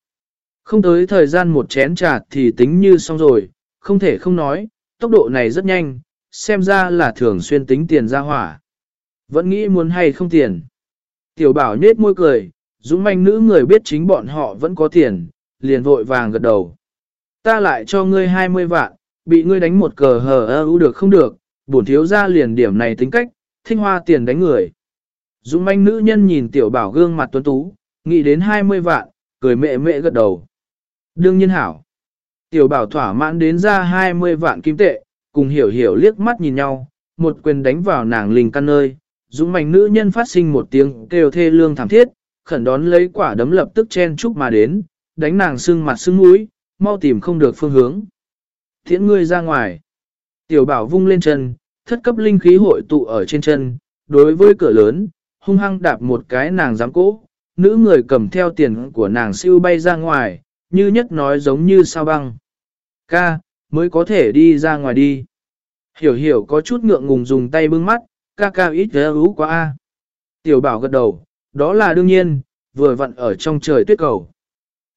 Speaker 1: Không tới thời gian một chén trà thì tính như xong rồi, không thể không nói, tốc độ này rất nhanh, xem ra là thường xuyên tính tiền ra hỏa. Vẫn nghĩ muốn hay không tiền. Tiểu bảo nết môi cười, dũng manh nữ người biết chính bọn họ vẫn có tiền, liền vội vàng gật đầu. Ta lại cho ngươi 20 vạn, bị ngươi đánh một cờ hờ ơ được không được, bổn thiếu ra liền điểm này tính cách, thinh hoa tiền đánh người. Dũng manh nữ nhân nhìn tiểu bảo gương mặt tuấn tú, nghĩ đến 20 vạn, cười mẹ mẹ gật đầu. Đương nhiên hảo. Tiểu bảo thỏa mãn đến ra 20 vạn kim tệ, cùng hiểu hiểu liếc mắt nhìn nhau, một quyền đánh vào nàng linh căn nơi, Dũng manh nữ nhân phát sinh một tiếng kêu thê lương thảm thiết, khẩn đón lấy quả đấm lập tức chen chúc mà đến, đánh nàng sưng mặt sưng mũi, mau tìm không được phương hướng. Thiện ngươi ra ngoài. Tiểu bảo vung lên chân, thất cấp linh khí hội tụ ở trên chân, đối với cửa lớn, hung hăng đạp một cái nàng dám cố, nữ người cầm theo tiền của nàng siêu bay ra ngoài, như nhất nói giống như sao băng. Ca, mới có thể đi ra ngoài đi. Hiểu hiểu có chút ngượng ngùng dùng tay bưng mắt, ca ca ít ghé ú quá a. Tiểu bảo gật đầu, đó là đương nhiên, vừa vặn ở trong trời tuyết cầu.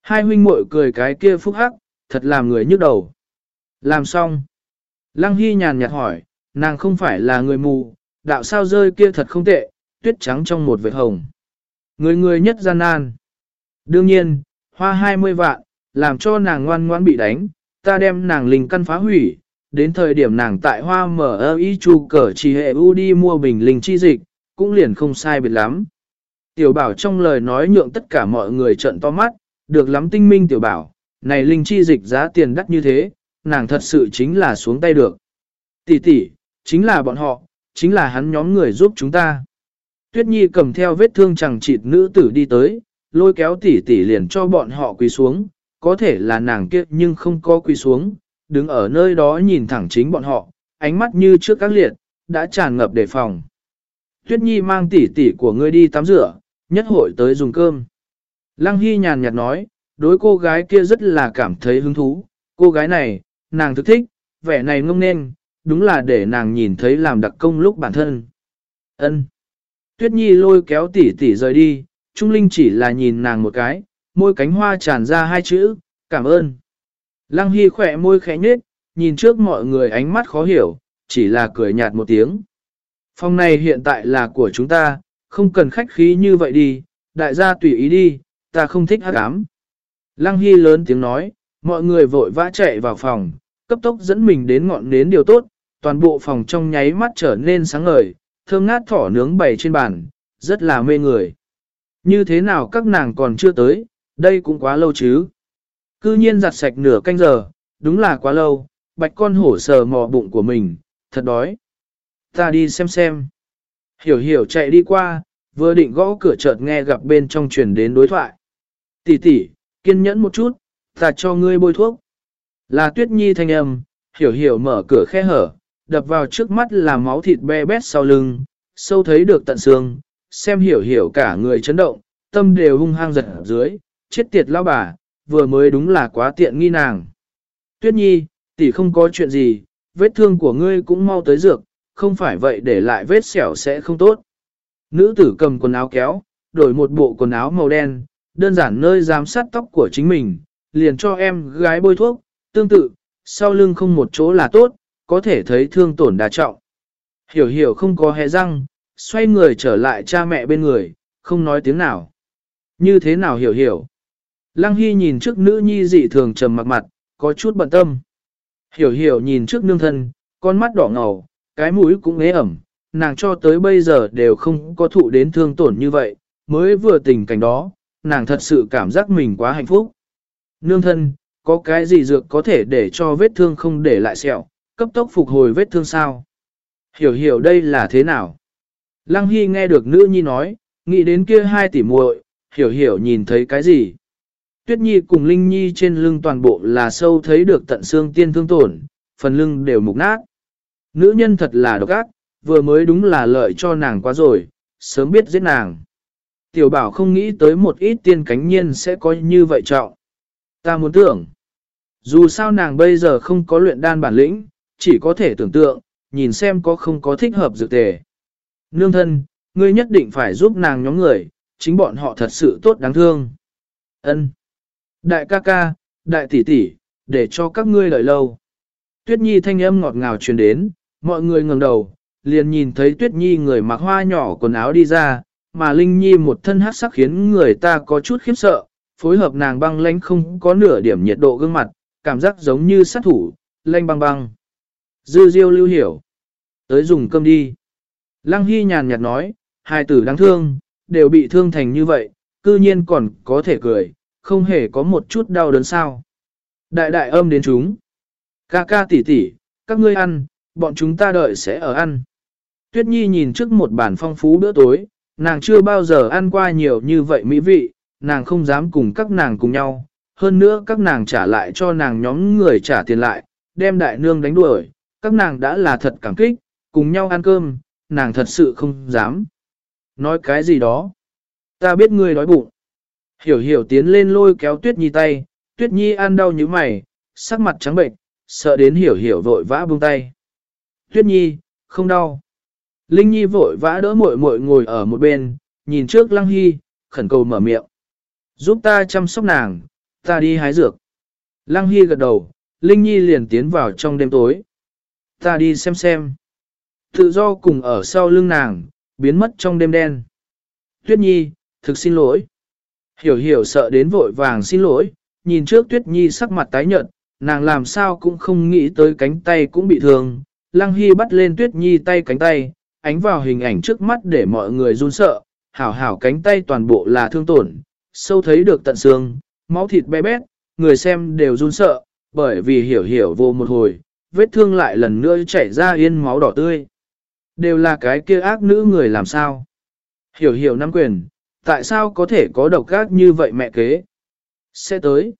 Speaker 1: Hai huynh muội cười cái kia phúc hắc, thật làm người nhức đầu. Làm xong. Lăng Hy nhàn nhạt hỏi, nàng không phải là người mù, đạo sao rơi kia thật không tệ, tuyết trắng trong một vệt hồng. Người người nhất gian nan. Đương nhiên, hoa 20 vạn, làm cho nàng ngoan ngoan bị đánh, ta đem nàng linh căn phá hủy, đến thời điểm nàng tại hoa mở y chu cờ chỉ hệ u đi mua bình linh chi dịch, cũng liền không sai biệt lắm. Tiểu bảo trong lời nói nhượng tất cả mọi người trợn to mắt, được lắm tinh minh tiểu bảo, này linh chi dịch giá tiền đắt như thế, nàng thật sự chính là xuống tay được. Tỷ tỷ, chính là bọn họ, chính là hắn nhóm người giúp chúng ta. Tuyết Nhi cầm theo vết thương chẳng chịt nữ tử đi tới, lôi kéo tỷ tỷ liền cho bọn họ quỳ xuống, có thể là nàng kia nhưng không có quỳ xuống, đứng ở nơi đó nhìn thẳng chính bọn họ, ánh mắt như trước các liệt, đã tràn ngập đề phòng. Tuyết Nhi mang tỷ tỷ của ngươi đi tắm rửa, nhất hội tới dùng cơm. Lăng Hy nhàn nhạt nói, đối cô gái kia rất là cảm thấy hứng thú, cô gái này, nàng thức thích, vẻ này ngông nên, đúng là để nàng nhìn thấy làm đặc công lúc bản thân. Ân. Tuyết Nhi lôi kéo tỷ tỷ rời đi, Trung Linh chỉ là nhìn nàng một cái, môi cánh hoa tràn ra hai chữ, cảm ơn. Lăng Hy khỏe môi khẽ nhếch, nhìn trước mọi người ánh mắt khó hiểu, chỉ là cười nhạt một tiếng. Phòng này hiện tại là của chúng ta, không cần khách khí như vậy đi, đại gia tùy ý đi, ta không thích hát ám. Lăng Hy lớn tiếng nói, mọi người vội vã chạy vào phòng, cấp tốc dẫn mình đến ngọn nến điều tốt, toàn bộ phòng trong nháy mắt trở nên sáng ngời, thơm ngát thỏ nướng bày trên bàn, rất là mê người. Như thế nào các nàng còn chưa tới, đây cũng quá lâu chứ. Cư nhiên giặt sạch nửa canh giờ, đúng là quá lâu, bạch con hổ sờ mò bụng của mình, thật đói. Ta đi xem xem. Hiểu hiểu chạy đi qua, vừa định gõ cửa chợt nghe gặp bên trong truyền đến đối thoại. Tỷ tỷ, kiên nhẫn một chút, ta cho ngươi bôi thuốc. Là tuyết nhi thanh âm, hiểu hiểu mở cửa khe hở, đập vào trước mắt là máu thịt be bét sau lưng, sâu thấy được tận xương, xem hiểu hiểu cả người chấn động, tâm đều hung hăng giật ở dưới, chết tiệt lao bà, vừa mới đúng là quá tiện nghi nàng. Tuyết nhi, tỷ không có chuyện gì, vết thương của ngươi cũng mau tới dược, không phải vậy để lại vết sẹo sẽ không tốt. Nữ tử cầm quần áo kéo, đổi một bộ quần áo màu đen, đơn giản nơi giám sát tóc của chính mình, liền cho em gái bôi thuốc, tương tự, sau lưng không một chỗ là tốt, có thể thấy thương tổn đa trọng. Hiểu hiểu không có hé răng, xoay người trở lại cha mẹ bên người, không nói tiếng nào. Như thế nào hiểu hiểu? Lăng Hy nhìn trước nữ nhi dị thường trầm mặt mặt, có chút bận tâm. Hiểu hiểu nhìn trước nương thân, con mắt đỏ ngầu, cái mũi cũng ế ẩm, nàng cho tới bây giờ đều không có thụ đến thương tổn như vậy, mới vừa tình cảnh đó, nàng thật sự cảm giác mình quá hạnh phúc. Nương thân, có cái gì dược có thể để cho vết thương không để lại sẹo, cấp tốc phục hồi vết thương sao? Hiểu hiểu đây là thế nào? Lăng Hy nghe được nữ nhi nói, nghĩ đến kia hai tỷ muội, hiểu hiểu nhìn thấy cái gì? Tuyết Nhi cùng Linh Nhi trên lưng toàn bộ là sâu thấy được tận xương tiên thương tổn, phần lưng đều mục nát. Nữ nhân thật là độc ác, vừa mới đúng là lợi cho nàng quá rồi, sớm biết giết nàng. Tiểu bảo không nghĩ tới một ít tiên cánh nhiên sẽ có như vậy trọng. Ta muốn tưởng, dù sao nàng bây giờ không có luyện đan bản lĩnh, chỉ có thể tưởng tượng, nhìn xem có không có thích hợp dược tề. Nương thân, ngươi nhất định phải giúp nàng nhóm người, chính bọn họ thật sự tốt đáng thương. Ân. Đại ca ca, đại tỷ tỷ, để cho các ngươi đợi lâu. Tuyết Nhi thanh âm ngọt ngào truyền đến, mọi người ngẩng đầu, liền nhìn thấy Tuyết Nhi người mặc hoa nhỏ quần áo đi ra, mà Linh Nhi một thân hát sắc khiến người ta có chút khiếp sợ, phối hợp nàng băng lánh không có nửa điểm nhiệt độ gương mặt, cảm giác giống như sát thủ, lanh băng băng. Dư diêu lưu hiểu. Tới dùng cơm đi. Lăng Hy nhàn nhạt nói, hai tử đáng thương, đều bị thương thành như vậy, cư nhiên còn có thể cười, không hề có một chút đau đớn sao. Đại đại âm đến chúng. Ca ca tỷ tỷ, các ngươi ăn, bọn chúng ta đợi sẽ ở ăn. Tuyết Nhi nhìn trước một bản phong phú bữa tối, nàng chưa bao giờ ăn qua nhiều như vậy mỹ vị, nàng không dám cùng các nàng cùng nhau. Hơn nữa các nàng trả lại cho nàng nhóm người trả tiền lại, đem đại nương đánh đuổi, các nàng đã là thật cảm kích, cùng nhau ăn cơm, nàng thật sự không dám. Nói cái gì đó? Ta biết ngươi đói bụng. Hiểu hiểu tiến lên lôi kéo Tuyết Nhi tay, Tuyết Nhi ăn đau như mày, sắc mặt trắng bệnh, sợ đến hiểu hiểu vội vã buông tay. Tuyết Nhi, không đau. Linh Nhi vội vã đỡ muội muội ngồi ở một bên, nhìn trước Lăng Hy, khẩn cầu mở miệng. Giúp ta chăm sóc nàng, ta đi hái dược. Lăng Hy gật đầu, Linh Nhi liền tiến vào trong đêm tối. Ta đi xem xem. Tự do cùng ở sau lưng nàng, biến mất trong đêm đen. Tuyết Nhi, thực xin lỗi. Hiểu hiểu sợ đến vội vàng xin lỗi, nhìn trước tuyết nhi sắc mặt tái nhợt, nàng làm sao cũng không nghĩ tới cánh tay cũng bị thương. Lăng Hy bắt lên tuyết nhi tay cánh tay, ánh vào hình ảnh trước mắt để mọi người run sợ, hảo hảo cánh tay toàn bộ là thương tổn, sâu thấy được tận xương, máu thịt bé bét, người xem đều run sợ, bởi vì hiểu hiểu vô một hồi, vết thương lại lần nữa chảy ra yên máu đỏ tươi. Đều là cái kia ác nữ người làm sao? Hiểu hiểu nắm quyền, tại sao có thể có độc ác như vậy mẹ kế? Sẽ tới.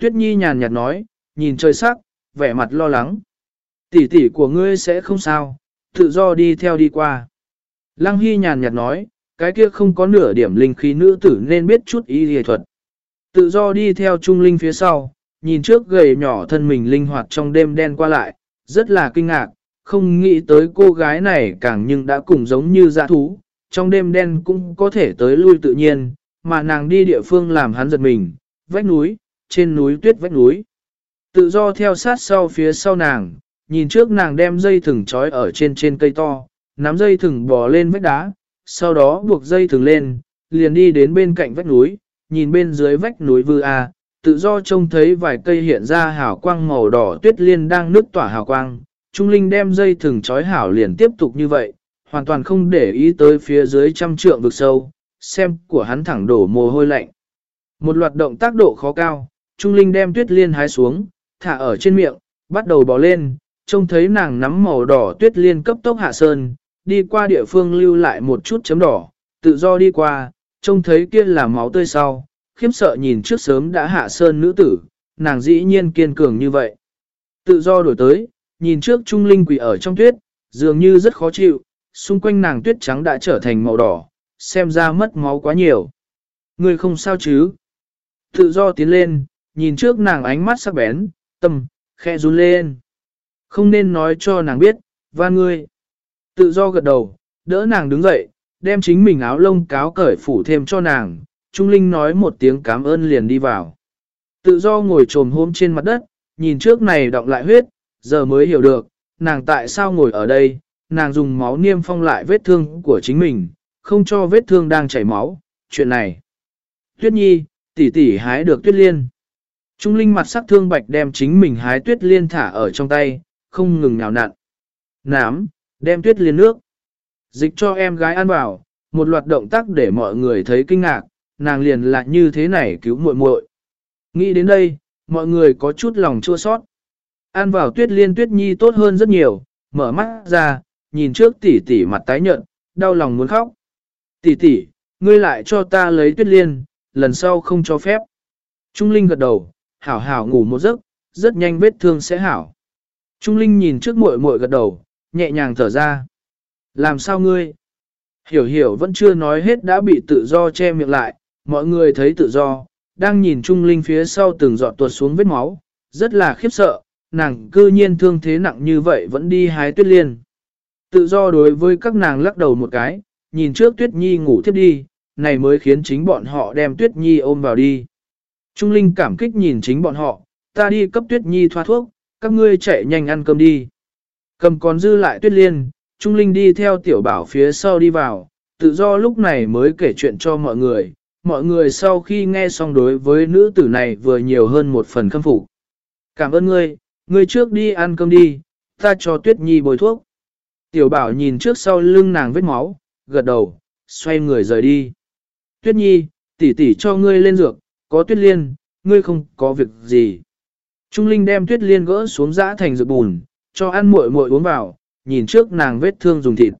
Speaker 1: Tuyết Nhi nhàn nhạt nói, nhìn trời sắc, vẻ mặt lo lắng. Tỷ tỷ của ngươi sẽ không sao, tự do đi theo đi qua. Lăng Hy nhàn nhạt nói, cái kia không có nửa điểm linh khí nữ tử nên biết chút y y thuật. Tự do đi theo trung linh phía sau, nhìn trước gầy nhỏ thân mình linh hoạt trong đêm đen qua lại, rất là kinh ngạc, không nghĩ tới cô gái này càng nhưng đã cùng giống như dã thú, trong đêm đen cũng có thể tới lui tự nhiên, mà nàng đi địa phương làm hắn giật mình, vách núi, trên núi tuyết vách núi. Tự do theo sát sau phía sau nàng, nhìn trước nàng đem dây thừng trói ở trên trên cây to, nắm dây thừng bò lên vách đá, sau đó buộc dây thừng lên, liền đi đến bên cạnh vách núi, nhìn bên dưới vách núi vư a, tự do trông thấy vài cây hiện ra hào quang màu đỏ tuyết liên đang nứt tỏa hào quang, Trung Linh đem dây thừng trói hảo liền tiếp tục như vậy, hoàn toàn không để ý tới phía dưới trăm trượng vực sâu, xem của hắn thẳng đổ mồ hôi lạnh. Một loạt động tác độ khó cao, Trung Linh đem tuyết liên hái xuống, thả ở trên miệng, bắt đầu bò lên, trông thấy nàng nắm màu đỏ tuyết liên cấp tốc hạ sơn, đi qua địa phương lưu lại một chút chấm đỏ, tự do đi qua, trông thấy kia là máu tươi sau, khiếp sợ nhìn trước sớm đã hạ sơn nữ tử, nàng dĩ nhiên kiên cường như vậy. Tự do đổi tới, nhìn trước Trung Linh quỷ ở trong tuyết, dường như rất khó chịu, xung quanh nàng tuyết trắng đã trở thành màu đỏ, xem ra mất máu quá nhiều. Người không sao chứ? Tự do tiến lên, nhìn trước nàng ánh mắt sắc bén, tâm, khe run lên. Không nên nói cho nàng biết, và ngươi. Tự do gật đầu, đỡ nàng đứng dậy, đem chính mình áo lông cáo cởi phủ thêm cho nàng. Trung Linh nói một tiếng cảm ơn liền đi vào. Tự do ngồi trồm hôm trên mặt đất, nhìn trước này đọng lại huyết, giờ mới hiểu được, nàng tại sao ngồi ở đây, nàng dùng máu niêm phong lại vết thương của chính mình, không cho vết thương đang chảy máu, chuyện này. Tuyết Nhi, tỷ tỷ hái được tuyết liên. Trung Linh mặt sắc thương bạch đem chính mình hái tuyết liên thả ở trong tay, không ngừng nhào nặn. Nám, đem tuyết liên nước. Dịch cho em gái ăn vào, một loạt động tác để mọi người thấy kinh ngạc, nàng liền lại như thế này cứu muội muội. Nghĩ đến đây, mọi người có chút lòng chua sót. Ăn vào tuyết liên tuyết nhi tốt hơn rất nhiều, mở mắt ra, nhìn trước tỷ tỷ mặt tái nhợt, đau lòng muốn khóc. Tỷ tỷ, ngươi lại cho ta lấy tuyết liên, lần sau không cho phép. Trung Linh gật đầu, hảo hảo ngủ một giấc, rất nhanh vết thương sẽ hảo. Trung Linh nhìn trước muội muội gật đầu, nhẹ nhàng thở ra. Làm sao ngươi? Hiểu hiểu vẫn chưa nói hết đã bị tự do che miệng lại, mọi người thấy tự do, đang nhìn Trung Linh phía sau từng giọt tuột xuống vết máu, rất là khiếp sợ, nàng cư nhiên thương thế nặng như vậy vẫn đi hái tuyết liên. Tự do đối với các nàng lắc đầu một cái, nhìn trước tuyết nhi ngủ thiếp đi, này mới khiến chính bọn họ đem tuyết nhi ôm vào đi. Trung Linh cảm kích nhìn chính bọn họ, ta đi cấp tuyết nhi thoa thuốc, các ngươi chạy nhanh ăn cơm đi. Cầm còn dư lại tuyết liên, Trung Linh đi theo tiểu bảo phía sau đi vào, tự do lúc này mới kể chuyện cho mọi người. Mọi người sau khi nghe xong đối với nữ tử này vừa nhiều hơn một phần khâm phục. Cảm ơn ngươi, ngươi trước đi ăn cơm đi, ta cho tuyết nhi bồi thuốc. Tiểu bảo nhìn trước sau lưng nàng vết máu, gật đầu, xoay người rời đi. Tuyết nhi, tỷ tỷ cho ngươi lên dược, có tuyết liên, ngươi không có việc gì. Trung Linh đem tuyết liên gỡ xuống dã thành dược bùn, cho ăn muội muội uống vào, nhìn trước nàng vết thương dùng thịt.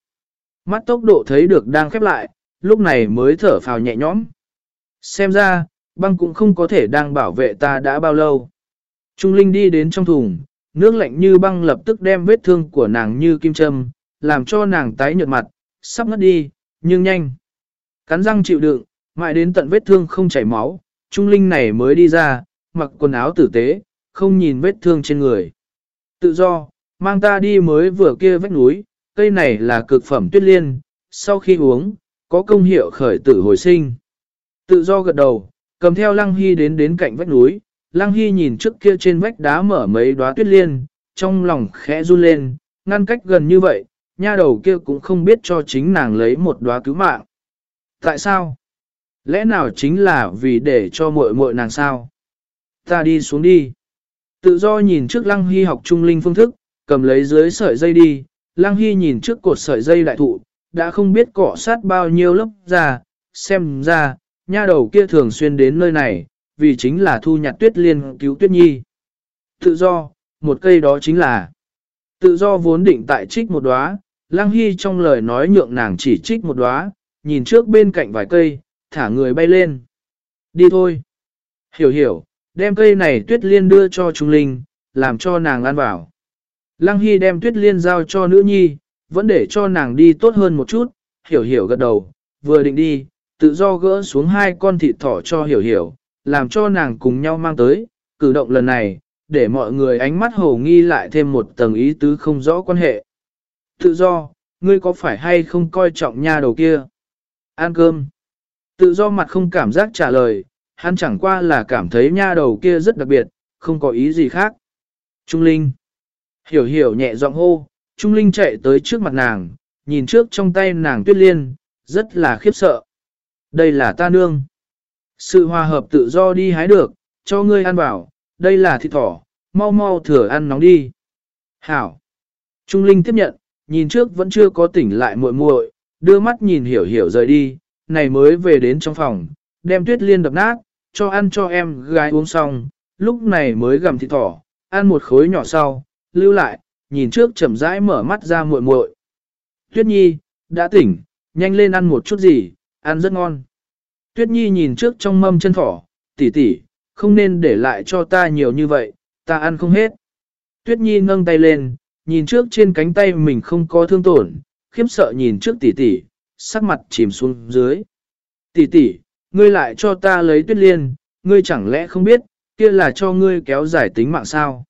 Speaker 1: Mắt tốc độ thấy được đang khép lại, lúc này mới thở phào nhẹ nhõm. Xem ra, băng cũng không có thể đang bảo vệ ta đã bao lâu. Trung Linh đi đến trong thùng, nước lạnh như băng lập tức đem vết thương của nàng như kim châm, làm cho nàng tái nhợt mặt, sắp ngất đi, nhưng nhanh. Cắn răng chịu đựng, mãi đến tận vết thương không chảy máu, Trung Linh này mới đi ra, mặc quần áo tử tế, không nhìn vết thương trên người. Tự do, mang ta đi mới vừa kia vách núi, cây này là cực phẩm tuyết liên, sau khi uống, có công hiệu khởi tử hồi sinh. Tự do gật đầu, cầm theo Lăng Hy đến đến cạnh vách núi, Lăng Hy nhìn trước kia trên vách đá mở mấy đóa tuyết liên, trong lòng khẽ run lên, ngăn cách gần như vậy, nha đầu kia cũng không biết cho chính nàng lấy một đóa cứu mạng. Tại sao? Lẽ nào chính là vì để cho muội muội nàng sao? Ta đi xuống đi. Tự do nhìn trước Lăng Hy học trung linh phương thức, cầm lấy dưới sợi dây đi, Lăng Hy nhìn trước cột sợi dây đại thụ, đã không biết cọ sát bao nhiêu lớp ra, xem ra, nha đầu kia thường xuyên đến nơi này, vì chính là thu nhặt tuyết liên cứu tuyết nhi. Tự do, một cây đó chính là tự do vốn định tại trích một đóa, Lăng Hy trong lời nói nhượng nàng chỉ trích một đóa, nhìn trước bên cạnh vài cây, thả người bay lên. Đi thôi. Hiểu hiểu, đem cây này tuyết liên đưa cho Trung Linh, làm cho nàng ăn vào. Lăng Hy đem tuyết liên giao cho nữ nhi, vẫn để cho nàng đi tốt hơn một chút, hiểu hiểu gật đầu, vừa định đi, tự do gỡ xuống hai con thịt thỏ cho hiểu hiểu, làm cho nàng cùng nhau mang tới, cử động lần này, để mọi người ánh mắt hồ nghi lại thêm một tầng ý tứ không rõ quan hệ. Tự do, ngươi có phải hay không coi trọng nha đầu kia? Ăn cơm. Tự do mặt không cảm giác trả lời, hắn chẳng qua là cảm thấy nha đầu kia rất đặc biệt, không có ý gì khác. Trung Linh. Hiểu hiểu nhẹ giọng hô, Trung Linh chạy tới trước mặt nàng, nhìn trước trong tay nàng tuyết liên, rất là khiếp sợ. Đây là ta nương. Sự hòa hợp tự do đi hái được, cho ngươi ăn bảo, đây là thịt thỏ, mau mau thừa ăn nóng đi. Hảo. Trung Linh tiếp nhận, nhìn trước vẫn chưa có tỉnh lại muội muội, đưa mắt nhìn hiểu hiểu rời đi, này mới về đến trong phòng, đem tuyết liên đập nát, cho ăn cho em gái uống xong, lúc này mới gặm thịt thỏ, ăn một khối nhỏ sau, lưu lại, nhìn trước chậm rãi mở mắt ra muội muội. Tuyết Nhi, đã tỉnh, nhanh lên ăn một chút gì, ăn rất ngon. Tuyết Nhi nhìn trước trong mâm chân thỏ, tỷ tỷ, không nên để lại cho ta nhiều như vậy, ta ăn không hết. Tuyết Nhi nâng tay lên, nhìn trước trên cánh tay mình không có thương tổn, khiếp sợ nhìn trước tỷ tỷ, sắc mặt chìm xuống dưới. Tỷ tỷ, ngươi lại cho ta lấy tuyết liên, ngươi chẳng lẽ không biết, kia là cho ngươi kéo dài tính mạng sao?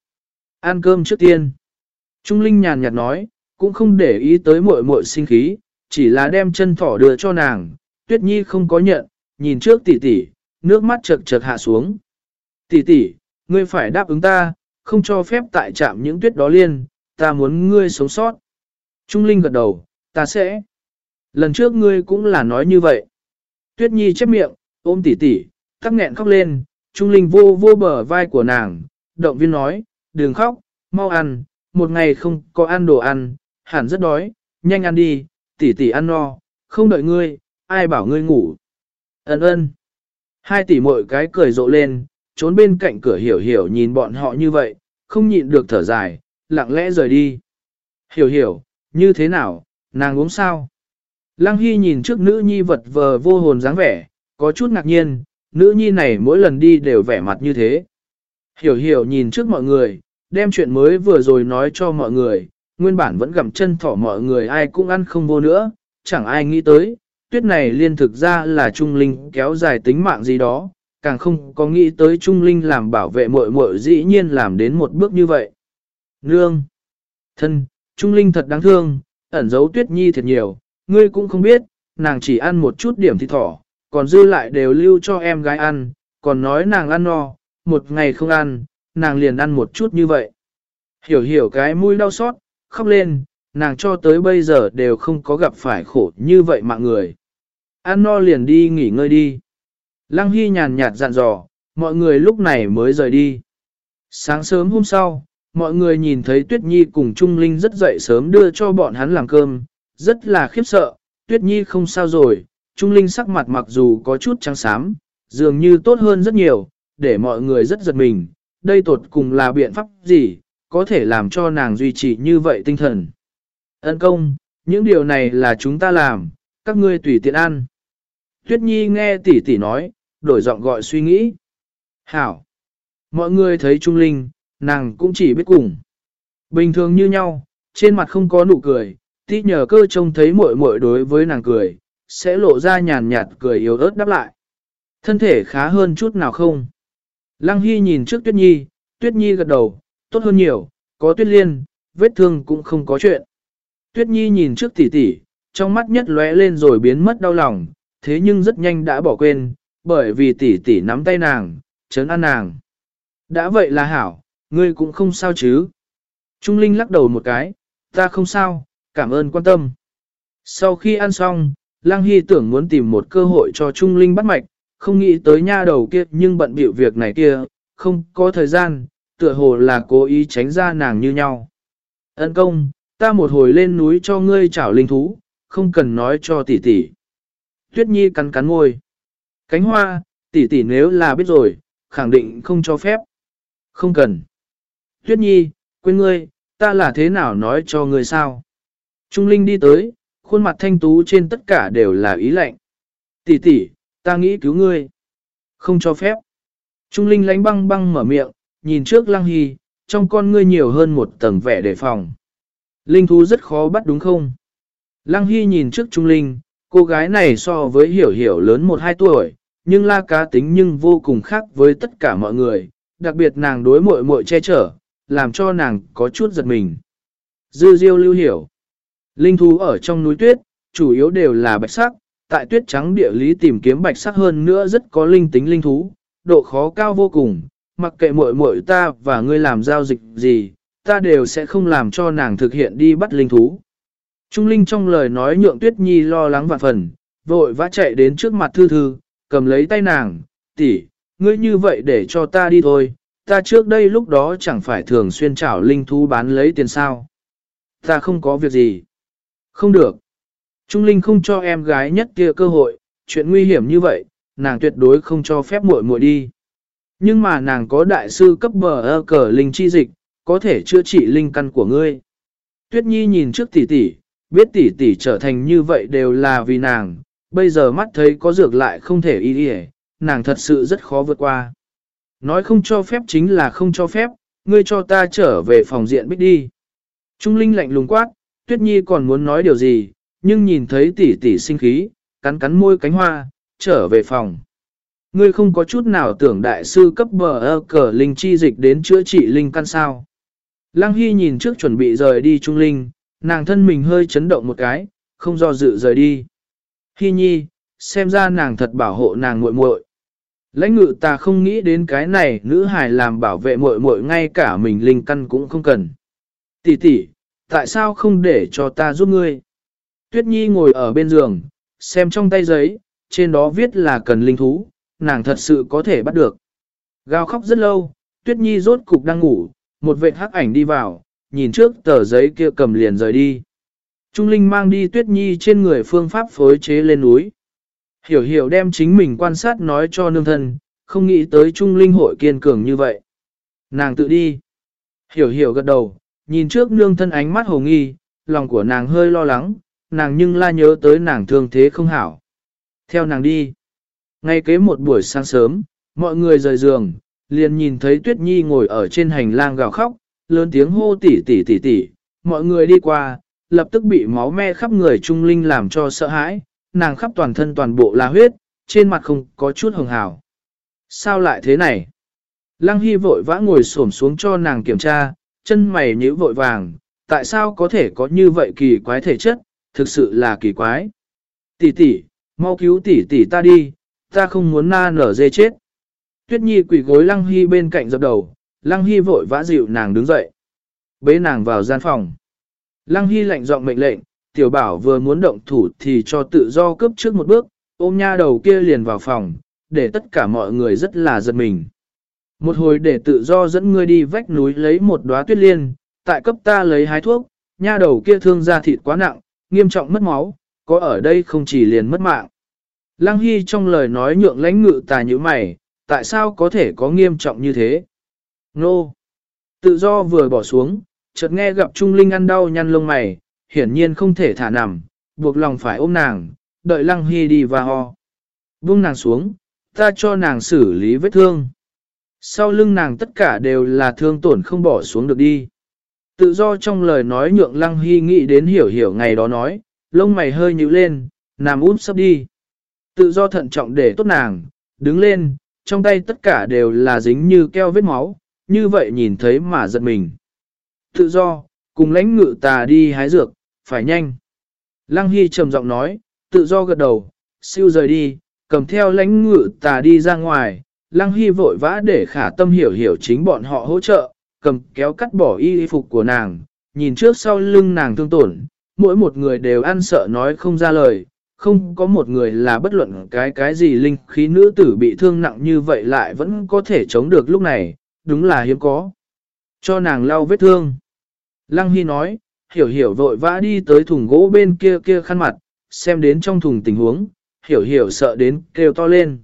Speaker 1: Ăn cơm trước tiên. Trung Linh nhàn nhạt nói, cũng không để ý tới muội muội sinh khí, chỉ là đem chân thỏ đưa cho nàng. Tuyết Nhi không có nhận, nhìn trước tỷ tỷ, nước mắt chợt chợt hạ xuống. Tỷ tỷ, ngươi phải đáp ứng ta, không cho phép tại trạm những tuyết đó liên, ta muốn ngươi sống sót. Trung Linh gật đầu, ta sẽ. Lần trước ngươi cũng là nói như vậy. Tuyết Nhi chép miệng, ôm tỷ tỷ, tắc nghẹn khóc lên, Trung Linh vô vô bờ vai của nàng, động viên nói, đừng khóc, mau ăn, một ngày không có ăn đồ ăn, hẳn rất đói, nhanh ăn đi, tỷ tỷ ăn no, không đợi ngươi, ai bảo ngươi ngủ. Ấn ơn. Hai tỷ muội cái cười rộ lên, trốn bên cạnh cửa hiểu hiểu nhìn bọn họ như vậy, không nhịn được thở dài, lặng lẽ rời đi. Hiểu hiểu, như thế nào, nàng uống sao? Lăng Hy nhìn trước nữ nhi vật vờ vô hồn dáng vẻ, có chút ngạc nhiên, nữ nhi này mỗi lần đi đều vẻ mặt như thế. Hiểu hiểu nhìn trước mọi người, đem chuyện mới vừa rồi nói cho mọi người, nguyên bản vẫn gặm chân thỏ mọi người ai cũng ăn không vô nữa, chẳng ai nghĩ tới, tuyết này liên thực ra là Trung Linh kéo dài tính mạng gì đó, càng không có nghĩ tới Trung Linh làm bảo vệ muội muội dĩ nhiên làm đến một bước như vậy. Nương! Thân, Trung Linh thật đáng thương, ẩn giấu tuyết nhi thật nhiều, ngươi cũng không biết, nàng chỉ ăn một chút điểm thịt thỏ, còn dư lại đều lưu cho em gái ăn, còn nói nàng ăn no, một ngày không ăn, nàng liền ăn một chút như vậy. Hiểu hiểu cái mũi đau xót, khóc lên, nàng cho tới bây giờ đều không có gặp phải khổ như vậy mạng người. Ăn no liền đi nghỉ ngơi đi. Lăng Hy nhàn nhạt dặn dò, mọi người lúc này mới rời đi. Sáng sớm hôm sau, mọi người nhìn thấy Tuyết Nhi cùng Trung Linh rất dậy sớm đưa cho bọn hắn làm cơm, rất là khiếp sợ, Tuyết Nhi không sao rồi, Trung Linh sắc mặt mặc dù có chút trắng xám, dường như tốt hơn rất nhiều, để mọi người rất giật mình, đây tột cùng là biện pháp gì, có thể làm cho nàng duy trì như vậy tinh thần. Ân công, những điều này là chúng ta làm, các ngươi tùy tiện ăn. Tuyết Nhi nghe tỷ tỷ nói, đổi giọng gọi suy nghĩ. Hảo! Mọi người thấy Trung Linh, nàng cũng chỉ biết cùng. Bình thường như nhau, trên mặt không có nụ cười, tí nhờ cơ trông thấy muội muội đối với nàng cười, sẽ lộ ra nhàn nhạt cười yếu ớt đáp lại. Thân thể khá hơn chút nào không? Lăng Hy nhìn trước Tuyết Nhi, Tuyết Nhi gật đầu, tốt hơn nhiều, có Tuyết Liên, vết thương cũng không có chuyện. Tuyết Nhi nhìn trước tỷ tỷ, trong mắt nhất lóe lên rồi biến mất đau lòng, thế nhưng rất nhanh đã bỏ quên, bởi vì tỷ tỷ nắm tay nàng, chấn an nàng. Đã vậy là hảo, ngươi cũng không sao chứ. Trung Linh lắc đầu một cái, ta không sao, cảm ơn quan tâm. Sau khi ăn xong, Lăng Hy tưởng muốn tìm một cơ hội cho Trung Linh bắt mạch, không nghĩ tới nha đầu kia nhưng bận biểu việc này kia, không có thời gian, tựa hồ là cố ý tránh ra nàng như nhau. Ân công, ta một hồi lên núi cho ngươi chảo linh thú, không cần nói cho tỷ tỷ. Tuyết Nhi cắn cắn môi. Cánh hoa, tỷ tỷ nếu là biết rồi, khẳng định không cho phép. Không cần. Tuyết Nhi, quên ngươi, ta là thế nào nói cho ngươi sao? Trung Linh đi tới, khuôn mặt thanh tú trên tất cả đều là ý lạnh. Tỷ tỷ, ta nghĩ cứu ngươi. Không cho phép. Trung Linh lánh băng băng mở miệng, nhìn trước Lăng Hy, trong con ngươi nhiều hơn một tầng vẻ đề phòng. Linh thú rất khó bắt đúng không? Lăng Hy nhìn trước Trung Linh, cô gái này so với hiểu hiểu lớn 1-2 tuổi, nhưng la cá tính nhưng vô cùng khác với tất cả mọi người, đặc biệt nàng đối mội mội che chở, làm cho nàng có chút giật mình. Dư diêu lưu hiểu. Linh thú ở trong núi tuyết, chủ yếu đều là bạch sắc, tại tuyết trắng địa lý tìm kiếm bạch sắc hơn nữa rất có linh tính linh thú, độ khó cao vô cùng, mặc kệ muội muội ta và ngươi làm giao dịch gì, ta đều sẽ không làm cho nàng thực hiện đi bắt linh thú. Trung Linh trong lời nói nhượng Tuyết Nhi lo lắng vạn phần, vội vã chạy đến trước mặt Thư Thư, cầm lấy tay nàng, tỷ, ngươi như vậy để cho ta đi thôi, ta trước đây lúc đó chẳng phải thường xuyên trảo linh thú bán lấy tiền sao. Ta không có việc gì. Không được. Trung Linh không cho em gái nhất kia cơ hội, chuyện nguy hiểm như vậy, nàng tuyệt đối không cho phép muội muội đi. Nhưng mà nàng có đại sư cấp bờ ơ cờ linh chi dịch, có thể chữa trị linh căn của ngươi. Tuyết Nhi nhìn trước tỷ tỷ, biết tỷ tỷ trở thành như vậy đều là vì nàng, bây giờ mắt thấy có dược lại không thể y đi nàng thật sự rất khó vượt qua. Nói không cho phép chính là không cho phép, ngươi cho ta trở về phòng diện bích đi. Trung Linh lạnh lùng quát, Tuyết Nhi còn muốn nói điều gì, nhưng nhìn thấy tỷ tỷ sinh khí, cắn cắn môi cánh hoa, trở về phòng. Ngươi không có chút nào tưởng đại sư cấp bờ ơ cờ linh chi dịch đến chữa trị linh căn sao. Lăng Hy nhìn trước chuẩn bị rời đi Trung Linh, nàng thân mình hơi chấn động một cái, không do dự rời đi. Hy nhi, xem ra nàng thật bảo hộ nàng muội muội. Lãnh ngự ta không nghĩ đến cái này, nữ hài làm bảo vệ muội muội ngay cả mình linh căn cũng không cần. Tỷ tỷ, tại sao không để cho ta giúp ngươi? Tuyết Nhi ngồi ở bên giường, xem trong tay giấy, trên đó viết là cần linh thú, nàng thật sự có thể bắt được. Gào khóc rất lâu, Tuyết Nhi rốt cục đang ngủ, một vệ hắc ảnh đi vào, nhìn trước tờ giấy kia cầm liền rời đi. Trung Linh mang đi Tuyết Nhi trên người phương pháp phối chế lên núi. Hiểu hiểu đem chính mình quan sát nói cho nương thân, không nghĩ tới Trung Linh hội kiên cường như vậy. Nàng tự đi. Hiểu hiểu gật đầu, nhìn trước nương thân ánh mắt hồ nghi, lòng của nàng hơi lo lắng, nàng nhưng la nhớ tới nàng thương thế không hảo. Theo nàng đi. Ngay kế một buổi sáng sớm, mọi người rời giường, liền nhìn thấy Tuyết Nhi ngồi ở trên hành lang gào khóc, lớn tiếng hô tỉ tỉ tỉ tỉ, mọi người đi qua, lập tức bị máu me khắp người Trung Linh làm cho sợ hãi, nàng khắp toàn thân toàn bộ là huyết, trên mặt không có chút hồng hào. Sao lại thế này? Lăng Hy vội vã ngồi xổm xuống cho nàng kiểm tra, chân mày nhíu vội vàng, tại sao có thể có như vậy kỳ quái thể chất, thực sự là kỳ quái. Tỷ tỷ, mau cứu tỷ tỷ ta đi, ta không muốn na nở dê chết. Tuyết Nhi quỳ gối Lăng Hy bên cạnh dập đầu, Lăng Hy vội vã dịu nàng đứng dậy. Bế nàng vào gian phòng. Lăng Hy lạnh giọng mệnh lệnh, tiểu bảo vừa muốn động thủ thì cho tự do cướp trước một bước, ôm nha đầu kia liền vào phòng, để tất cả mọi người rất là giật mình. Một hồi để tự do dẫn ngươi đi vách núi lấy một đóa tuyết liên, tại cấp ta lấy hái thuốc, nha đầu kia thương da thịt quá nặng, nghiêm trọng mất máu, có ở đây không chỉ liền mất mạng. Lăng Hy trong lời nói nhượng lãnh ngự tà như mày, tại sao có thể có nghiêm trọng như thế? Nô! Tự do vừa bỏ xuống, chợt nghe gặp Trung Linh ăn đau nhăn lông mày, hiển nhiên không thể thả nằm, buộc lòng phải ôm nàng, đợi Lăng Hy đi và ho. Vung nàng xuống, ta cho nàng xử lý vết thương. Sau lưng nàng tất cả đều là thương tổn không bỏ xuống được đi. Tự do trong lời nói nhượng Lăng Hy nghĩ đến hiểu hiểu ngày đó nói, lông mày hơi nhíu lên, nằm út sắp đi. Tự do thận trọng để tốt nàng, đứng lên, trong tay tất cả đều là dính như keo vết máu, như vậy nhìn thấy mà giật mình. Tự do, cùng lãnh ngự tà đi hái dược, phải nhanh. Lăng Hy trầm giọng nói, tự do gật đầu, siêu rời đi, cầm theo lãnh ngự tà đi ra ngoài. Lăng Hy vội vã để khả tâm hiểu hiểu chính bọn họ hỗ trợ, cầm kéo cắt bỏ y phục của nàng, nhìn trước sau lưng nàng thương tổn, mỗi một người đều ăn sợ nói không ra lời, không có một người là bất luận cái cái gì linh khí nữ tử bị thương nặng như vậy lại vẫn có thể chống được lúc này, đúng là hiếm có. Cho nàng lau vết thương. Lăng Hy nói, hiểu hiểu vội vã đi tới thùng gỗ bên kia kia khăn mặt, xem đến trong thùng tình huống, hiểu hiểu sợ đến kêu to lên.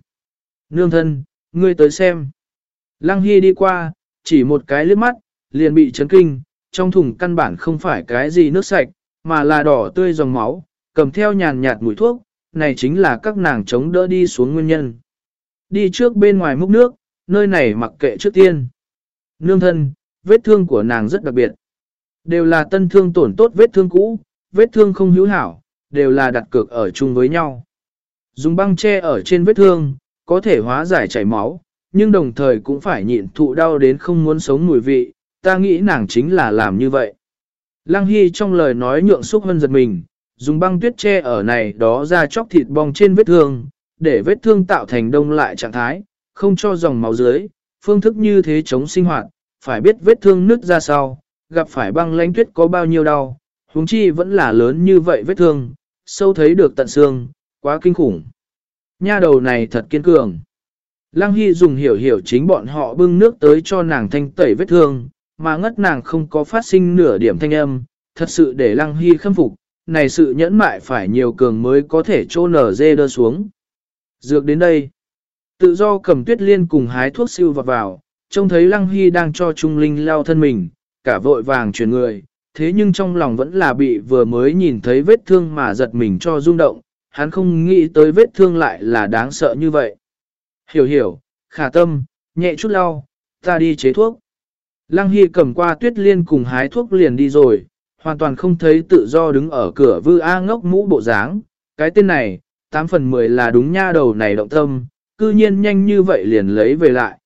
Speaker 1: Nương thân, ngươi tới xem. Lăng Hy đi qua, chỉ một cái liếc mắt, liền bị chấn kinh, trong thùng căn bản không phải cái gì nước sạch, mà là đỏ tươi dòng máu, cầm theo nhàn nhạt mùi thuốc, này chính là các nàng chống đỡ đi xuống nguyên nhân. Đi trước bên ngoài múc nước, nơi này mặc kệ trước tiên. Nương thân, vết thương của nàng rất đặc biệt. Đều là tân thương tổn tốt vết thương cũ, vết thương không hữu hảo, đều là đặt cược ở chung với nhau. Dùng băng che ở trên vết thương, có thể hóa giải chảy máu, nhưng đồng thời cũng phải nhịn thụ đau đến không muốn sống mùi vị, ta nghĩ nàng chính là làm như vậy. Lăng Hy trong lời nói nhượng xúc hân giật mình, dùng băng tuyết che ở này đó ra chóc thịt bong trên vết thương, để vết thương tạo thành đông lại trạng thái, không cho dòng máu dưới, phương thức như thế chống sinh hoạt, phải biết vết thương nứt ra sau, gặp phải băng lánh tuyết có bao nhiêu đau, huống chi vẫn là lớn như vậy vết thương, sâu thấy được tận xương, quá kinh khủng. Nha đầu này thật kiên cường. Lăng Hy dùng hiểu hiểu chính bọn họ bưng nước tới cho nàng thanh tẩy vết thương, mà ngất nàng không có phát sinh nửa điểm thanh âm, thật sự để Lăng Hy khâm phục, này sự nhẫn mại phải nhiều cường mới có thể trô nở dê đơ xuống. Dược đến đây, tự do cầm tuyết liên cùng hái thuốc siêu vào vào, trông thấy Lăng Hy đang cho Trung Linh lao thân mình, cả vội vàng chuyển người, thế nhưng trong lòng vẫn là bị vừa mới nhìn thấy vết thương mà giật mình cho rung động, hắn không nghĩ tới vết thương lại là đáng sợ như vậy. Hiểu hiểu, khả tâm, nhẹ chút lau, ta đi chế thuốc. Lăng Hy cầm qua tuyết liên cùng hái thuốc liền đi rồi, hoàn toàn không thấy tự do đứng ở cửa vư A ngốc mũ bộ dáng. Cái tên này, 8 phần 10 là đúng nha đầu này động tâm, cư nhiên nhanh như vậy liền lấy về lại.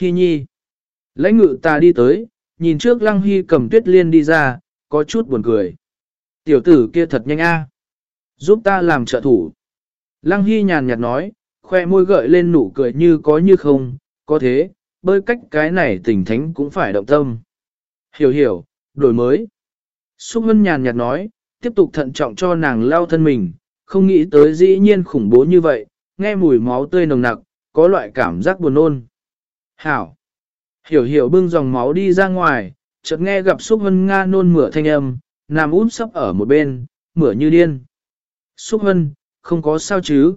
Speaker 1: Hy nhi. Lãnh ngự ta đi tới, nhìn trước Lăng Hy cầm tuyết liên đi ra, có chút buồn cười. Tiểu tử kia thật nhanh a, Giúp ta làm trợ thủ. Lăng Hy nhàn nhạt nói, khoe môi gợi lên nụ cười như có như không, có thế, bơi cách cái này tình thánh cũng phải động tâm. Hiểu hiểu, đổi mới. Xúc Hân nhàn nhạt nói, tiếp tục thận trọng cho nàng lao thân mình, không nghĩ tới dĩ nhiên khủng bố như vậy, nghe mùi máu tươi nồng nặc, có loại cảm giác buồn nôn. Hảo. Hiểu hiểu bưng dòng máu đi ra ngoài, chợt nghe gặp Xúc Hân Nga nôn mửa thanh âm, nằm úp sấp ở một bên, mửa như điên. Xúc Hân, không có sao chứ.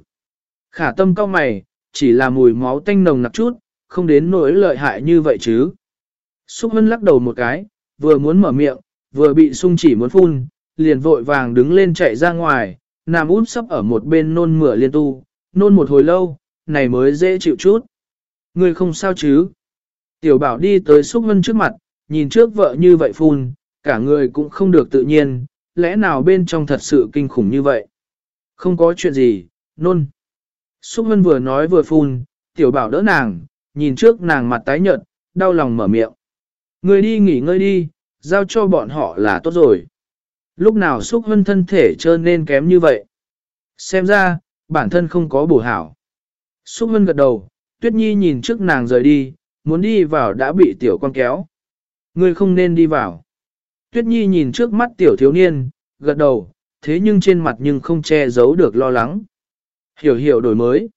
Speaker 1: Khả tâm cao mày, chỉ là mùi máu tanh nồng nặc chút, không đến nỗi lợi hại như vậy chứ. Xúc Hân lắc đầu một cái, vừa muốn mở miệng, vừa bị sung chỉ muốn phun, liền vội vàng đứng lên chạy ra ngoài, nằm út sấp ở một bên nôn mửa liên tu, nôn một hồi lâu, này mới dễ chịu chút. Người không sao chứ? Tiểu bảo đi tới Xúc Hân trước mặt, nhìn trước vợ như vậy phun, cả người cũng không được tự nhiên, lẽ nào bên trong thật sự kinh khủng như vậy? Không có chuyện gì, nôn. Xúc Hân vừa nói vừa phun, tiểu bảo đỡ nàng, nhìn trước nàng mặt tái nhợt, đau lòng mở miệng. Người đi nghỉ ngơi đi, giao cho bọn họ là tốt rồi. Lúc nào xúc hân thân thể trơn nên kém như vậy? Xem ra, bản thân không có bổ hảo. Xúc hân gật đầu, tuyết nhi nhìn trước nàng rời đi, muốn đi vào đã bị tiểu con kéo. Người không nên đi vào. Tuyết nhi nhìn trước mắt tiểu thiếu niên, gật đầu, thế nhưng trên mặt nhưng không che giấu được lo lắng. Hiểu hiểu đổi mới.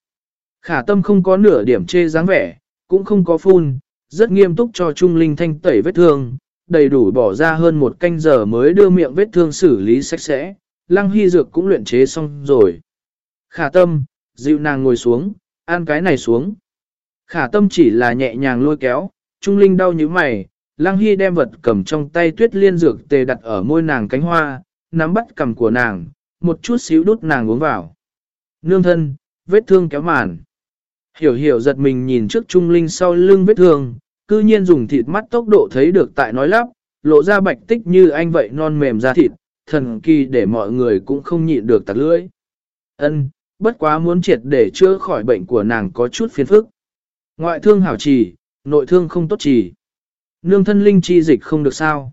Speaker 1: Khả tâm không có nửa điểm chê dáng vẻ, cũng không có phun, rất nghiêm túc cho Trung Linh thanh tẩy vết thương, đầy đủ bỏ ra hơn một canh giờ mới đưa miệng vết thương xử lý sạch sẽ, lăng hy dược cũng luyện chế xong rồi. Khả tâm, dịu nàng ngồi xuống, ăn cái này xuống. Khả tâm chỉ là nhẹ nhàng lôi kéo, Trung Linh đau như mày, lăng hy đem vật cầm trong tay tuyết liên dược tề đặt ở môi nàng cánh hoa, nắm bắt cầm của nàng, một chút xíu đút nàng uống vào. Nương thân, vết thương kéo màn. Hiểu hiểu giật mình nhìn trước Trung Linh sau lưng vết thương, cư nhiên dùng thịt mắt tốc độ thấy được tại nói lắp, lộ ra bạch tích như anh vậy non mềm ra thịt, thần kỳ để mọi người cũng không nhịn được tạc lưỡi. Ân, bất quá muốn triệt để chữa khỏi bệnh của nàng có chút phiền phức. Ngoại thương hảo trì, nội thương không tốt trì. Nương thân linh chi dịch không được sao.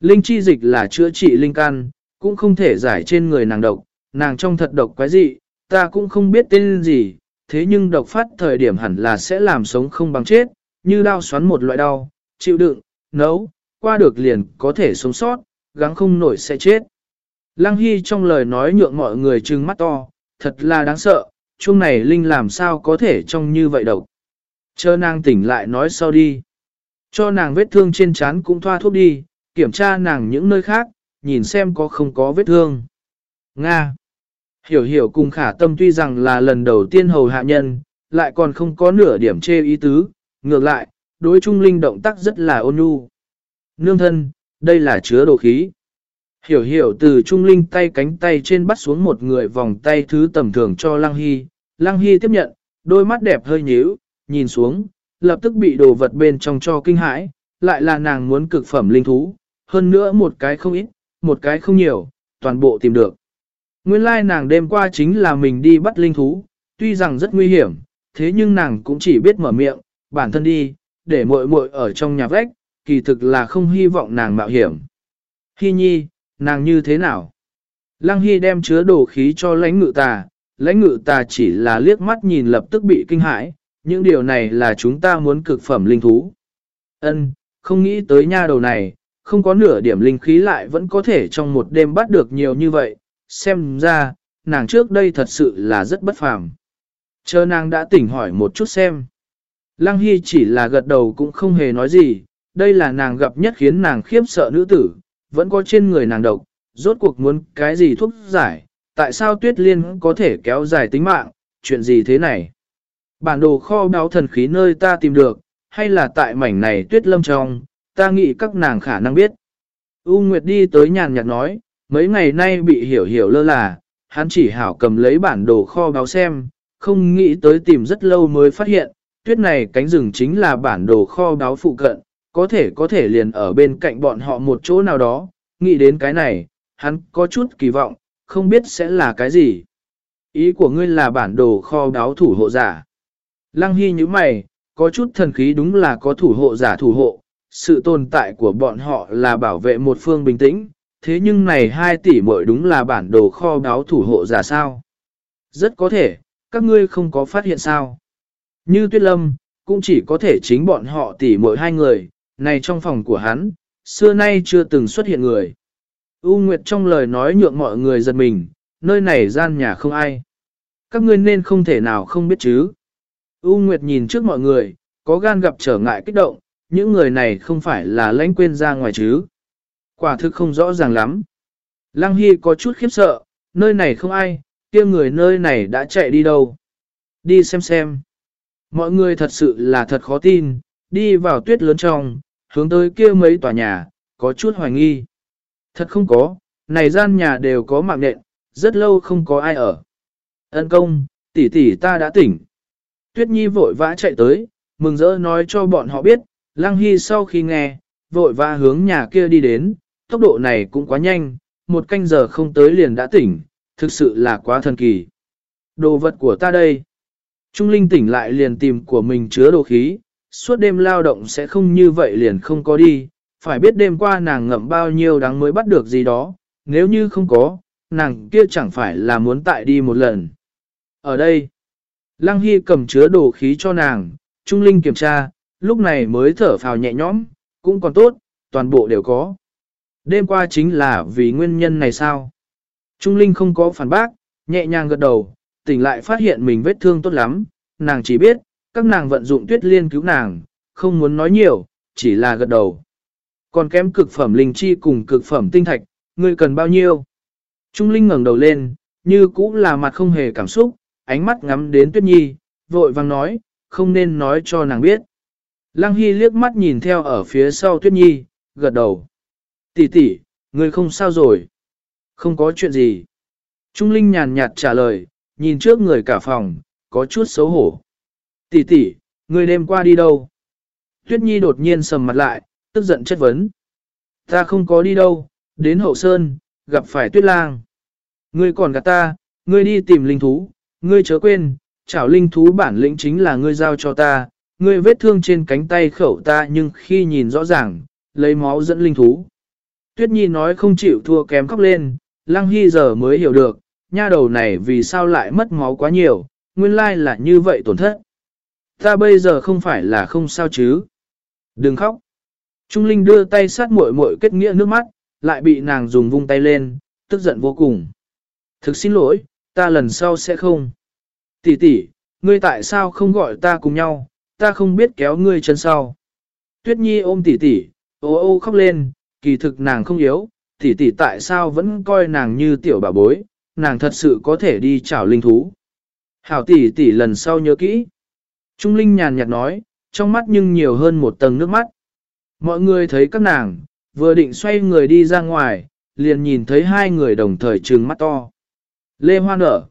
Speaker 1: Linh chi dịch là chữa trị linh căn, cũng không thể giải trên người nàng độc, nàng trong thật độc quái dị, ta cũng không biết tên gì, thế nhưng độc phát thời điểm hẳn là sẽ làm sống không bằng chết, như đau xoắn một loại đau, chịu đựng, nấu, qua được liền có thể sống sót, gắng không nổi sẽ chết. Lăng Hy trong lời nói nhượng mọi người trừng mắt to, thật là đáng sợ, chung này Linh làm sao có thể trông như vậy độc. Chờ nàng tỉnh lại nói sau đi. Cho nàng vết thương trên trán cũng thoa thuốc đi, kiểm tra nàng những nơi khác, nhìn xem có không có vết thương. Nga Hiểu hiểu cùng khả tâm tuy rằng là lần đầu tiên hầu hạ nhân, lại còn không có nửa điểm chê ý tứ, ngược lại, đối trung linh động tác rất là ôn nhu. Nương thân, đây là chứa đồ khí. Hiểu hiểu từ trung linh tay cánh tay trên bắt xuống một người vòng tay thứ tầm thường cho Lăng Hy. Lăng Hy tiếp nhận, đôi mắt đẹp hơi nhíu, nhìn xuống, lập tức bị đồ vật bên trong cho kinh hãi, lại là nàng muốn cực phẩm linh thú, hơn nữa một cái không ít, một cái không nhiều, toàn bộ tìm được. Nguyên lai nàng đêm qua chính là mình đi bắt linh thú, tuy rằng rất nguy hiểm, thế nhưng nàng cũng chỉ biết mở miệng, bản thân đi, để muội muội ở trong nhà vách, kỳ thực là không hy vọng nàng mạo hiểm. Hi nhi, nàng như thế nào? Lăng Hy đem chứa đồ khí cho lãnh ngự tà, lãnh ngự tà chỉ là liếc mắt nhìn lập tức bị kinh hãi, những điều này là chúng ta muốn cực phẩm linh thú. Ân, không nghĩ tới nha đầu này, không có nửa điểm linh khí lại vẫn có thể trong một đêm bắt được nhiều như vậy, xem ra, nàng trước đây thật sự là rất bất phàm. Chờ nàng đã tỉnh hỏi một chút xem. Lăng Hy chỉ là gật đầu cũng không hề nói gì, đây là nàng gặp nhất khiến nàng khiếp sợ nữ tử, vẫn có trên người nàng độc, rốt cuộc muốn cái gì thuốc giải, tại sao tuyết liên có thể kéo dài tính mạng, chuyện gì thế này. Bản đồ kho báo thần khí nơi ta tìm được, hay là tại mảnh này tuyết lâm trong, ta nghĩ các nàng khả năng biết. U Nguyệt đi tới nhàn nhạt nói, mấy ngày nay bị hiểu hiểu lơ là, hắn chỉ hảo cầm lấy bản đồ kho báo xem, không nghĩ tới tìm rất lâu mới phát hiện, tuyết này cánh rừng chính là bản đồ kho báo phụ cận, có thể có thể liền ở bên cạnh bọn họ một chỗ nào đó, nghĩ đến cái này, hắn có chút kỳ vọng, không biết sẽ là cái gì. Ý của ngươi là bản đồ kho báo thủ hộ giả. Lăng Hy như mày, có chút thần khí đúng là có thủ hộ giả thủ hộ, sự tồn tại của bọn họ là bảo vệ một phương bình tĩnh, thế nhưng này 2 tỷ mỗi đúng là bản đồ kho báo thủ hộ giả sao. Rất có thể, các ngươi không có phát hiện sao. Như Tuyết Lâm, cũng chỉ có thể chính bọn họ tỷ mỗi hai người, này trong phòng của hắn, xưa nay chưa từng xuất hiện người. U Nguyệt trong lời nói nhượng mọi người giật mình, nơi này gian nhà không ai. Các ngươi nên không thể nào không biết chứ. U Nguyệt nhìn trước mọi người, có gan gặp trở ngại kích động, những người này không phải là lãnh quên ra ngoài chứ. Quả thực không rõ ràng lắm. Lăng Hy có chút khiếp sợ, nơi này không ai, kia người nơi này đã chạy đi đâu. Đi xem xem. Mọi người thật sự là thật khó tin, đi vào tuyết lớn trong, hướng tới kia mấy tòa nhà, có chút hoài nghi. Thật không có, này gian nhà đều có mạng nện, rất lâu không có ai ở. Ân công, tỷ tỷ ta đã tỉnh. Tuyết Nhi vội vã chạy tới, mừng rỡ nói cho bọn họ biết, Lăng Hy sau khi nghe, vội vã hướng nhà kia đi đến, tốc độ này cũng quá nhanh, một canh giờ không tới liền đã tỉnh, thực sự là quá thần kỳ. Đồ vật của ta đây. Trung Linh tỉnh lại liền tìm của mình chứa đồ khí, suốt đêm lao động sẽ không như vậy liền không có đi, phải biết đêm qua nàng ngậm bao nhiêu đáng mới bắt được gì đó, nếu như không có, nàng kia chẳng phải là muốn tại đi một lần. Ở đây, Lăng Hy cầm chứa đồ khí cho nàng, Trung Linh kiểm tra, lúc này mới thở phào nhẹ nhõm, cũng còn tốt, toàn bộ đều có. Đêm qua chính là vì nguyên nhân này sao? Trung Linh không có phản bác, nhẹ nhàng gật đầu, tỉnh lại phát hiện mình vết thương tốt lắm, nàng chỉ biết, các nàng vận dụng tuyết liên cứu nàng, không muốn nói nhiều, chỉ là gật đầu. Còn kém cực phẩm linh chi cùng cực phẩm tinh thạch, ngươi cần bao nhiêu? Trung Linh ngẩng đầu lên, như cũ là mặt không hề cảm xúc, ánh mắt ngắm đến Tuyết Nhi, vội vàng nói, không nên nói cho nàng biết. Lăng Hy liếc mắt nhìn theo ở phía sau Tuyết Nhi, gật đầu. Tỷ tỷ, người không sao rồi? Không có chuyện gì. Trung Linh nhàn nhạt trả lời, nhìn trước người cả phòng, có chút xấu hổ. Tỷ tỷ, người đêm qua đi đâu? Tuyết Nhi đột nhiên sầm mặt lại, tức giận chất vấn. Ta không có đi đâu, đến hậu sơn, gặp phải tuyết lang. Ngươi còn gạt ta, ngươi đi tìm linh thú, ngươi chớ quên, chảo linh thú bản lĩnh chính là ngươi giao cho ta, ngươi vết thương trên cánh tay khẩu ta nhưng khi nhìn rõ ràng, lấy máu dẫn linh thú. Tuyết Nhi nói không chịu thua kém khóc lên, Lăng Hy giờ mới hiểu được, nha đầu này vì sao lại mất máu quá nhiều, nguyên lai là như vậy tổn thất. Ta bây giờ không phải là không sao chứ. Đừng khóc. Trung Linh đưa tay sát muội muội kết nghĩa nước mắt, lại bị nàng dùng vung tay lên, tức giận vô cùng. Thực xin lỗi, ta lần sau sẽ không. Tỷ tỷ, ngươi tại sao không gọi ta cùng nhau, ta không biết kéo ngươi chân sau. Tuyết Nhi ôm tỷ tỷ, ô ô khóc lên, kỳ thực nàng không yếu, tỷ tỷ tại sao vẫn coi nàng như tiểu bà bối, nàng thật sự có thể đi chảo linh thú. Hảo tỷ tỷ lần sau nhớ kỹ. Trung Linh nhàn nhạt nói, trong mắt nhưng nhiều hơn một tầng nước mắt. Mọi người thấy các nàng, vừa định xoay người đi ra ngoài, liền nhìn thấy hai người đồng thời trừng mắt to. Lê Hoa nở.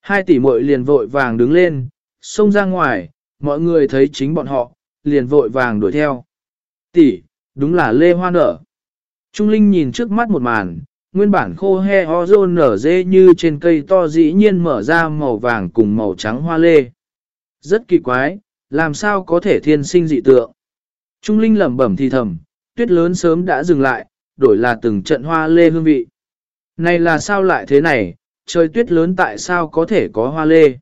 Speaker 1: Hai tỷ muội liền vội vàng đứng lên, xông ra ngoài, mọi người thấy chính bọn họ, liền vội vàng đuổi theo. Tỷ, đúng là Lê Hoa nở. Trung Linh nhìn trước mắt một màn, nguyên bản khô he rôn nở dê như trên cây to dĩ nhiên mở ra màu vàng cùng màu trắng hoa lê. Rất kỳ quái, làm sao có thể thiên sinh dị tượng. Trung Linh lẩm bẩm thì thầm, tuyết lớn sớm đã dừng lại, đổi là từng trận hoa lê hương vị. Này là sao lại thế này, trời tuyết lớn tại sao có thể có hoa lê?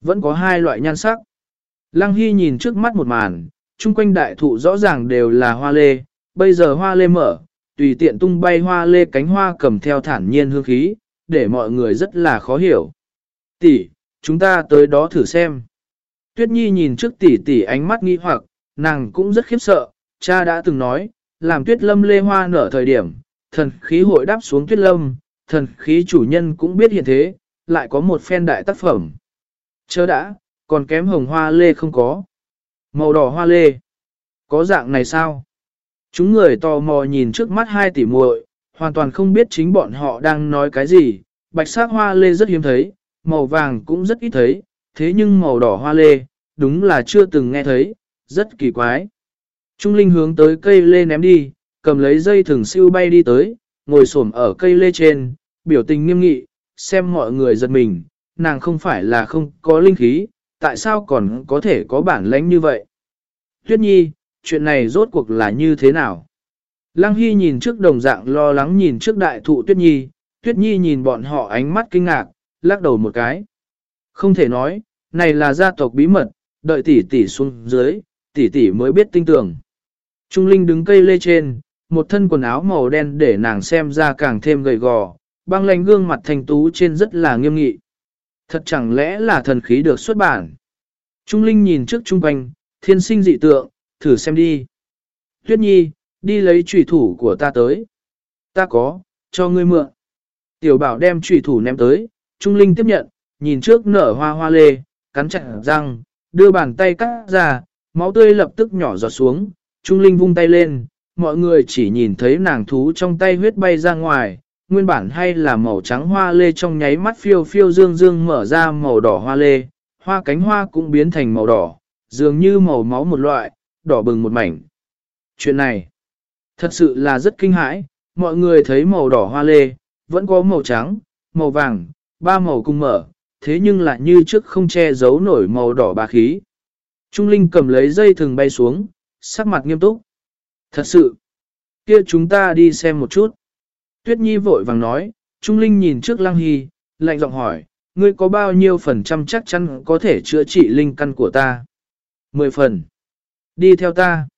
Speaker 1: Vẫn có hai loại nhan sắc. Lăng Hy nhìn trước mắt một màn, chung quanh đại thụ rõ ràng đều là hoa lê, bây giờ hoa lê mở, tùy tiện tung bay hoa lê cánh hoa cầm theo thản nhiên hương khí, để mọi người rất là khó hiểu. Tỷ, chúng ta tới đó thử xem. Tuyết Nhi nhìn trước tỷ tỷ ánh mắt nghi hoặc, nàng cũng rất khiếp sợ, cha đã từng nói, làm tuyết lâm lê hoa nở thời điểm, thần khí hội đáp xuống tuyết lâm, thần khí chủ nhân cũng biết hiện thế, lại có một phen đại tác phẩm. Chớ đã, còn kém hồng hoa lê không có. Màu đỏ hoa lê. Có dạng này sao? Chúng người tò mò nhìn trước mắt hai tỷ muội, hoàn toàn không biết chính bọn họ đang nói cái gì. Bạch sắc hoa lê rất hiếm thấy, màu vàng cũng rất ít thấy, thế nhưng màu đỏ hoa lê, đúng là chưa từng nghe thấy, rất kỳ quái. Trung Linh hướng tới cây lê ném đi, cầm lấy dây thừng siêu bay đi tới, ngồi xổm ở cây lê trên, biểu tình nghiêm nghị, xem mọi người giật mình, nàng không phải là không có linh khí, tại sao còn có thể có bản lãnh như vậy? Tuyết Nhi, chuyện này rốt cuộc là như thế nào? Lăng Hy nhìn trước đồng dạng lo lắng nhìn trước đại thụ Tuyết Nhi, Tuyết Nhi nhìn bọn họ ánh mắt kinh ngạc, lắc đầu một cái. Không thể nói, này là gia tộc bí mật, đợi tỷ tỷ xuống dưới, tỷ tỷ mới biết tinh tưởng. Trung Linh đứng cây lê trên, một thân quần áo màu đen để nàng xem ra càng thêm gầy gò, băng lãnh gương mặt thành tú trên rất là nghiêm nghị. Thật chẳng lẽ là thần khí được xuất bản? Trung Linh nhìn trước trung quanh, thiên sinh dị tượng, thử xem đi. Tuyết Nhi, đi lấy trùy thủ của ta tới. Ta có, cho ngươi mượn. Tiểu bảo đem trùy thủ ném tới, Trung Linh tiếp nhận, nhìn trước nở hoa hoa lê, cắn chặt răng, đưa bàn tay cắt ra, máu tươi lập tức nhỏ giọt xuống, Trung Linh vung tay lên, mọi người chỉ nhìn thấy nàng thú trong tay huyết bay ra ngoài, nguyên bản hay là màu trắng hoa lê trong nháy mắt phiêu phiêu dương dương mở ra màu đỏ hoa lê, hoa cánh hoa cũng biến thành màu đỏ, dường như màu máu một loại, đỏ bừng một mảnh. Chuyện này, thật sự là rất kinh hãi, mọi người thấy màu đỏ hoa lê, vẫn có màu trắng, màu vàng, ba màu cùng mở, thế nhưng lại như trước không che giấu nổi màu đỏ bà khí. Trung Linh cầm lấy dây thừng bay xuống, sắc mặt nghiêm túc. Thật sự, kia chúng ta đi xem một chút. Tuyết Nhi vội vàng nói, Trung Linh nhìn trước Lăng Hy, lạnh giọng hỏi, ngươi có bao nhiêu phần trăm chắc chắn có thể chữa trị linh căn của ta? Mười phần. Đi theo ta.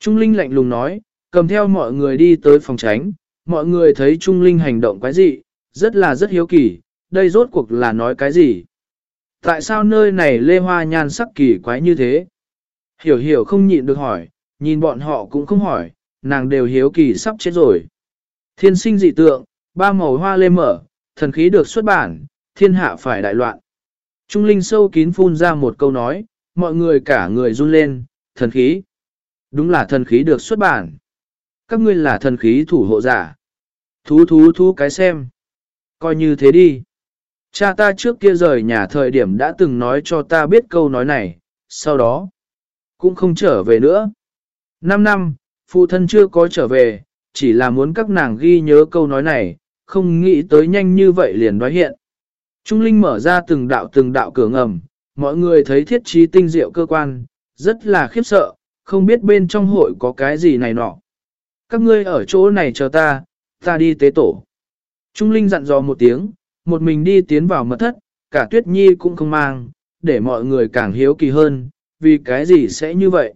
Speaker 1: Trung Linh lạnh lùng nói, cầm theo mọi người đi tới phòng tránh, mọi người thấy Trung Linh hành động quái dị, rất là rất hiếu kỳ, đây rốt cuộc là nói cái gì? Tại sao nơi này lê hoa nhan sắc kỳ quái như thế? Hiểu hiểu không nhịn được hỏi, nhìn bọn họ cũng không hỏi, nàng đều hiếu kỳ sắp chết rồi. Thiên sinh dị tượng, ba màu hoa lê mở, thần khí được xuất bản, thiên hạ phải đại loạn. Trung linh sâu kín phun ra một câu nói, mọi người cả người run lên, thần khí. Đúng là thần khí được xuất bản. Các ngươi là thần khí thủ hộ giả. Thú thú thú cái xem. Coi như thế đi. Cha ta trước kia rời nhà thời điểm đã từng nói cho ta biết câu nói này, sau đó cũng không trở về nữa. Năm năm, phụ thân chưa có trở về, chỉ là muốn các nàng ghi nhớ câu nói này, không nghĩ tới nhanh như vậy liền nói hiện. Trung Linh mở ra từng đạo từng đạo cửa ngầm, mọi người thấy thiết trí tinh diệu cơ quan, rất là khiếp sợ, không biết bên trong hội có cái gì này nọ. Các ngươi ở chỗ này chờ ta, ta đi tế tổ. Trung Linh dặn dò một tiếng, một mình đi tiến vào mật thất, cả Tuyết Nhi cũng không mang, để mọi người càng hiếu kỳ hơn, vì cái gì sẽ như vậy.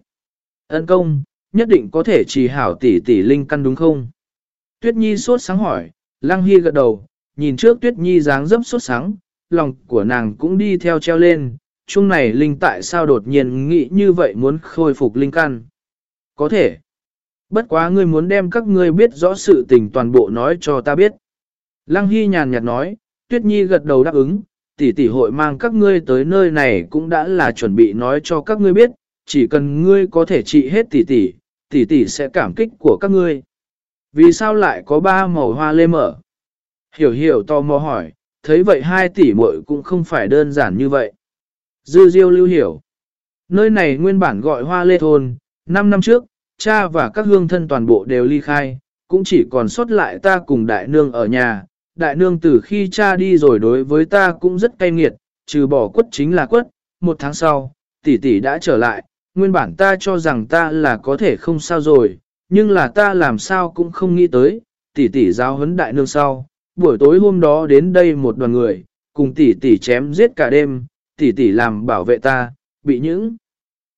Speaker 1: Ân công, nhất định có thể chỉ hảo tỷ tỷ linh căn đúng không? Tuyết Nhi sốt sáng hỏi, Lăng Hy gật đầu, nhìn trước Tuyết Nhi dáng dấp sốt sáng, lòng của nàng cũng đi theo treo lên, chung này Linh tại sao đột nhiên nghĩ như vậy muốn khôi phục Linh căn. Có thể. Bất quá ngươi muốn đem các ngươi biết rõ sự tình toàn bộ nói cho ta biết. Lăng Hy nhàn nhạt nói, Tuyết Nhi gật đầu đáp ứng, tỷ tỷ hội mang các ngươi tới nơi này cũng đã là chuẩn bị nói cho các ngươi biết, chỉ cần ngươi có thể trị hết tỷ tỷ, tỷ tỷ sẽ cảm kích của các ngươi. Vì sao lại có ba màu hoa lê mở? Hiểu hiểu tò mò hỏi, thấy vậy hai tỷ muội cũng không phải đơn giản như vậy. Dư diêu lưu hiểu. Nơi này nguyên bản gọi hoa lê thôn, 5 năm trước, cha và các hương thân toàn bộ đều ly khai, cũng chỉ còn sót lại ta cùng đại nương ở nhà. Đại nương từ khi cha đi rồi đối với ta cũng rất cay nghiệt, trừ bỏ quất chính là quất. Một tháng sau, tỷ tỷ đã trở lại, nguyên bản ta cho rằng ta là có thể không sao rồi, nhưng là ta làm sao cũng không nghĩ tới, tỷ tỷ giáo huấn đại nương sau. Buổi tối hôm đó đến đây một đoàn người, cùng tỷ tỷ chém giết cả đêm, tỷ tỷ làm bảo vệ ta, bị những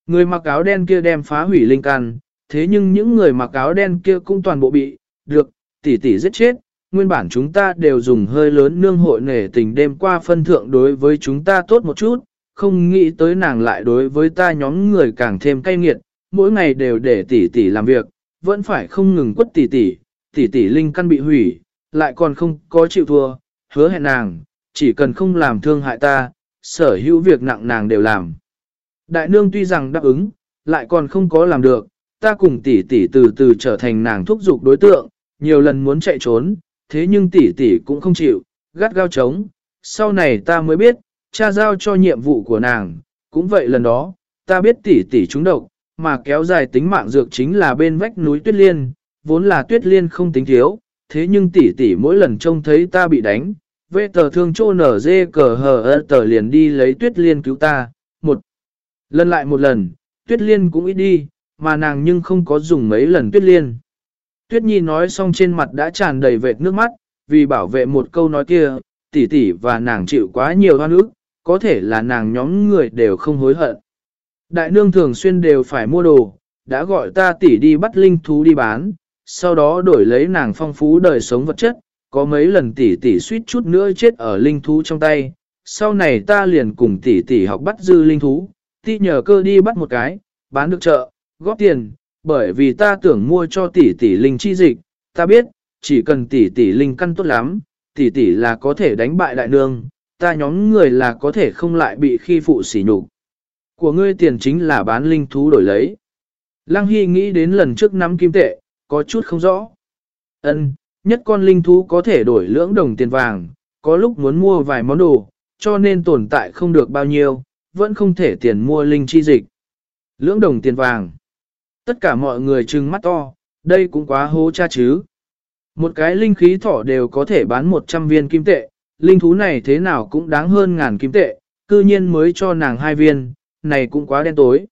Speaker 1: người mặc áo đen kia đem phá hủy linh căn. thế nhưng những người mặc áo đen kia cũng toàn bộ bị, được, tỷ tỷ giết chết. Nguyên bản chúng ta đều dùng hơi lớn nương hội nể tình đêm qua phân thượng đối với chúng ta tốt một chút, không nghĩ tới nàng lại đối với ta nhóm người càng thêm cay nghiệt, mỗi ngày đều để tỷ tỷ làm việc, vẫn phải không ngừng quất tỷ tỷ, tỷ tỷ linh căn bị hủy, lại còn không có chịu thua, hứa hẹn nàng, chỉ cần không làm thương hại ta, sở hữu việc nặng nàng đều làm. Đại nương tuy rằng đáp ứng, lại còn không có làm được, ta cùng tỷ tỷ từ từ trở thành nàng thúc giục đối tượng, nhiều lần muốn chạy trốn, thế nhưng tỷ tỷ cũng không chịu, gắt gao chống. Sau này ta mới biết, cha giao cho nhiệm vụ của nàng, cũng vậy lần đó, ta biết tỷ tỷ trúng độc, mà kéo dài tính mạng dược chính là bên vách núi Tuyết Liên, vốn là Tuyết Liên không tính thiếu, thế nhưng tỷ tỷ mỗi lần trông thấy ta bị đánh, vệ tờ thương trô nở dê cờ hờ tờ liền đi lấy Tuyết Liên cứu ta, một lần lại một lần, Tuyết Liên cũng ít đi, mà nàng nhưng không có dùng mấy lần Tuyết Liên. Tuyết Nhi nói xong trên mặt đã tràn đầy vệt nước mắt, vì bảo vệ một câu nói kia, tỷ tỷ và nàng chịu quá nhiều hoan ức, có thể là nàng nhóm người đều không hối hận. Đại nương thường xuyên đều phải mua đồ, đã gọi ta tỷ đi bắt linh thú đi bán, sau đó đổi lấy nàng phong phú đời sống vật chất, có mấy lần tỷ tỷ suýt chút nữa chết ở linh thú trong tay. Sau này ta liền cùng tỷ tỷ học bắt dư linh thú, ti nhờ cơ đi bắt một cái, bán được chợ, góp tiền, bởi vì ta tưởng mua cho tỷ tỷ linh chi dịch, ta biết, chỉ cần tỷ tỷ linh căn tốt lắm, tỷ tỷ là có thể đánh bại đại nương, ta nhóm người là có thể không lại bị khi phụ sỉ nhục. Của ngươi tiền chính là bán linh thú đổi lấy. Lăng Hy nghĩ đến lần trước năm kim tệ, có chút không rõ. Ân, nhất con linh thú có thể đổi lưỡng đồng tiền vàng, có lúc muốn mua vài món đồ, cho nên tồn tại không được bao nhiêu, vẫn không thể tiền mua linh chi dịch. Lưỡng đồng tiền vàng. Tất cả mọi người trừng mắt to, đây cũng quá hố cha chứ. Một cái linh khí thỏ đều có thể bán 100 viên kim tệ, linh thú này thế nào cũng đáng hơn ngàn kim tệ, cư nhiên mới cho nàng hai viên, này cũng quá đen tối.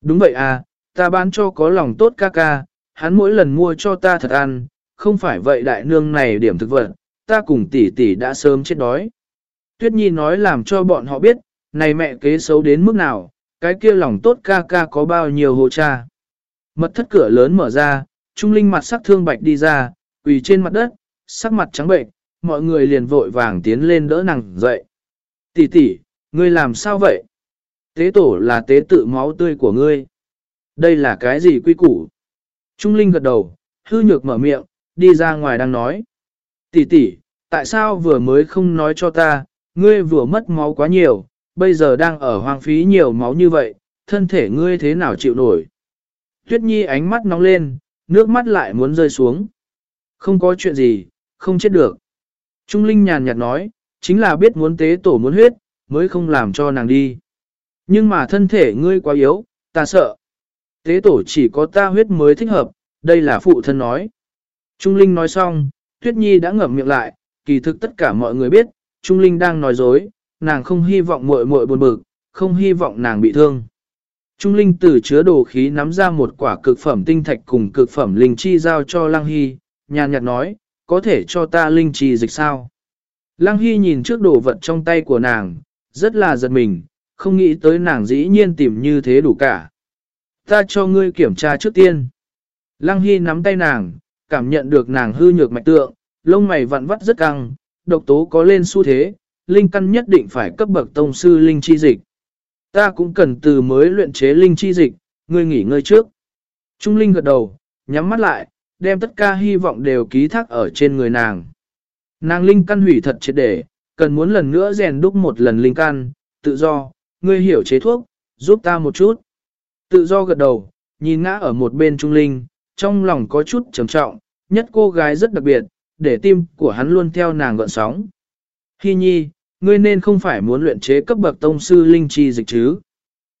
Speaker 1: Đúng vậy à, ta bán cho có lòng tốt ca ca, hắn mỗi lần mua cho ta thật ăn, không phải vậy đại nương này điểm thực vật, ta cùng tỷ tỷ đã sớm chết đói. Tuyết Nhi nói làm cho bọn họ biết, này mẹ kế xấu đến mức nào, cái kia lòng tốt ca ca có bao nhiêu hồ cha. Mật thất cửa lớn mở ra, Trung Linh mặt sắc thương bạch đi ra, quỳ trên mặt đất, sắc mặt trắng bệnh, mọi người liền vội vàng tiến lên đỡ nàng dậy. Tỷ tỷ, ngươi làm sao vậy? Tế tổ là tế tự máu tươi của ngươi. Đây là cái gì quy củ? Trung Linh gật đầu, hư nhược mở miệng, đi ra ngoài đang nói. Tỷ tỷ, tại sao vừa mới không nói cho ta, ngươi vừa mất máu quá nhiều, bây giờ đang ở hoang phí nhiều máu như vậy, thân thể ngươi thế nào chịu nổi? Tuyết Nhi ánh mắt nóng lên, nước mắt lại muốn rơi xuống. Không có chuyện gì, không chết được. Trung Linh nhàn nhạt nói, chính là biết muốn tế tổ muốn huyết, mới không làm cho nàng đi. Nhưng mà thân thể ngươi quá yếu, ta sợ. Tế tổ chỉ có ta huyết mới thích hợp, đây là phụ thân nói. Trung Linh nói xong, Tuyết Nhi đã ngậm miệng lại, kỳ thực tất cả mọi người biết, Trung Linh đang nói dối, nàng không hy vọng muội muội buồn bực, không hy vọng nàng bị thương. Trung Linh từ chứa đồ khí nắm ra một quả cực phẩm tinh thạch cùng cực phẩm linh chi giao cho Lăng Hy, nhàn nhạt nói, có thể cho ta linh chi dịch sao? Lăng Hy nhìn trước đồ vật trong tay của nàng, rất là giật mình, không nghĩ tới nàng dĩ nhiên tìm như thế đủ cả. Ta cho ngươi kiểm tra trước tiên. Lăng Hy nắm tay nàng, cảm nhận được nàng hư nhược mạch tượng, lông mày vặn vắt rất căng, độc tố có lên xu thế, linh căn nhất định phải cấp bậc tông sư linh chi dịch. Ta cũng cần từ mới luyện chế linh chi dịch, ngươi nghỉ ngơi trước. Trung linh gật đầu, nhắm mắt lại, đem tất cả hy vọng đều ký thác ở trên người nàng. Nàng linh căn hủy thật triệt để, cần muốn lần nữa rèn đúc một lần linh căn, tự do, ngươi hiểu chế thuốc, giúp ta một chút. Tự do gật đầu, nhìn ngã ở một bên trung linh, trong lòng có chút trầm trọng, nhất cô gái rất đặc biệt, để tim của hắn luôn theo nàng gợn sóng. Hi nhi, ngươi nên không phải muốn luyện chế cấp bậc tông sư linh chi dịch chứ.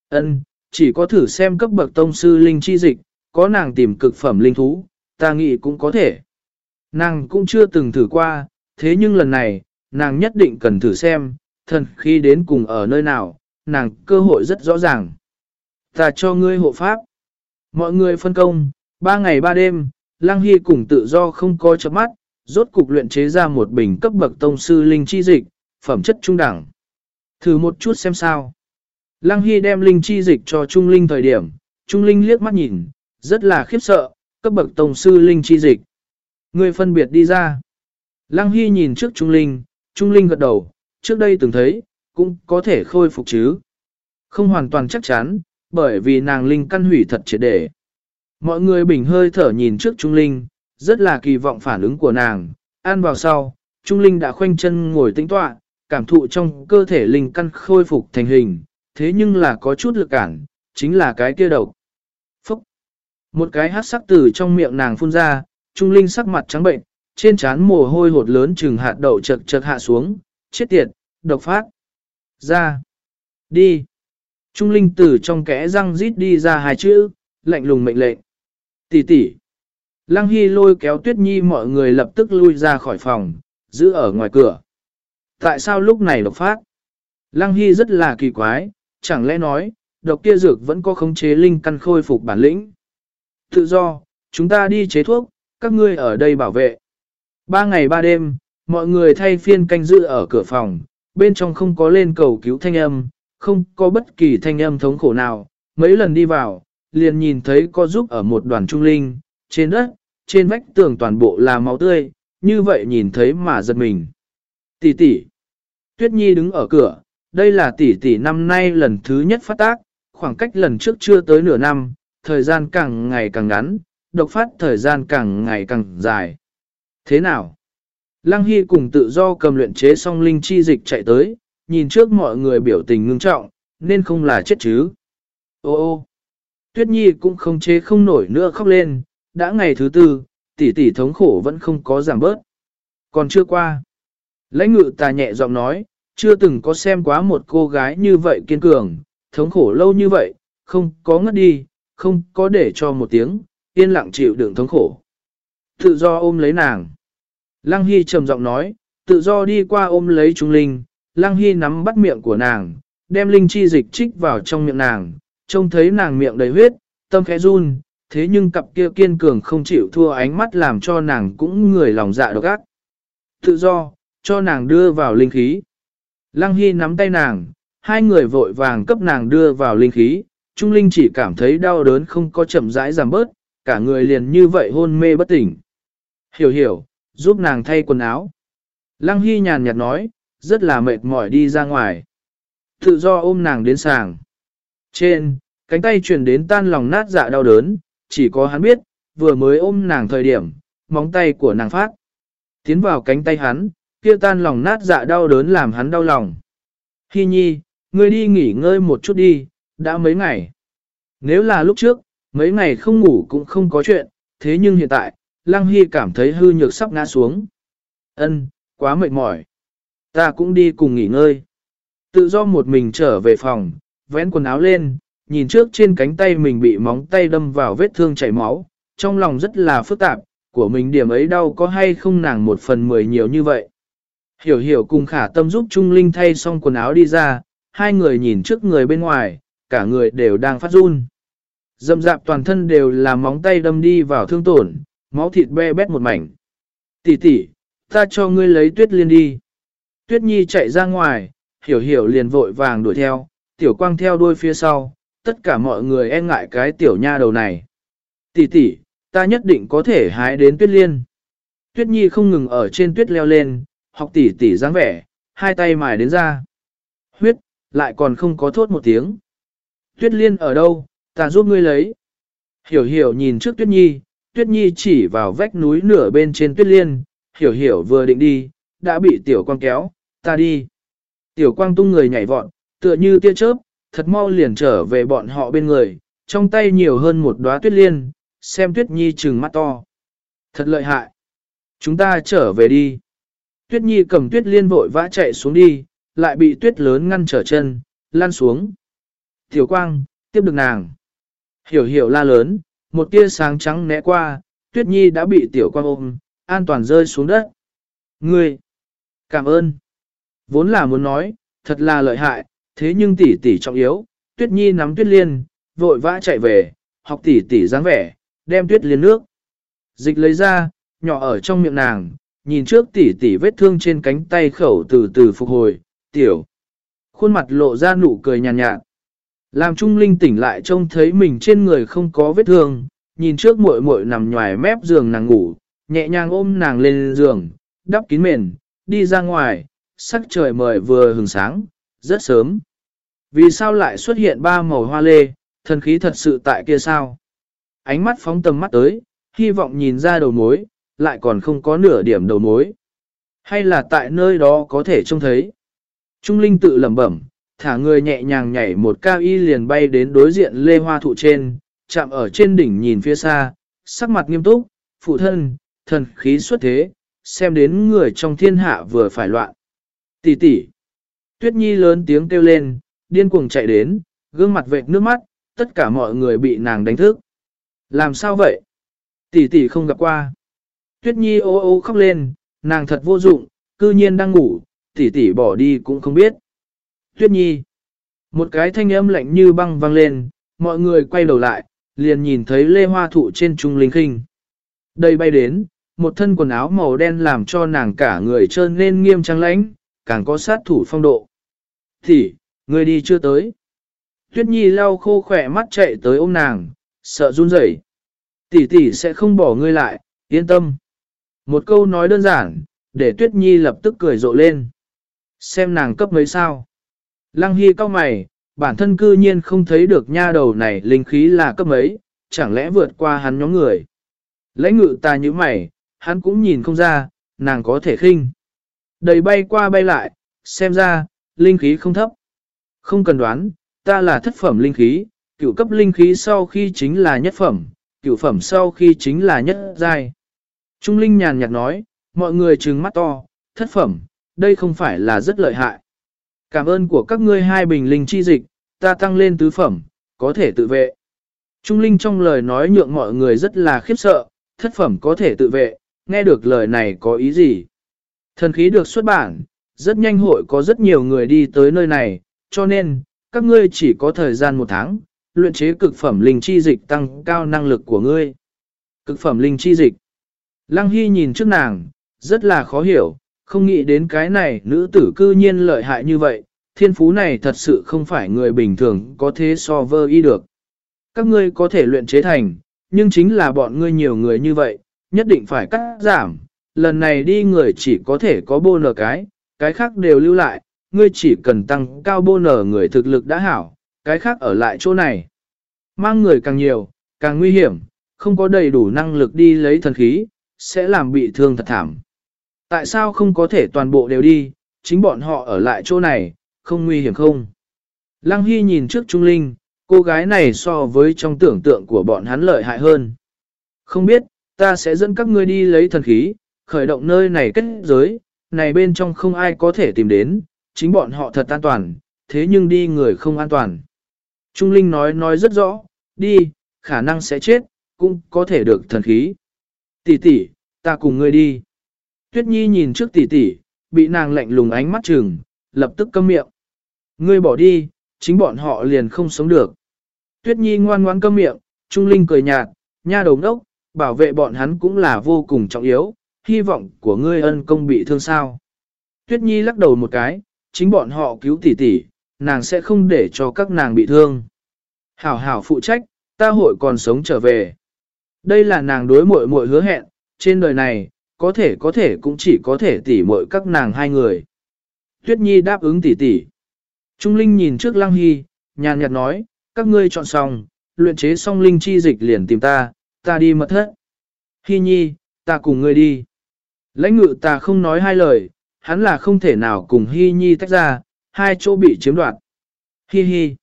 Speaker 1: Ân, chỉ có thử xem cấp bậc tông sư linh chi dịch, có nàng tìm cực phẩm linh thú, ta nghĩ cũng có thể. Nàng cũng chưa từng thử qua, thế nhưng lần này, nàng nhất định cần thử xem, thần khi đến cùng ở nơi nào, nàng cơ hội rất rõ ràng. Ta cho ngươi hộ pháp. Mọi người phân công, ba ngày ba đêm, Lăng Hy cùng tự do không coi chấm mắt, rốt cục luyện chế ra một bình cấp bậc tông sư linh chi dịch, phẩm chất trung đẳng. Thử một chút xem sao. Lăng Hy đem linh chi dịch cho Trung Linh thời điểm, Trung Linh liếc mắt nhìn, rất là khiếp sợ, cấp bậc tông sư linh chi dịch. Người phân biệt đi ra. Lăng Hy nhìn trước Trung Linh, Trung Linh gật đầu, trước đây từng thấy, cũng có thể khôi phục chứ. Không hoàn toàn chắc chắn, bởi vì nàng Linh căn hủy thật triệt để. Mọi người bình hơi thở nhìn trước Trung Linh, rất là kỳ vọng phản ứng của nàng. an vào sau, Trung Linh đã khoanh chân ngồi tĩnh tọa, cảm thụ trong cơ thể Linh căn khôi phục thành hình, thế nhưng là có chút lực cản, chính là cái kia độc. Một cái hát sắc từ trong miệng nàng phun ra, Trung Linh sắc mặt trắng bệnh, trên trán mồ hôi hột lớn chừng hạt đậu chật chật hạ xuống, chết tiệt, độc phát. Ra! Đi! Trung Linh từ trong kẽ răng rít đi ra hai chữ, lạnh lùng mệnh lệnh. Tỷ tỷ! Lăng Hy lôi kéo Tuyết Nhi mọi người lập tức lui ra khỏi phòng, giữ ở ngoài cửa. Tại sao lúc này độc phát? Lăng Hy rất là kỳ quái, chẳng lẽ nói, độc kia dược vẫn có khống chế linh căn khôi phục bản lĩnh. Tự do, chúng ta đi chế thuốc, các ngươi ở đây bảo vệ. Ba ngày ba đêm, mọi người thay phiên canh giữ ở cửa phòng, bên trong không có lên cầu cứu thanh âm, không có bất kỳ thanh âm thống khổ nào. Mấy lần đi vào, liền nhìn thấy có giúp ở một đoàn trung linh, trên đất, trên vách tường toàn bộ là máu tươi, như vậy nhìn thấy mà giật mình. Tỷ tỷ. Tuyết Nhi đứng ở cửa, đây là tỷ tỷ năm nay lần thứ nhất phát tác, khoảng cách lần trước chưa tới nửa năm, thời gian càng ngày càng ngắn, độc phát thời gian càng ngày càng dài. Thế nào? Lăng Hy cùng tự do cầm luyện chế song linh chi dịch chạy tới, nhìn trước mọi người biểu tình ngưng trọng, nên không là chết chứ. Ô ô! Tuyết Nhi cũng không chế không nổi nữa khóc lên, đã ngày thứ tư, tỷ tỷ thống khổ vẫn không có giảm bớt. Còn chưa qua. Lãnh ngự ta nhẹ giọng nói, chưa từng có xem quá một cô gái như vậy kiên cường, thống khổ lâu như vậy, không có ngất đi, không có để cho một tiếng, yên lặng chịu đựng thống khổ. Tự do ôm lấy nàng. Lăng Hy trầm giọng nói, tự do đi qua ôm lấy Trung Linh, Lăng Hy nắm bắt miệng của nàng, đem linh chi dịch trích vào trong miệng nàng, trông thấy nàng miệng đầy huyết, tâm khẽ run, thế nhưng cặp kia kiên cường không chịu thua ánh mắt làm cho nàng cũng người lòng dạ độc ác. Tự do, cho nàng đưa vào linh khí. Lăng Hy nắm tay nàng, hai người vội vàng cấp nàng đưa vào linh khí, Trung Linh chỉ cảm thấy đau đớn không có chậm rãi giảm bớt, cả người liền như vậy hôn mê bất tỉnh. Hiểu hiểu, giúp nàng thay quần áo. Lăng Hy nhàn nhạt nói, rất là mệt mỏi đi ra ngoài. Tự do ôm nàng đến sàng. Trên, cánh tay truyền đến tan lòng nát dạ đau đớn, chỉ có hắn biết, vừa mới ôm nàng thời điểm, móng tay của nàng phát. Tiến vào cánh tay hắn, kia tan lòng nát dạ đau đớn làm hắn đau lòng. Hi nhi, ngươi đi nghỉ ngơi một chút đi, đã mấy ngày. Nếu là lúc trước, mấy ngày không ngủ cũng không có chuyện, thế nhưng hiện tại, Lăng Hy cảm thấy hư nhược sắp ngã xuống. Ân, quá mệt mỏi. Ta cũng đi cùng nghỉ ngơi. Tự do một mình trở về phòng, vén quần áo lên, nhìn trước trên cánh tay mình bị móng tay đâm vào vết thương chảy máu, trong lòng rất là phức tạp, của mình điểm ấy đau có hay không nàng một phần mười nhiều như vậy. Hiểu hiểu cùng khả tâm giúp Trung Linh thay xong quần áo đi ra, hai người nhìn trước người bên ngoài, cả người đều đang phát run. Dầm dạp toàn thân đều là móng tay đâm đi vào thương tổn, máu thịt be bét một mảnh. Tỷ tỷ, ta cho ngươi lấy tuyết liên đi. Tuyết nhi chạy ra ngoài, hiểu hiểu liền vội vàng đuổi theo, tiểu quang theo đuôi phía sau, tất cả mọi người e ngại cái tiểu nha đầu này. Tỷ tỷ, ta nhất định có thể hái đến tuyết liên. Tuyết Nhi không ngừng ở trên tuyết leo lên, học tỷ tỷ dáng vẻ, hai tay mài đến ra. Huyết, lại còn không có thốt một tiếng. Tuyết Liên ở đâu, ta giúp ngươi lấy. Hiểu hiểu nhìn trước Tuyết Nhi, Tuyết Nhi chỉ vào vách núi nửa bên trên Tuyết Liên, hiểu hiểu vừa định đi, đã bị tiểu quang kéo, ta đi. Tiểu quang tung người nhảy vọt, tựa như tia chớp, thật mau liền trở về bọn họ bên người, trong tay nhiều hơn một đóa tuyết liên, xem tuyết nhi trừng mắt to. Thật lợi hại. Chúng ta trở về đi. Tuyết nhi cầm tuyết liên vội vã chạy xuống đi, lại bị tuyết lớn ngăn trở chân, lăn xuống. Tiểu quang, tiếp được nàng. Hiểu hiểu la lớn, một tia sáng trắng né qua, tuyết nhi đã bị tiểu quang ôm, an toàn rơi xuống đất. Ngươi, cảm ơn. Vốn là muốn nói, thật là lợi hại, thế nhưng tỷ tỷ trọng yếu, tuyết nhi nắm tuyết liên, vội vã chạy về, học tỷ tỷ dáng vẻ, đem tuyết liên nước. Dịch lấy ra, nhỏ ở trong miệng nàng, nhìn trước tỷ tỷ vết thương trên cánh tay khẩu từ từ phục hồi, tiểu. Khuôn mặt lộ ra nụ cười nhàn nhạt, nhạt. Làm Trung Linh tỉnh lại trông thấy mình trên người không có vết thương, nhìn trước muội muội nằm nhòi mép giường nàng ngủ, nhẹ nhàng ôm nàng lên giường, đắp kín mền, đi ra ngoài, sắc trời mời vừa hừng sáng, rất sớm. Vì sao lại xuất hiện ba màu hoa lê, thần khí thật sự tại kia sao? Ánh mắt phóng tầm mắt tới, hy vọng nhìn ra đầu mối, lại còn không có nửa điểm đầu mối. Hay là tại nơi đó có thể trông thấy? Trung Linh tự lẩm bẩm, thả người nhẹ nhàng nhảy một cao y liền bay đến đối diện lê hoa thụ trên, chạm ở trên đỉnh nhìn phía xa, sắc mặt nghiêm túc, phụ thân, thần khí xuất thế, xem đến người trong thiên hạ vừa phải loạn. Tỷ tỷ. Tuyết Nhi lớn tiếng kêu lên, điên cuồng chạy đến, gương mặt vệt nước mắt, tất cả mọi người bị nàng đánh thức. Làm sao vậy? Tỷ tỷ không gặp qua. Tuyết Nhi ô ô khóc lên, nàng thật vô dụng, cư nhiên đang ngủ, tỷ tỷ bỏ đi cũng không biết. Tuyết Nhi. Một cái thanh âm lạnh như băng vang lên, mọi người quay đầu lại, liền nhìn thấy lê hoa thụ trên trung linh khinh. Đây bay đến, một thân quần áo màu đen làm cho nàng cả người trơn nên nghiêm trang lãnh, càng có sát thủ phong độ. Thì, người đi chưa tới. Tuyết Nhi lau khô khỏe mắt chạy tới ôm nàng, sợ run rẩy. Tỷ tỷ sẽ không bỏ ngươi lại, yên tâm. Một câu nói đơn giản, để Tuyết Nhi lập tức cười rộ lên. Xem nàng cấp mấy sao. Lăng Hy cao mày, bản thân cư nhiên không thấy được nha đầu này linh khí là cấp mấy, chẳng lẽ vượt qua hắn nhóm người. Lãnh ngự ta như mày, hắn cũng nhìn không ra, nàng có thể khinh. Đầy bay qua bay lại, xem ra, linh khí không thấp. Không cần đoán, ta là thất phẩm linh khí, cựu cấp linh khí sau khi chính là nhất phẩm, cựu phẩm sau khi chính là nhất giai. Trung linh nhàn nhạt nói, mọi người trừng mắt to, thất phẩm, đây không phải là rất lợi hại. Cảm ơn của các ngươi hai bình linh chi dịch, ta tăng lên tứ phẩm, có thể tự vệ. Trung linh trong lời nói nhượng mọi người rất là khiếp sợ, thất phẩm có thể tự vệ, nghe được lời này có ý gì. Thần khí được xuất bản, rất nhanh hội có rất nhiều người đi tới nơi này, cho nên, các ngươi chỉ có thời gian một tháng, luyện chế cực phẩm linh chi dịch tăng cao năng lực của ngươi. Cực phẩm linh chi dịch. Lăng Hy nhìn trước nàng, rất là khó hiểu, không nghĩ đến cái này nữ tử cư nhiên lợi hại như vậy, thiên phú này thật sự không phải người bình thường có thế so vơ y được. Các ngươi có thể luyện chế thành, nhưng chính là bọn ngươi nhiều người như vậy, nhất định phải cắt giảm, lần này đi người chỉ có thể có bô nở cái, cái khác đều lưu lại, ngươi chỉ cần tăng cao bô nở người thực lực đã hảo, cái khác ở lại chỗ này. Mang người càng nhiều, càng nguy hiểm, không có đầy đủ năng lực đi lấy thần khí, sẽ làm bị thương thật thảm. Tại sao không có thể toàn bộ đều đi, chính bọn họ ở lại chỗ này, không nguy hiểm không? Lăng Hy nhìn trước Trung Linh, cô gái này so với trong tưởng tượng của bọn hắn lợi hại hơn. Không biết, ta sẽ dẫn các ngươi đi lấy thần khí, khởi động nơi này kết giới, này bên trong không ai có thể tìm đến, chính bọn họ thật an toàn, thế nhưng đi người không an toàn. Trung Linh nói nói rất rõ, đi, khả năng sẽ chết, cũng có thể được thần khí. Tỷ tỷ, ta cùng ngươi đi. Tuyết Nhi nhìn trước tỷ tỷ, bị nàng lạnh lùng ánh mắt chừng, lập tức câm miệng. Ngươi bỏ đi, chính bọn họ liền không sống được. Tuyết Nhi ngoan ngoan câm miệng, Trung Linh cười nhạt, nha đầu đốc, bảo vệ bọn hắn cũng là vô cùng trọng yếu, hy vọng của ngươi ân công bị thương sao. Tuyết Nhi lắc đầu một cái, chính bọn họ cứu tỷ tỷ, nàng sẽ không để cho các nàng bị thương. Hảo hảo phụ trách, ta hội còn sống trở về. Đây là nàng đối muội muội hứa hẹn, trên đời này, có thể có thể cũng chỉ có thể tỉ muội các nàng hai người. Tuyết Nhi đáp ứng tỉ tỉ. Trung Linh nhìn trước Lăng Hy, nhàn nhạt nói, các ngươi chọn xong, luyện chế xong linh chi dịch liền tìm ta, ta đi mật thất. Hy Nhi, ta cùng ngươi đi. Lãnh ngự ta không nói hai lời, hắn là không thể nào cùng Hy Nhi tách ra, hai chỗ bị chiếm đoạt. Hi hi.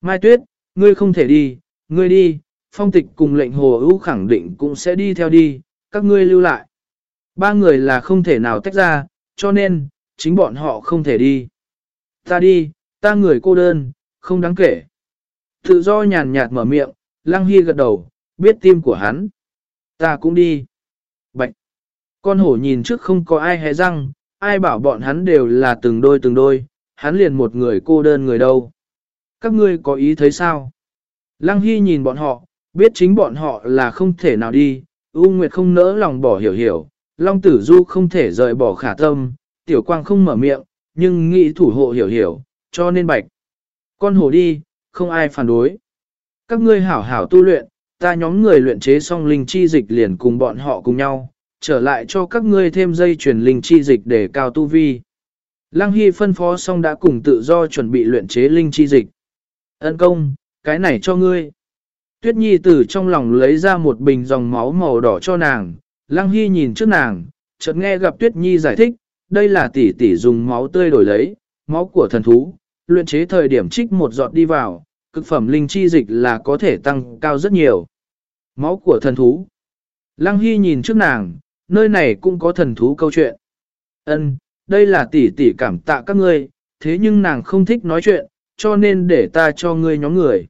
Speaker 1: Mai Tuyết, ngươi không thể đi, ngươi đi, phong tịch cùng lệnh hồ ưu khẳng định cũng sẽ đi theo đi, các ngươi lưu lại. Ba người là không thể nào tách ra, cho nên, chính bọn họ không thể đi. Ta đi, ta người cô đơn, không đáng kể. Tự do nhàn nhạt mở miệng, Lăng Hy gật đầu, biết tim của hắn. Ta cũng đi. Bạch. Con hổ nhìn trước không có ai hé răng, ai bảo bọn hắn đều là từng đôi từng đôi, hắn liền một người cô đơn người đâu. Các ngươi có ý thấy sao? Lăng Hy nhìn bọn họ, biết chính bọn họ là không thể nào đi, U Nguyệt không nỡ lòng bỏ hiểu hiểu, Long Tử Du không thể rời bỏ khả tâm, Tiểu Quang không mở miệng, nhưng nghĩ thủ hộ hiểu hiểu, cho nên bạch. Con hổ đi, không ai phản đối. Các ngươi hảo hảo tu luyện, ta nhóm người luyện chế xong linh chi dịch liền cùng bọn họ cùng nhau, trở lại cho các ngươi thêm dây chuyển linh chi dịch để cao tu vi. Lăng Hy phân phó xong đã cùng tự do chuẩn bị luyện chế linh chi dịch. Ân công, cái này cho ngươi. Tuyết Nhi từ trong lòng lấy ra một bình dòng máu màu đỏ cho nàng, Lăng Hy nhìn trước nàng, chợt nghe gặp Tuyết Nhi giải thích, đây là tỷ tỷ dùng máu tươi đổi lấy, máu của thần thú, luyện chế thời điểm trích một giọt đi vào, cực phẩm linh chi dịch là có thể tăng cao rất nhiều. Máu của thần thú. Lăng Hy nhìn trước nàng, nơi này cũng có thần thú câu chuyện. Ân, đây là tỷ tỷ cảm tạ các ngươi, thế nhưng nàng không thích nói chuyện, cho nên để ta cho ngươi nhóm người.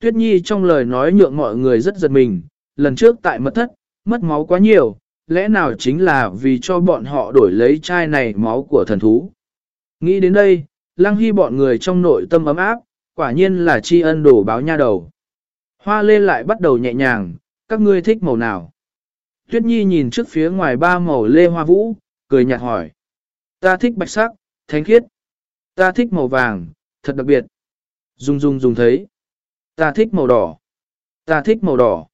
Speaker 1: Tuyết Nhi trong lời nói nhượng mọi người rất giật mình, lần trước tại mật thất, mất máu quá nhiều, lẽ nào chính là vì cho bọn họ đổi lấy chai này máu của thần thú. Nghĩ đến đây, Lăng Hy bọn người trong nội tâm ấm áp, quả nhiên là tri ân đổ báo nha đầu. Hoa lê lại bắt đầu nhẹ nhàng, các ngươi thích màu nào? Tuyết Nhi nhìn trước phía ngoài ba màu lê hoa vũ, cười nhạt hỏi. Ta thích bạch sắc, thánh khiết. Ta thích màu vàng, thật đặc biệt. Dung dung dung thấy. Ta thích màu đỏ. Ta thích màu đỏ.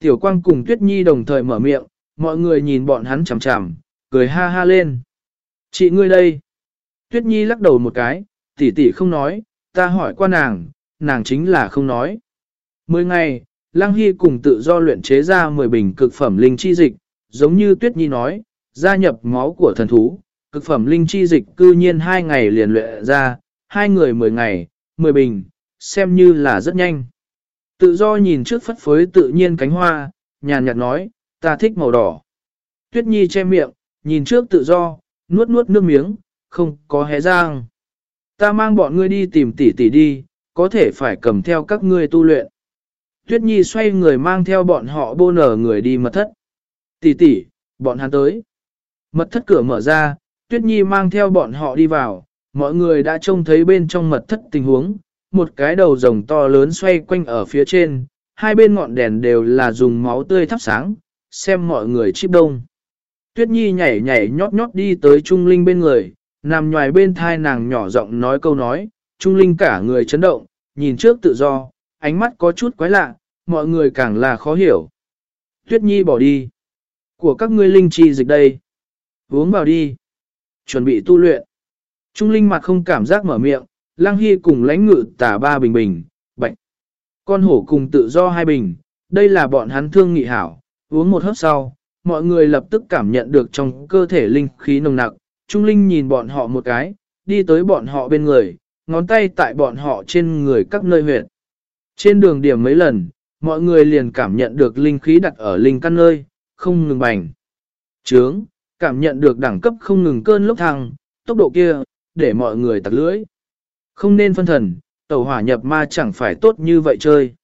Speaker 1: Tiểu quang cùng Tuyết Nhi đồng thời mở miệng, mọi người nhìn bọn hắn chằm chằm, cười ha ha lên. Chị ngươi đây. Tuyết Nhi lắc đầu một cái, tỷ tỷ không nói, ta hỏi qua nàng, nàng chính là không nói. Mười ngày, Lăng Hy cùng tự do luyện chế ra 10 bình cực phẩm linh chi dịch, giống như Tuyết Nhi nói, gia nhập máu của thần thú, cực phẩm linh chi dịch cư nhiên hai ngày liền luyện ra, hai người 10 ngày, 10 bình, xem như là rất nhanh. Tự do nhìn trước phất phới tự nhiên cánh hoa, nhàn nhạt nói, ta thích màu đỏ. Tuyết Nhi che miệng, nhìn trước tự do, nuốt nuốt nước miếng, không có hé răng. Ta mang bọn ngươi đi tìm tỷ tỷ đi, có thể phải cầm theo các ngươi tu luyện. Tuyết Nhi xoay người mang theo bọn họ bô nở người đi mật thất. Tỷ tỷ, bọn hắn tới. Mật thất cửa mở ra, Tuyết Nhi mang theo bọn họ đi vào, mọi người đã trông thấy bên trong mật thất tình huống, một cái đầu rồng to lớn xoay quanh ở phía trên, hai bên ngọn đèn đều là dùng máu tươi thắp sáng, xem mọi người chip đông. Tuyết Nhi nhảy nhảy nhót nhót đi tới Trung Linh bên người, nằm nhòi bên thai nàng nhỏ giọng nói câu nói, Trung Linh cả người chấn động, nhìn trước tự do, ánh mắt có chút quái lạ, mọi người càng là khó hiểu. Tuyết Nhi bỏ đi. Của các ngươi linh chi dịch đây. Uống vào đi. Chuẩn bị tu luyện. Trung Linh mặt không cảm giác mở miệng, Lăng Hy cùng lãnh ngự tả ba bình bình, bệnh. Con hổ cùng tự do hai bình, đây là bọn hắn thương nghị hảo. Uống một hớp sau, mọi người lập tức cảm nhận được trong cơ thể linh khí nồng nặc. Trung Linh nhìn bọn họ một cái, đi tới bọn họ bên người, ngón tay tại bọn họ trên người các nơi huyệt. Trên đường điểm mấy lần, mọi người liền cảm nhận được linh khí đặt ở linh căn nơi, không ngừng bành. Trướng, cảm nhận được đẳng cấp không ngừng cơn lúc thăng, tốc độ kia, để mọi người tặc lưỡi. Không nên phân thần, tẩu hỏa nhập ma chẳng phải tốt như vậy chơi.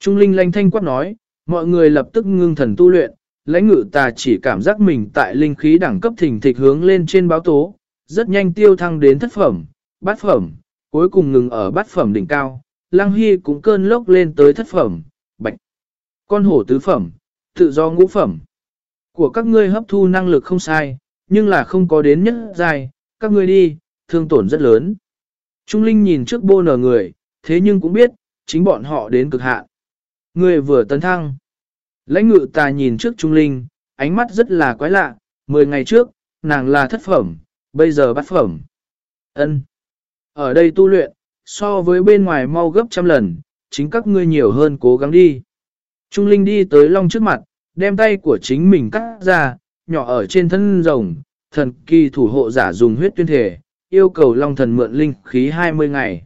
Speaker 1: Trung linh lanh thanh quát nói, mọi người lập tức ngưng thần tu luyện, lãnh ngự tà chỉ cảm giác mình tại linh khí đẳng cấp thỉnh thịch hướng lên trên báo tố, rất nhanh tiêu thăng đến thất phẩm, bát phẩm, cuối cùng ngừng ở bát phẩm đỉnh cao, Lăng Hy cũng cơn lốc lên tới thất phẩm, bạch. Con hổ tứ phẩm, tự do ngũ phẩm. Của các ngươi hấp thu năng lực không sai, nhưng là không có đến nhất dài, các ngươi đi, thương tổn rất lớn. Trung Linh nhìn trước bô nở người, thế nhưng cũng biết, chính bọn họ đến cực hạn. Người vừa tấn thăng. Lãnh ngự ta nhìn trước Trung Linh, ánh mắt rất là quái lạ, 10 ngày trước, nàng là thất phẩm, bây giờ bát phẩm. ân Ở đây tu luyện, so với bên ngoài mau gấp trăm lần, chính các ngươi nhiều hơn cố gắng đi. Trung Linh đi tới Long trước mặt, đem tay của chính mình cắt ra, nhỏ ở trên thân rồng, thần kỳ thủ hộ giả dùng huyết tuyên thể, yêu cầu Long thần mượn linh khí 20 ngày.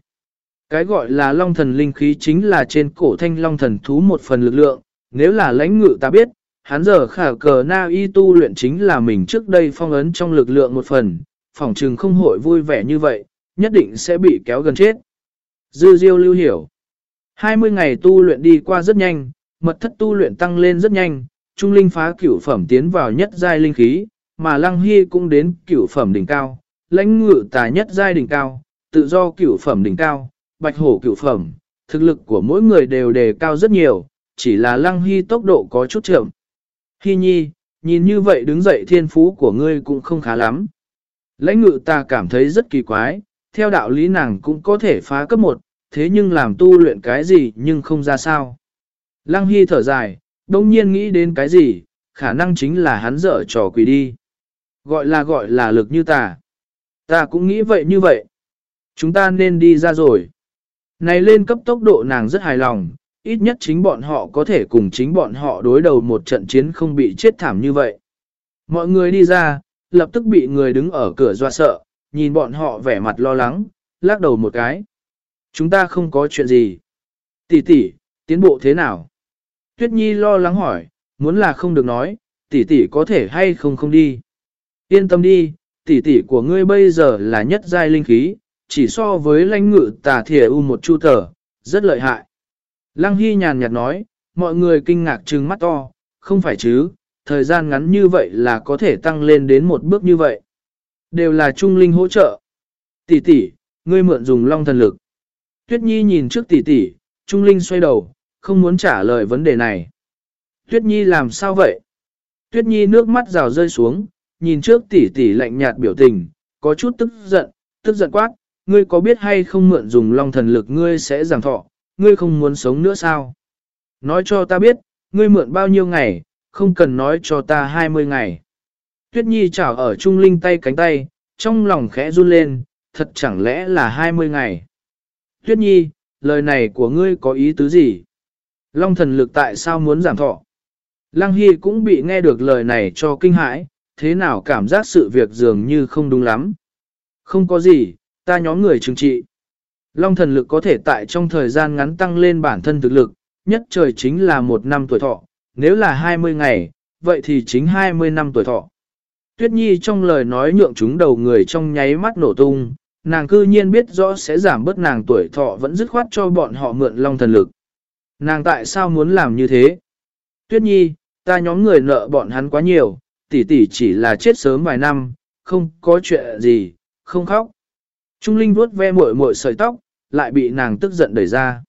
Speaker 1: Cái gọi là Long thần linh khí chính là trên cổ thanh Long thần thú một phần lực lượng, nếu là lãnh ngự ta biết, hắn giờ khả cờ na y tu luyện chính là mình trước đây phong ấn trong lực lượng một phần, phỏng trừng không hội vui vẻ như vậy, nhất định sẽ bị kéo gần chết. Dư diêu lưu hiểu. 20 ngày tu luyện đi qua rất nhanh, mật thất tu luyện tăng lên rất nhanh, trung linh phá cửu phẩm tiến vào nhất giai linh khí, mà lăng hy cũng đến cửu phẩm đỉnh cao, lãnh ngự tà nhất giai đỉnh cao, tự do cửu phẩm đỉnh cao, bạch hổ cửu phẩm, thực lực của mỗi người đều đề cao rất nhiều, chỉ là lăng hy tốc độ có chút chậm. Hy nhi, nhìn như vậy đứng dậy thiên phú của ngươi cũng không khá lắm. Lãnh ngự ta cảm thấy rất kỳ quái, theo đạo lý nàng cũng có thể phá cấp 1, thế nhưng làm tu luyện cái gì nhưng không ra sao. Lăng Hy thở dài, đông nhiên nghĩ đến cái gì, khả năng chính là hắn dở trò quỷ đi. Gọi là gọi là lực như ta. Ta cũng nghĩ vậy như vậy. Chúng ta nên đi ra rồi. Này lên cấp tốc độ nàng rất hài lòng, ít nhất chính bọn họ có thể cùng chính bọn họ đối đầu một trận chiến không bị chết thảm như vậy. Mọi người đi ra, lập tức bị người đứng ở cửa doa sợ, nhìn bọn họ vẻ mặt lo lắng, lắc đầu một cái. Chúng ta không có chuyện gì. Tỷ tỷ, tiến bộ thế nào? Tuyết Nhi lo lắng hỏi, muốn là không được nói, tỷ tỷ có thể hay không không đi. Yên tâm đi, tỷ tỷ của ngươi bây giờ là nhất giai linh khí, chỉ so với lãnh ngự tà thìa u một chu tờ, rất lợi hại. Lăng Hy nhàn nhạt nói, mọi người kinh ngạc trừng mắt to, không phải chứ, thời gian ngắn như vậy là có thể tăng lên đến một bước như vậy. Đều là trung linh hỗ trợ. Tỷ tỷ, ngươi mượn dùng long thần lực. Tuyết Nhi nhìn trước tỷ tỷ, trung linh xoay đầu, không muốn trả lời vấn đề này. Tuyết Nhi làm sao vậy? Tuyết Nhi nước mắt rào rơi xuống, nhìn trước tỷ tỷ lạnh nhạt biểu tình, có chút tức giận, tức giận quát, ngươi có biết hay không mượn dùng long thần lực ngươi sẽ giảm thọ, ngươi không muốn sống nữa sao? Nói cho ta biết, ngươi mượn bao nhiêu ngày, không cần nói cho ta 20 ngày. Tuyết Nhi chảo ở Trung Linh tay cánh tay, trong lòng khẽ run lên, thật chẳng lẽ là 20 ngày. Tuyết Nhi, lời này của ngươi có ý tứ gì? Long thần lực tại sao muốn giảm thọ? Lăng Hy cũng bị nghe được lời này cho kinh hãi, thế nào cảm giác sự việc dường như không đúng lắm. Không có gì, ta nhóm người chứng trị. Long thần lực có thể tại trong thời gian ngắn tăng lên bản thân thực lực, nhất trời chính là một năm tuổi thọ, nếu là 20 ngày, vậy thì chính 20 năm tuổi thọ. Tuyết Nhi trong lời nói nhượng chúng đầu người trong nháy mắt nổ tung, nàng cư nhiên biết rõ sẽ giảm bớt nàng tuổi thọ vẫn dứt khoát cho bọn họ mượn long thần lực. Nàng tại sao muốn làm như thế? Tuyết Nhi, ta nhóm người nợ bọn hắn quá nhiều, tỷ tỷ chỉ là chết sớm vài năm, không có chuyện gì, không khóc. Trung Linh vuốt ve muội muội sợi tóc, lại bị nàng tức giận đẩy ra.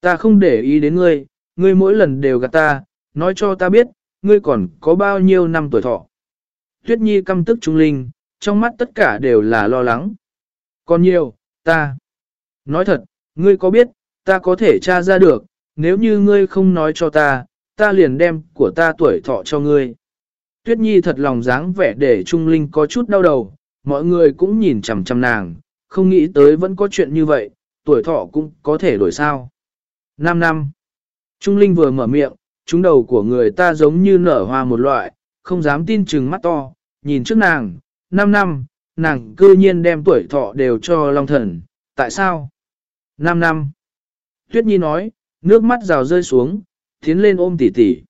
Speaker 1: Ta không để ý đến ngươi, ngươi mỗi lần đều gạt ta, nói cho ta biết, ngươi còn có bao nhiêu năm tuổi thọ. Tuyết Nhi căm tức Trung Linh, trong mắt tất cả đều là lo lắng. Còn nhiều, ta. Nói thật, ngươi có biết, ta có thể tra ra được, nếu như ngươi không nói cho ta, ta liền đem của ta tuổi thọ cho ngươi. Tuyết Nhi thật lòng dáng vẻ để Trung Linh có chút đau đầu, mọi người cũng nhìn chằm chằm nàng, không nghĩ tới vẫn có chuyện như vậy, tuổi thọ cũng có thể đổi sao. 5 năm. Trung Linh vừa mở miệng, trúng đầu của người ta giống như nở hoa một loại, không dám tin chừng mắt to, nhìn trước nàng, 5 năm, nàng cư nhiên đem tuổi thọ đều cho Long Thần, tại sao? 5 năm. Tuyết Nhi nói, nước mắt rào rơi xuống, tiến lên ôm tỷ tỷ.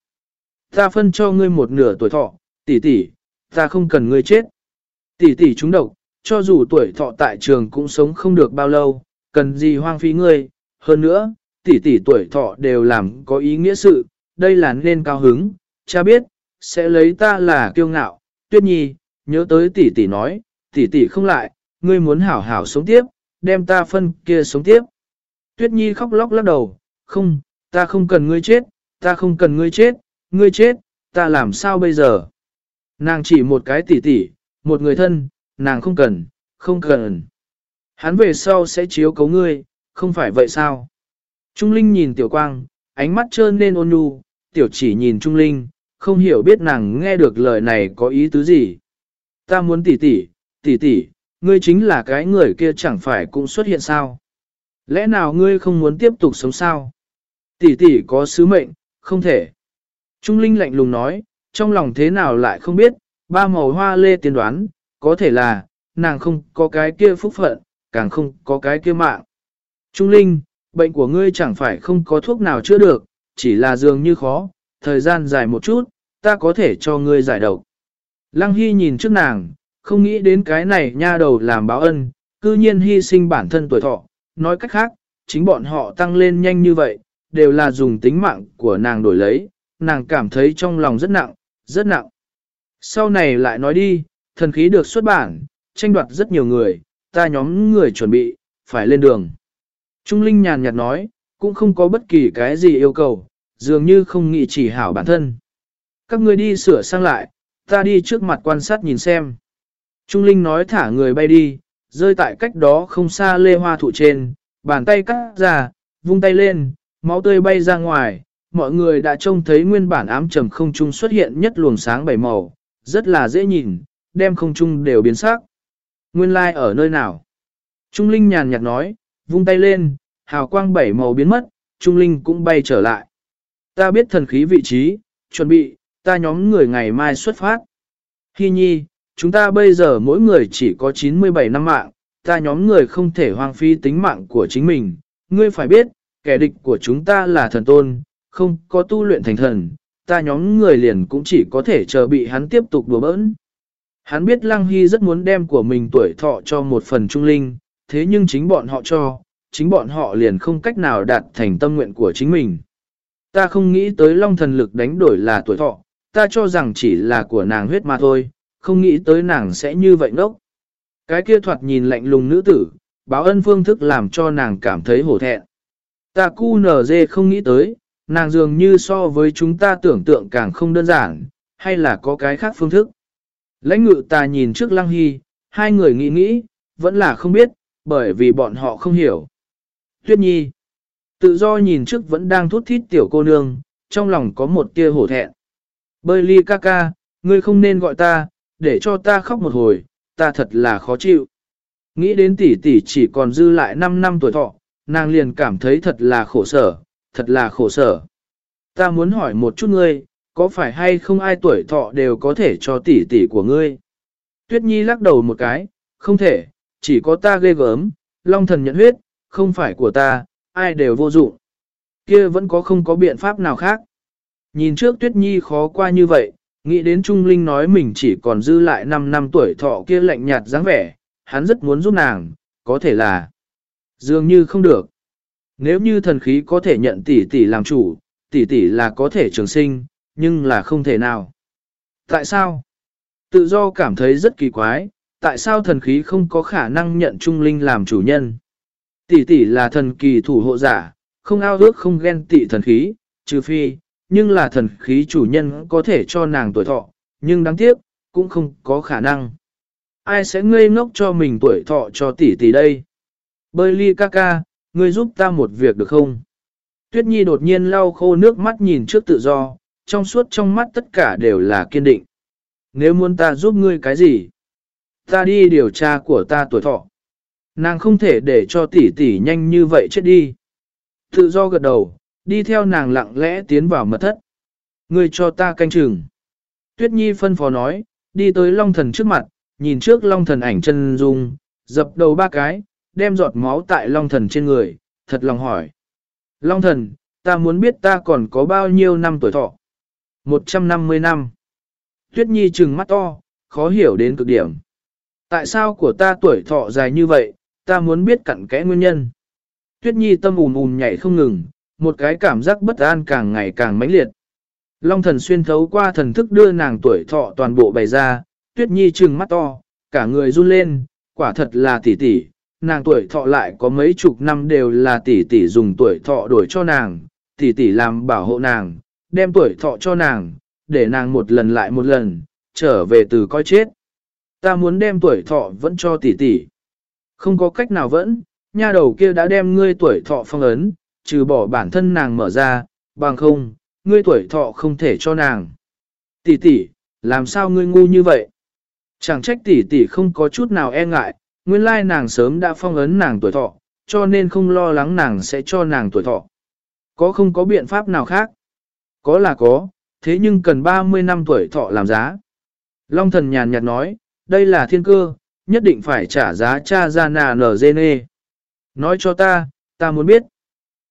Speaker 1: Ta phân cho ngươi một nửa tuổi thọ, tỷ tỷ, ta không cần ngươi chết. Tỷ tỷ chúng độc, cho dù tuổi thọ tại trường cũng sống không được bao lâu, cần gì hoang phí ngươi, hơn nữa, tỷ tỷ tuổi thọ đều làm có ý nghĩa sự, đây là nên cao hứng, cha biết, sẽ lấy ta là kiêu ngạo, tuyết nhi, nhớ tới tỷ tỷ nói, tỷ tỷ không lại, ngươi muốn hảo hảo sống tiếp, đem ta phân kia sống tiếp. Tuyết nhi khóc lóc lắc đầu, không, ta không cần ngươi chết, ta không cần ngươi chết, ngươi chết, ta làm sao bây giờ? Nàng chỉ một cái tỷ tỷ, một người thân, nàng không cần, không cần. Hắn về sau sẽ chiếu cấu ngươi, không phải vậy sao? Trung Linh nhìn Tiểu Quang, ánh mắt trơn lên ôn nhu, Tiểu chỉ nhìn Trung Linh, không hiểu biết nàng nghe được lời này có ý tứ gì. Ta muốn tỉ tỉ, tỉ tỉ, ngươi chính là cái người kia chẳng phải cũng xuất hiện sao? Lẽ nào ngươi không muốn tiếp tục sống sao? Tỷ tỷ có sứ mệnh, không thể. Trung Linh lạnh lùng nói, trong lòng thế nào lại không biết, ba màu hoa lê tiên đoán, có thể là, nàng không có cái kia phúc phận, càng không có cái kia mạng. Trung Linh, bệnh của ngươi chẳng phải không có thuốc nào chữa được, chỉ là dường như khó, thời gian dài một chút, ta có thể cho ngươi giải độc. Lăng Hy nhìn trước nàng, không nghĩ đến cái này nha đầu làm báo ân, cư nhiên hy sinh bản thân tuổi thọ, nói cách khác, chính bọn họ tăng lên nhanh như vậy, đều là dùng tính mạng của nàng đổi lấy, nàng cảm thấy trong lòng rất nặng, rất nặng. Sau này lại nói đi, thần khí được xuất bản, tranh đoạt rất nhiều người, ta nhóm người chuẩn bị, phải lên đường. Trung Linh nhàn nhạt nói, cũng không có bất kỳ cái gì yêu cầu, dường như không nghĩ chỉ hảo bản thân. Các người đi sửa sang lại, ta đi trước mặt quan sát nhìn xem. Trung Linh nói thả người bay đi, rơi tại cách đó không xa lê hoa thụ trên, bàn tay cắt ra, vung tay lên, máu tươi bay ra ngoài, mọi người đã trông thấy nguyên bản ám trầm không trung xuất hiện nhất luồng sáng bảy màu, rất là dễ nhìn, đem không trung đều biến sắc. Nguyên lai like ở nơi nào? Trung Linh nhàn nhạt nói, vung tay lên, hào quang bảy màu biến mất, Trung Linh cũng bay trở lại. Ta biết thần khí vị trí, chuẩn bị, ta nhóm người ngày mai xuất phát. Hi nhi, chúng ta bây giờ mỗi người chỉ có 97 năm mạng, ta nhóm người không thể hoang phi tính mạng của chính mình. Ngươi phải biết, kẻ địch của chúng ta là thần tôn, không có tu luyện thành thần, ta nhóm người liền cũng chỉ có thể chờ bị hắn tiếp tục đùa bỡn. Hắn biết Lăng Hy rất muốn đem của mình tuổi thọ cho một phần trung linh, thế nhưng chính bọn họ cho, chính bọn họ liền không cách nào đạt thành tâm nguyện của chính mình. Ta không nghĩ tới long thần lực đánh đổi là tuổi thọ, ta cho rằng chỉ là của nàng huyết mà thôi, không nghĩ tới nàng sẽ như vậy ngốc. Cái kia thoạt nhìn lạnh lùng nữ tử, báo ân phương thức làm cho nàng cảm thấy hổ thẹn. Ta cu nở dê không nghĩ tới, nàng dường như so với chúng ta tưởng tượng càng không đơn giản, hay là có cái khác phương thức. Lãnh ngự ta nhìn trước lăng hy, hai người nghĩ nghĩ, vẫn là không biết, bởi vì bọn họ không hiểu. Tuyết nhi, tự do nhìn trước vẫn đang thút thít tiểu cô nương, trong lòng có một tia hổ thẹn. Bơi ly ca ca, ngươi không nên gọi ta, để cho ta khóc một hồi, ta thật là khó chịu. Nghĩ đến tỷ tỷ chỉ còn dư lại 5 năm tuổi thọ, nàng liền cảm thấy thật là khổ sở, thật là khổ sở. Ta muốn hỏi một chút ngươi, có phải hay không ai tuổi thọ đều có thể cho tỷ tỷ của ngươi? Tuyết Nhi lắc đầu một cái, không thể, chỉ có ta ghê gớm, long thần nhận huyết, không phải của ta, ai đều vô dụng. Kia vẫn có không có biện pháp nào khác. Nhìn trước Tuyết Nhi khó qua như vậy, nghĩ đến Trung Linh nói mình chỉ còn dư lại 5 năm tuổi thọ kia lạnh nhạt dáng vẻ, hắn rất muốn giúp nàng, có thể là dường như không được. Nếu như thần khí có thể nhận tỷ tỷ làm chủ, tỷ tỷ là có thể trường sinh, nhưng là không thể nào. Tại sao? Tự do cảm thấy rất kỳ quái, tại sao thần khí không có khả năng nhận Trung Linh làm chủ nhân? Tỷ tỷ là thần kỳ thủ hộ giả, không ao ước không ghen tị thần khí, trừ phi, nhưng là thần khí chủ nhân có thể cho nàng tuổi thọ, nhưng đáng tiếc, cũng không có khả năng. Ai sẽ ngây ngốc cho mình tuổi thọ cho tỷ tỷ đây? Bơi ly ca ca, ngươi giúp ta một việc được không? Tuyết Nhi đột nhiên lau khô nước mắt nhìn trước tự do, trong suốt trong mắt tất cả đều là kiên định. Nếu muốn ta giúp ngươi cái gì? Ta đi điều tra của ta tuổi thọ. Nàng không thể để cho tỷ tỷ nhanh như vậy chết đi. Tự do gật đầu, đi theo nàng lặng lẽ tiến vào mật thất. Ngươi cho ta canh chừng. Tuyết Nhi phân phó nói, đi tới Long Thần trước mặt, nhìn trước Long Thần ảnh chân dung, dập đầu ba cái, đem giọt máu tại Long Thần trên người, thật lòng hỏi. Long Thần, ta muốn biết ta còn có bao nhiêu năm tuổi thọ? 150 năm. Tuyết Nhi trừng mắt to, khó hiểu đến cực điểm. Tại sao của ta tuổi thọ dài như vậy, ta muốn biết cặn kẽ nguyên nhân. Tuyết Nhi tâm ùm ùm nhảy không ngừng, một cái cảm giác bất an càng ngày càng mãnh liệt. Long thần xuyên thấu qua thần thức đưa nàng tuổi thọ toàn bộ bày ra, Tuyết Nhi trừng mắt to, cả người run lên, quả thật là tỷ tỷ, nàng tuổi thọ lại có mấy chục năm đều là tỷ tỷ dùng tuổi thọ đổi cho nàng, tỷ tỷ làm bảo hộ nàng, đem tuổi thọ cho nàng, để nàng một lần lại một lần, trở về từ coi chết. Ta muốn đem tuổi thọ vẫn cho tỷ tỷ. Không có cách nào vẫn, nha đầu kia đã đem ngươi tuổi thọ phong ấn, trừ bỏ bản thân nàng mở ra, bằng không, ngươi tuổi thọ không thể cho nàng. Tỷ tỷ, làm sao ngươi ngu như vậy? Chẳng trách tỷ tỷ không có chút nào e ngại, nguyên lai nàng sớm đã phong ấn nàng tuổi thọ, cho nên không lo lắng nàng sẽ cho nàng tuổi thọ. Có không có biện pháp nào khác? Có là có, thế nhưng cần 30 năm tuổi thọ làm giá. Long thần nhàn nhạt nói, đây là thiên cơ, nhất định phải trả giá cha ra nà nở dê nê. Nói cho ta, ta muốn biết.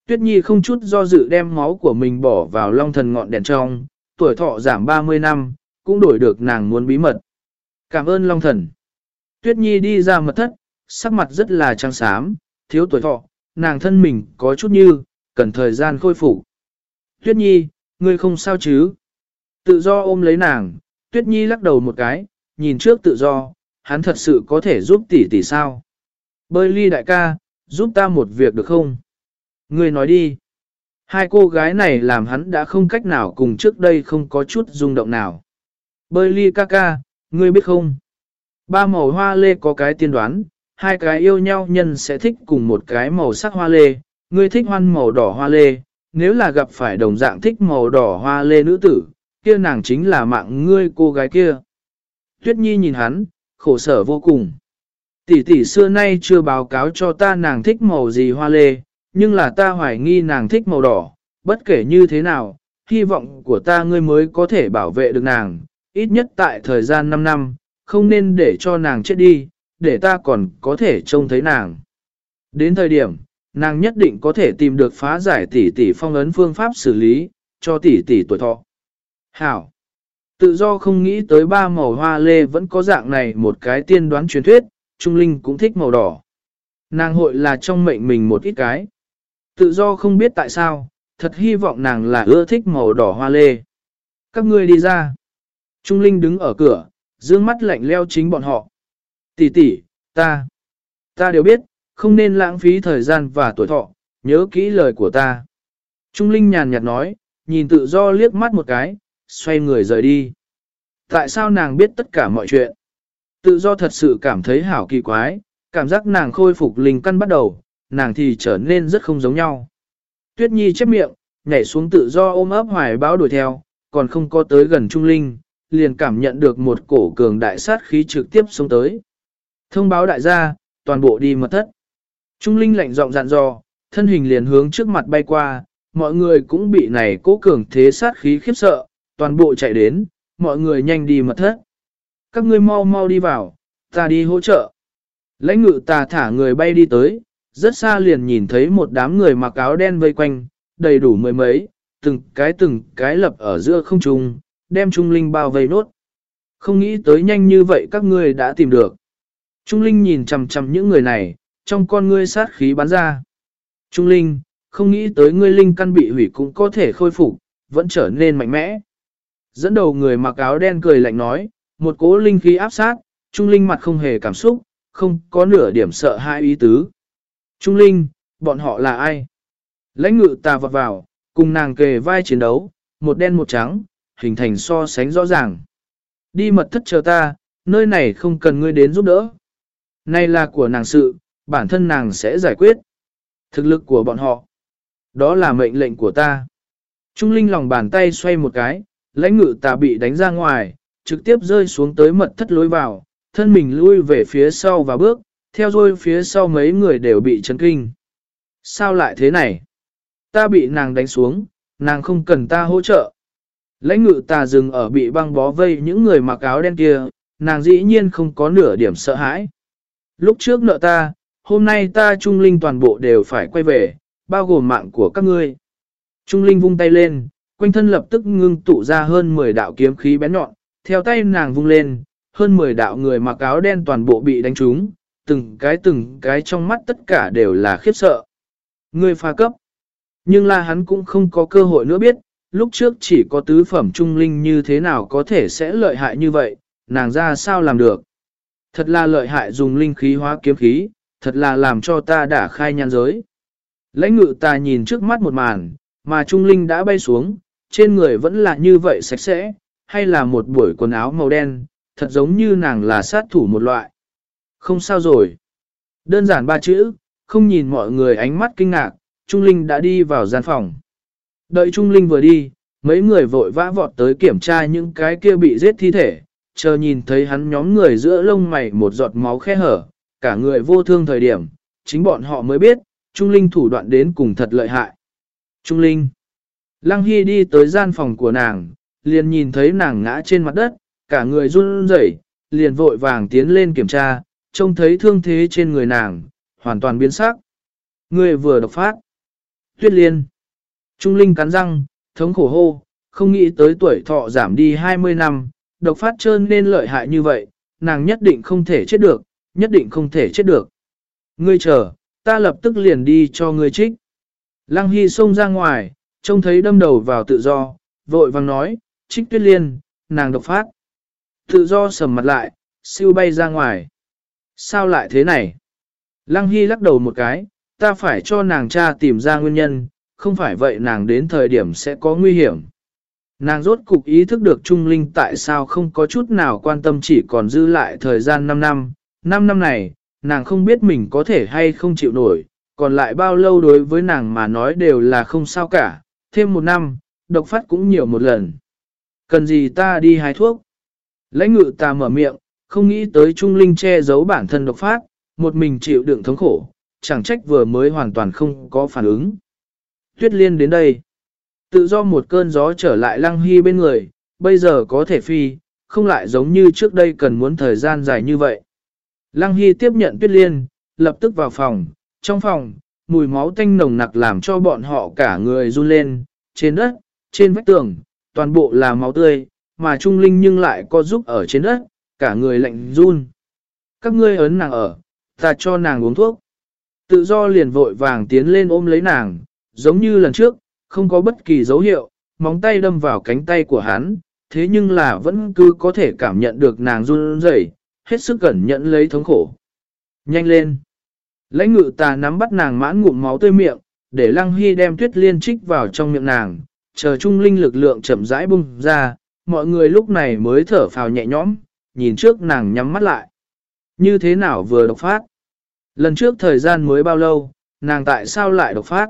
Speaker 1: Tuyết Nhi không chút do dự đem máu của mình bỏ vào long thần ngọn đèn trong, tuổi thọ giảm 30 năm, cũng đổi được nàng muốn bí mật. Cảm ơn long thần. Tuyết Nhi đi ra mật thất, sắc mặt rất là trắng xám, thiếu tuổi thọ, nàng thân mình có chút như, cần thời gian khôi phục. Tuyết Nhi, ngươi không sao chứ? Tự do ôm lấy nàng, Tuyết Nhi lắc đầu một cái, nhìn trước tự do, hắn thật sự có thể giúp tỷ tỷ sao? Bơi ly đại ca, giúp ta một việc được không? Ngươi nói đi. Hai cô gái này làm hắn đã không cách nào cùng trước đây không có chút rung động nào. Bơi ly ca ca, ngươi biết không? Ba màu hoa lê có cái tiên đoán, hai cái yêu nhau nhân sẽ thích cùng một cái màu sắc hoa lê, ngươi thích hoan màu đỏ hoa lê, nếu là gặp phải đồng dạng thích màu đỏ hoa lê nữ tử, kia nàng chính là mạng ngươi cô gái kia. Tuyết Nhi nhìn hắn, khổ sở vô cùng. Tỷ tỷ xưa nay chưa báo cáo cho ta nàng thích màu gì hoa lê, nhưng là ta hoài nghi nàng thích màu đỏ, bất kể như thế nào, hy vọng của ta ngươi mới có thể bảo vệ được nàng, ít nhất tại thời gian 5 năm, không nên để cho nàng chết đi, để ta còn có thể trông thấy nàng. Đến thời điểm, nàng nhất định có thể tìm được phá giải tỷ tỷ phong ấn phương pháp xử lý, cho tỷ tỷ tuổi thọ. Hảo! Tự do không nghĩ tới ba màu hoa lê vẫn có dạng này một cái tiên đoán truyền thuyết, Trung Linh cũng thích màu đỏ. Nàng hội là trong mệnh mình một ít cái. Tự do không biết tại sao, thật hy vọng nàng là ưa thích màu đỏ hoa lê. Các ngươi đi ra. Trung Linh đứng ở cửa, dương mắt lạnh leo chính bọn họ. Tỷ tỷ, ta, ta đều biết, không nên lãng phí thời gian và tuổi thọ, nhớ kỹ lời của ta. Trung Linh nhàn nhạt nói, nhìn tự do liếc mắt một cái, xoay người rời đi. Tại sao nàng biết tất cả mọi chuyện? Tự do thật sự cảm thấy hảo kỳ quái, cảm giác nàng khôi phục linh căn bắt đầu, nàng thì trở nên rất không giống nhau. Tuyết Nhi chép miệng, nhảy xuống tự do ôm ấp hoài báo đuổi theo, còn không có tới gần Trung Linh, liền cảm nhận được một cổ cường đại sát khí trực tiếp xuống tới. Thông báo đại gia, toàn bộ đi mật thất. Trung Linh lạnh giọng dặn dò, thân hình liền hướng trước mặt bay qua, mọi người cũng bị này cố cường thế sát khí khiếp sợ, toàn bộ chạy đến, mọi người nhanh đi mật thất. Các ngươi mau mau đi vào, ta đi hỗ trợ. Lãnh ngự ta thả người bay đi tới, rất xa liền nhìn thấy một đám người mặc áo đen vây quanh, đầy đủ mười mấy, từng cái từng cái lập ở giữa không trung, đem Trung Linh bao vây nốt. Không nghĩ tới nhanh như vậy các ngươi đã tìm được. Trung Linh nhìn chằm chằm những người này, trong con ngươi sát khí bắn ra. Trung Linh, không nghĩ tới ngươi Linh căn bị hủy cũng có thể khôi phục, vẫn trở nên mạnh mẽ. Dẫn đầu người mặc áo đen cười lạnh nói, một cố linh khí áp sát, Trung Linh mặt không hề cảm xúc, không có nửa điểm sợ hai ý tứ. Trung Linh, bọn họ là ai? Lãnh ngự tà vọt vào, cùng nàng kề vai chiến đấu, một đen một trắng, hình thành so sánh rõ ràng. Đi mật thất chờ ta, nơi này không cần ngươi đến giúp đỡ. Này là của nàng sự, bản thân nàng sẽ giải quyết. Thực lực của bọn họ. Đó là mệnh lệnh của ta. Trung Linh lòng bàn tay xoay một cái, lãnh ngự tà bị đánh ra ngoài, trực tiếp rơi xuống tới mật thất lối vào, thân mình lui về phía sau và bước, theo dôi phía sau mấy người đều bị chấn kinh. Sao lại thế này? Ta bị nàng đánh xuống, nàng không cần ta hỗ trợ. Lãnh ngự tà dừng ở bị băng bó vây những người mặc áo đen kia, nàng dĩ nhiên không có nửa điểm sợ hãi. Lúc trước nợ ta, hôm nay ta trung linh toàn bộ đều phải quay về, bao gồm mạng của các ngươi. Trung linh vung tay lên, quanh thân lập tức ngưng tụ ra hơn 10 đạo kiếm khí bén nhọn, theo tay nàng vung lên, hơn 10 đạo người mặc áo đen toàn bộ bị đánh trúng, từng cái từng cái trong mắt tất cả đều là khiếp sợ. Người pha cấp. Nhưng là hắn cũng không có cơ hội nữa biết, lúc trước chỉ có tứ phẩm trung linh như thế nào có thể sẽ lợi hại như vậy, nàng ra sao làm được. Thật là lợi hại dùng linh khí hóa kiếm khí, thật là làm cho ta đã khai nhan giới. Lãnh ngự ta nhìn trước mắt một màn, mà trung linh đã bay xuống, trên người vẫn là như vậy sạch sẽ, hay là một buổi quần áo màu đen, thật giống như nàng là sát thủ một loại. Không sao rồi. Đơn giản ba chữ, không nhìn mọi người ánh mắt kinh ngạc, Trung Linh đã đi vào gian phòng. Đợi Trung Linh vừa đi, mấy người vội vã vọt tới kiểm tra những cái kia bị giết thi thể, chờ nhìn thấy hắn nhóm người giữa lông mày một giọt máu khe hở, cả người vô thương thời điểm, chính bọn họ mới biết, Trung Linh thủ đoạn đến cùng thật lợi hại. Trung Linh Lăng Hy đi tới gian phòng của nàng, liền nhìn thấy nàng ngã trên mặt đất, cả người run rẩy, liền vội vàng tiến lên kiểm tra, trông thấy thương thế trên người nàng, hoàn toàn biến sắc. Người vừa độc phát. Tuyết liên. Trung Linh cắn răng, thống khổ hô, không nghĩ tới tuổi thọ giảm đi 20 năm, độc phát trơn nên lợi hại như vậy, nàng nhất định không thể chết được, nhất định không thể chết được. Ngươi chờ, ta lập tức liền đi cho ngươi trích. Lăng Hy xông ra ngoài, trông thấy đâm đầu vào tự do, vội vàng nói, trích tuyết liên, nàng độc phát. Tự do sầm mặt lại, siêu bay ra ngoài. Sao lại thế này? Lăng Hy lắc đầu một cái, ta phải cho nàng cha tìm ra nguyên nhân, không phải vậy nàng đến thời điểm sẽ có nguy hiểm. Nàng rốt cục ý thức được Trung Linh tại sao không có chút nào quan tâm chỉ còn dư lại thời gian 5 năm. 5 năm này, nàng không biết mình có thể hay không chịu nổi, còn lại bao lâu đối với nàng mà nói đều là không sao cả, thêm một năm, độc phát cũng nhiều một lần. Cần gì ta đi hái thuốc? Lãnh ngự ta mở miệng, không nghĩ tới Trung Linh che giấu bản thân độc phát, một mình chịu đựng thống khổ, chẳng trách vừa mới hoàn toàn không có phản ứng. Tuyết liên đến đây. Tự do một cơn gió trở lại lăng hy bên người, bây giờ có thể phi, không lại giống như trước đây cần muốn thời gian dài như vậy. Lăng hy tiếp nhận tuyết liên, lập tức vào phòng, trong phòng, mùi máu tanh nồng nặc làm cho bọn họ cả người run lên, trên đất, trên vách tường, toàn bộ là máu tươi, mà Trung Linh nhưng lại có giúp ở trên đất, cả người lạnh run. Các ngươi ấn nàng ở, ta cho nàng uống thuốc. Tự do liền vội vàng tiến lên ôm lấy nàng, giống như lần trước, không có bất kỳ dấu hiệu, móng tay đâm vào cánh tay của hắn, thế nhưng là vẫn cứ có thể cảm nhận được nàng run rẩy, hết sức cẩn nhận lấy thống khổ. Nhanh lên! Lãnh ngự tà nắm bắt nàng mãn ngụm máu tươi miệng, để lăng hy đem tuyết liên trích vào trong miệng nàng, chờ trung linh lực lượng chậm rãi bung ra, mọi người lúc này mới thở phào nhẹ nhõm, nhìn trước nàng nhắm mắt lại. Như thế nào vừa độc phát? Lần trước thời gian mới bao lâu, nàng tại sao lại độc phát?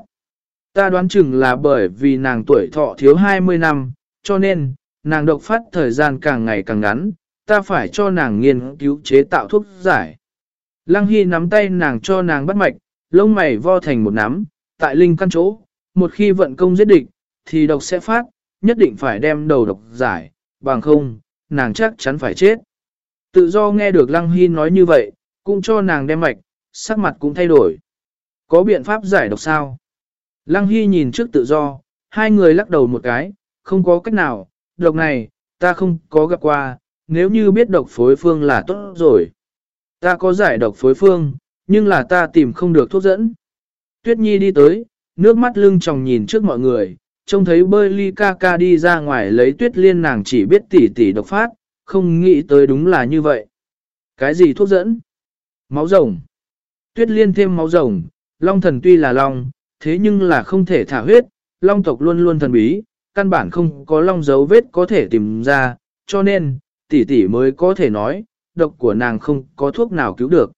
Speaker 1: Ta đoán chừng là bởi vì nàng tuổi thọ thiếu 20 năm, cho nên, nàng độc phát thời gian càng ngày càng ngắn, ta phải cho nàng nghiên cứu chế tạo thuốc giải. Lăng Hy nắm tay nàng cho nàng bắt mạch, lông mày vo thành một nắm, tại linh căn chỗ, một khi vận công giết địch, thì độc sẽ phát, nhất định phải đem đầu độc giải, bằng không, nàng chắc chắn phải chết. Tự do nghe được Lăng Hy nói như vậy, cũng cho nàng đem mạch, sắc mặt cũng thay đổi. Có biện pháp giải độc sao? Lăng Hy nhìn trước tự do, hai người lắc đầu một cái, không có cách nào, độc này, ta không có gặp qua, nếu như biết độc phối phương là tốt rồi. Ta có giải độc phối phương, nhưng là ta tìm không được thuốc dẫn. Tuyết Nhi đi tới, nước mắt lưng tròng nhìn trước mọi người, trông thấy bơi ly ca ca đi ra ngoài lấy tuyết liên nàng chỉ biết tỉ tỉ độc phát, không nghĩ tới đúng là như vậy. Cái gì thuốc dẫn? Máu rồng. Tuyết liên thêm máu rồng, long thần tuy là long, thế nhưng là không thể thả huyết, long tộc luôn luôn thần bí, căn bản không có long dấu vết có thể tìm ra, cho nên, tỷ tỷ mới có thể nói, độc của nàng không có thuốc nào cứu được.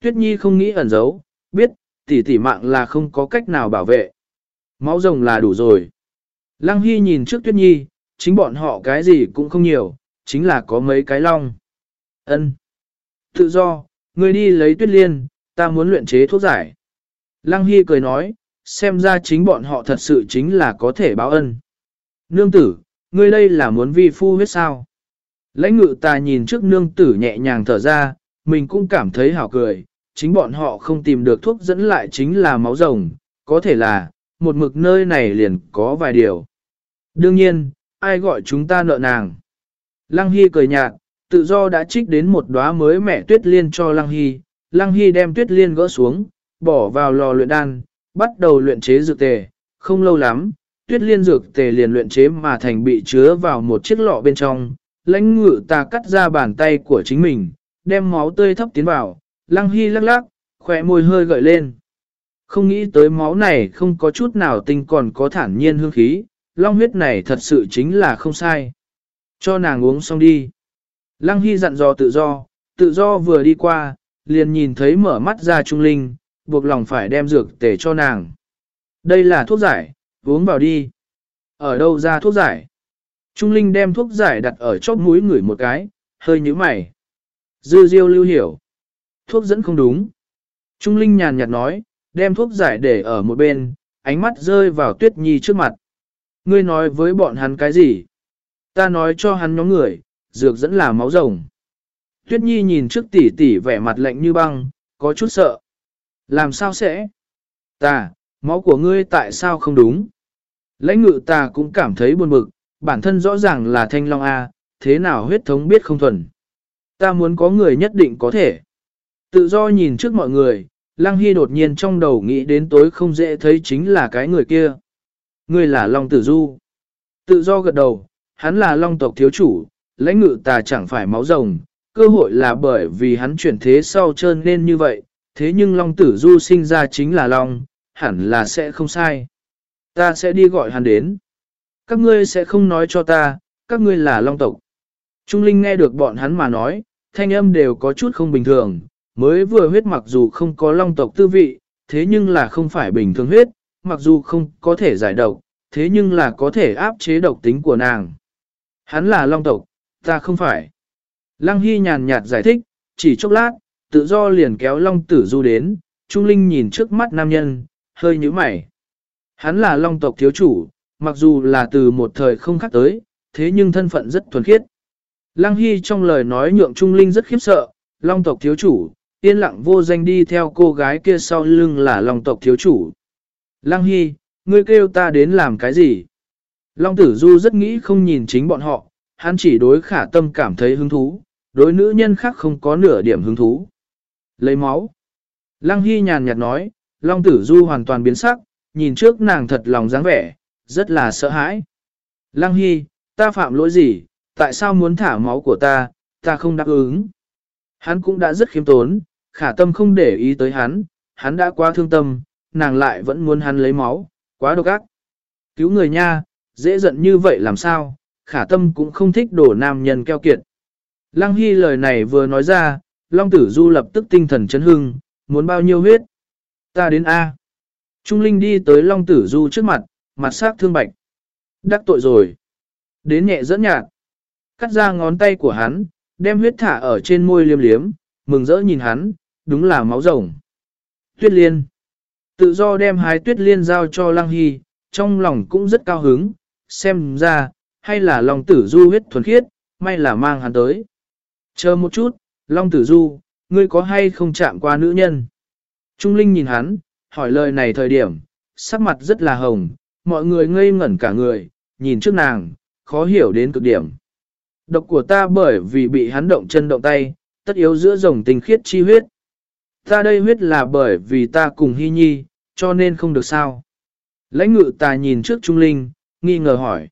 Speaker 1: Tuyết Nhi không nghĩ ẩn giấu, biết, tỷ tỷ mạng là không có cách nào bảo vệ. Máu rồng là đủ rồi. Lăng Hy nhìn trước Tuyết Nhi, chính bọn họ cái gì cũng không nhiều, chính là có mấy cái long. Ân. Tự do, người đi lấy Tuyết Liên, ta muốn luyện chế thuốc giải. Lăng Hy cười nói, xem ra chính bọn họ thật sự chính là có thể báo ân. Nương tử, ngươi đây là muốn vi phu huyết sao? Lãnh ngự ta nhìn trước nương tử nhẹ nhàng thở ra, mình cũng cảm thấy hảo cười, chính bọn họ không tìm được thuốc dẫn lại chính là máu rồng, có thể là, một mực nơi này liền có vài điều. Đương nhiên, ai gọi chúng ta nợ nàng? Lăng Hy cười nhạt, tự do đã trích đến một đóa mới mẹ tuyết liên cho Lăng Hy, Lăng Hy đem tuyết liên gỡ xuống, bỏ vào lò luyện đan, bắt đầu luyện chế dược tề, không lâu lắm, tuyết liên dược tề liền luyện chế mà thành bị chứa vào một chiếc lọ bên trong, lãnh ngự ta cắt ra bàn tay của chính mình, đem máu tươi thấp tiến vào, lăng hy lắc lắc, khỏe môi hơi gợi lên. Không nghĩ tới máu này không có chút nào tinh còn có thản nhiên hương khí, long huyết này thật sự chính là không sai. Cho nàng uống xong đi. Lăng hy dặn dò tự do, tự do vừa đi qua, liền nhìn thấy mở mắt ra trung linh, buộc lòng phải đem dược tể cho nàng. Đây là thuốc giải, uống vào đi. Ở đâu ra thuốc giải? Trung Linh đem thuốc giải đặt ở chóp mũi ngửi một cái, hơi nhíu mày. Dư diêu lưu hiểu. Thuốc dẫn không đúng. Trung Linh nhàn nhạt nói, đem thuốc giải để ở một bên, ánh mắt rơi vào Tuyết Nhi trước mặt. Ngươi nói với bọn hắn cái gì? Ta nói cho hắn nhóm người, dược dẫn là máu rồng. Tuyết Nhi nhìn trước tỷ tỷ vẻ mặt lạnh như băng, có chút sợ. Làm sao sẽ? Ta, máu của ngươi tại sao không đúng? Lãnh ngự ta cũng cảm thấy buồn bực, bản thân rõ ràng là thanh long A, thế nào huyết thống biết không thuần. Ta muốn có người nhất định có thể. Tự do nhìn trước mọi người, Lăng Hy đột nhiên trong đầu nghĩ đến tối không dễ thấy chính là cái người kia. Người là Long Tử Du. Tự do gật đầu, hắn là Long tộc thiếu chủ, lãnh ngự ta chẳng phải máu rồng, cơ hội là bởi vì hắn chuyển thế sau trơn nên như vậy, thế nhưng Long Tử Du sinh ra chính là Long, hẳn là sẽ không sai. Ta sẽ đi gọi hắn đến. Các ngươi sẽ không nói cho ta, các ngươi là Long tộc. Trung Linh nghe được bọn hắn mà nói, thanh âm đều có chút không bình thường, mới vừa huyết mặc dù không có Long tộc tư vị, thế nhưng là không phải bình thường huyết, mặc dù không có thể giải độc, thế nhưng là có thể áp chế độc tính của nàng. Hắn là Long tộc, ta không phải. Lăng Hy nhàn nhạt giải thích, chỉ chốc lát, tự do liền kéo Long Tử Du đến, Trung Linh nhìn trước mắt nam nhân, hơi nhíu mày. Hắn là Long tộc thiếu chủ, mặc dù là từ một thời không khác tới, thế nhưng thân phận rất thuần khiết. Lăng Hy trong lời nói nhượng Trung Linh rất khiếp sợ, Long tộc thiếu chủ, yên lặng vô danh đi theo cô gái kia sau lưng là Long tộc thiếu chủ. Lăng Hy, ngươi kêu ta đến làm cái gì? Long tử du rất nghĩ không nhìn chính bọn họ, hắn chỉ đối khả tâm cảm thấy hứng thú, đối nữ nhân khác không có nửa điểm hứng thú. Lấy máu. Lăng Hy nhàn nhạt nói, Long tử du hoàn toàn biến sắc, nhìn trước nàng thật lòng dáng vẻ, rất là sợ hãi. Lăng Hy, ta phạm lỗi gì, tại sao muốn thả máu của ta, ta không đáp ứng. Hắn cũng đã rất khiêm tốn, khả tâm không để ý tới hắn, hắn đã quá thương tâm, nàng lại vẫn muốn hắn lấy máu, quá độc ác. Cứu người nha, dễ giận như vậy làm sao, khả tâm cũng không thích đổ nam nhân keo kiệt. Lăng Hy lời này vừa nói ra, Long Tử Du lập tức tinh thần chấn hưng, muốn bao nhiêu huyết. Ta đến A. Trung Linh đi tới Long Tử Du trước mặt, mặt sắc thương bạch. Đắc tội rồi. Đến nhẹ dẫn nhạt. Cắt ra ngón tay của hắn, đem huyết thả ở trên môi liêm liếm, mừng rỡ nhìn hắn, đúng là máu rồng. Tuyết liên. Tự do đem hái tuyết liên giao cho Lăng Hy, trong lòng cũng rất cao hứng, xem ra, hay là Long Tử Du huyết thuần khiết, may là mang hắn tới. Chờ một chút, Long Tử Du, ngươi có hay không chạm qua nữ nhân? Trung Linh nhìn hắn, hỏi lời này thời điểm, sắc mặt rất là hồng, mọi người ngây ngẩn cả người, nhìn trước nàng, khó hiểu đến cực điểm. Độc của ta bởi vì bị hắn động chân động tay, tất yếu giữa rồng tình khiết chi huyết. Ta đây huyết là bởi vì ta cùng hy nhi, cho nên không được sao. Lãnh ngự ta nhìn trước Trung Linh, nghi ngờ hỏi.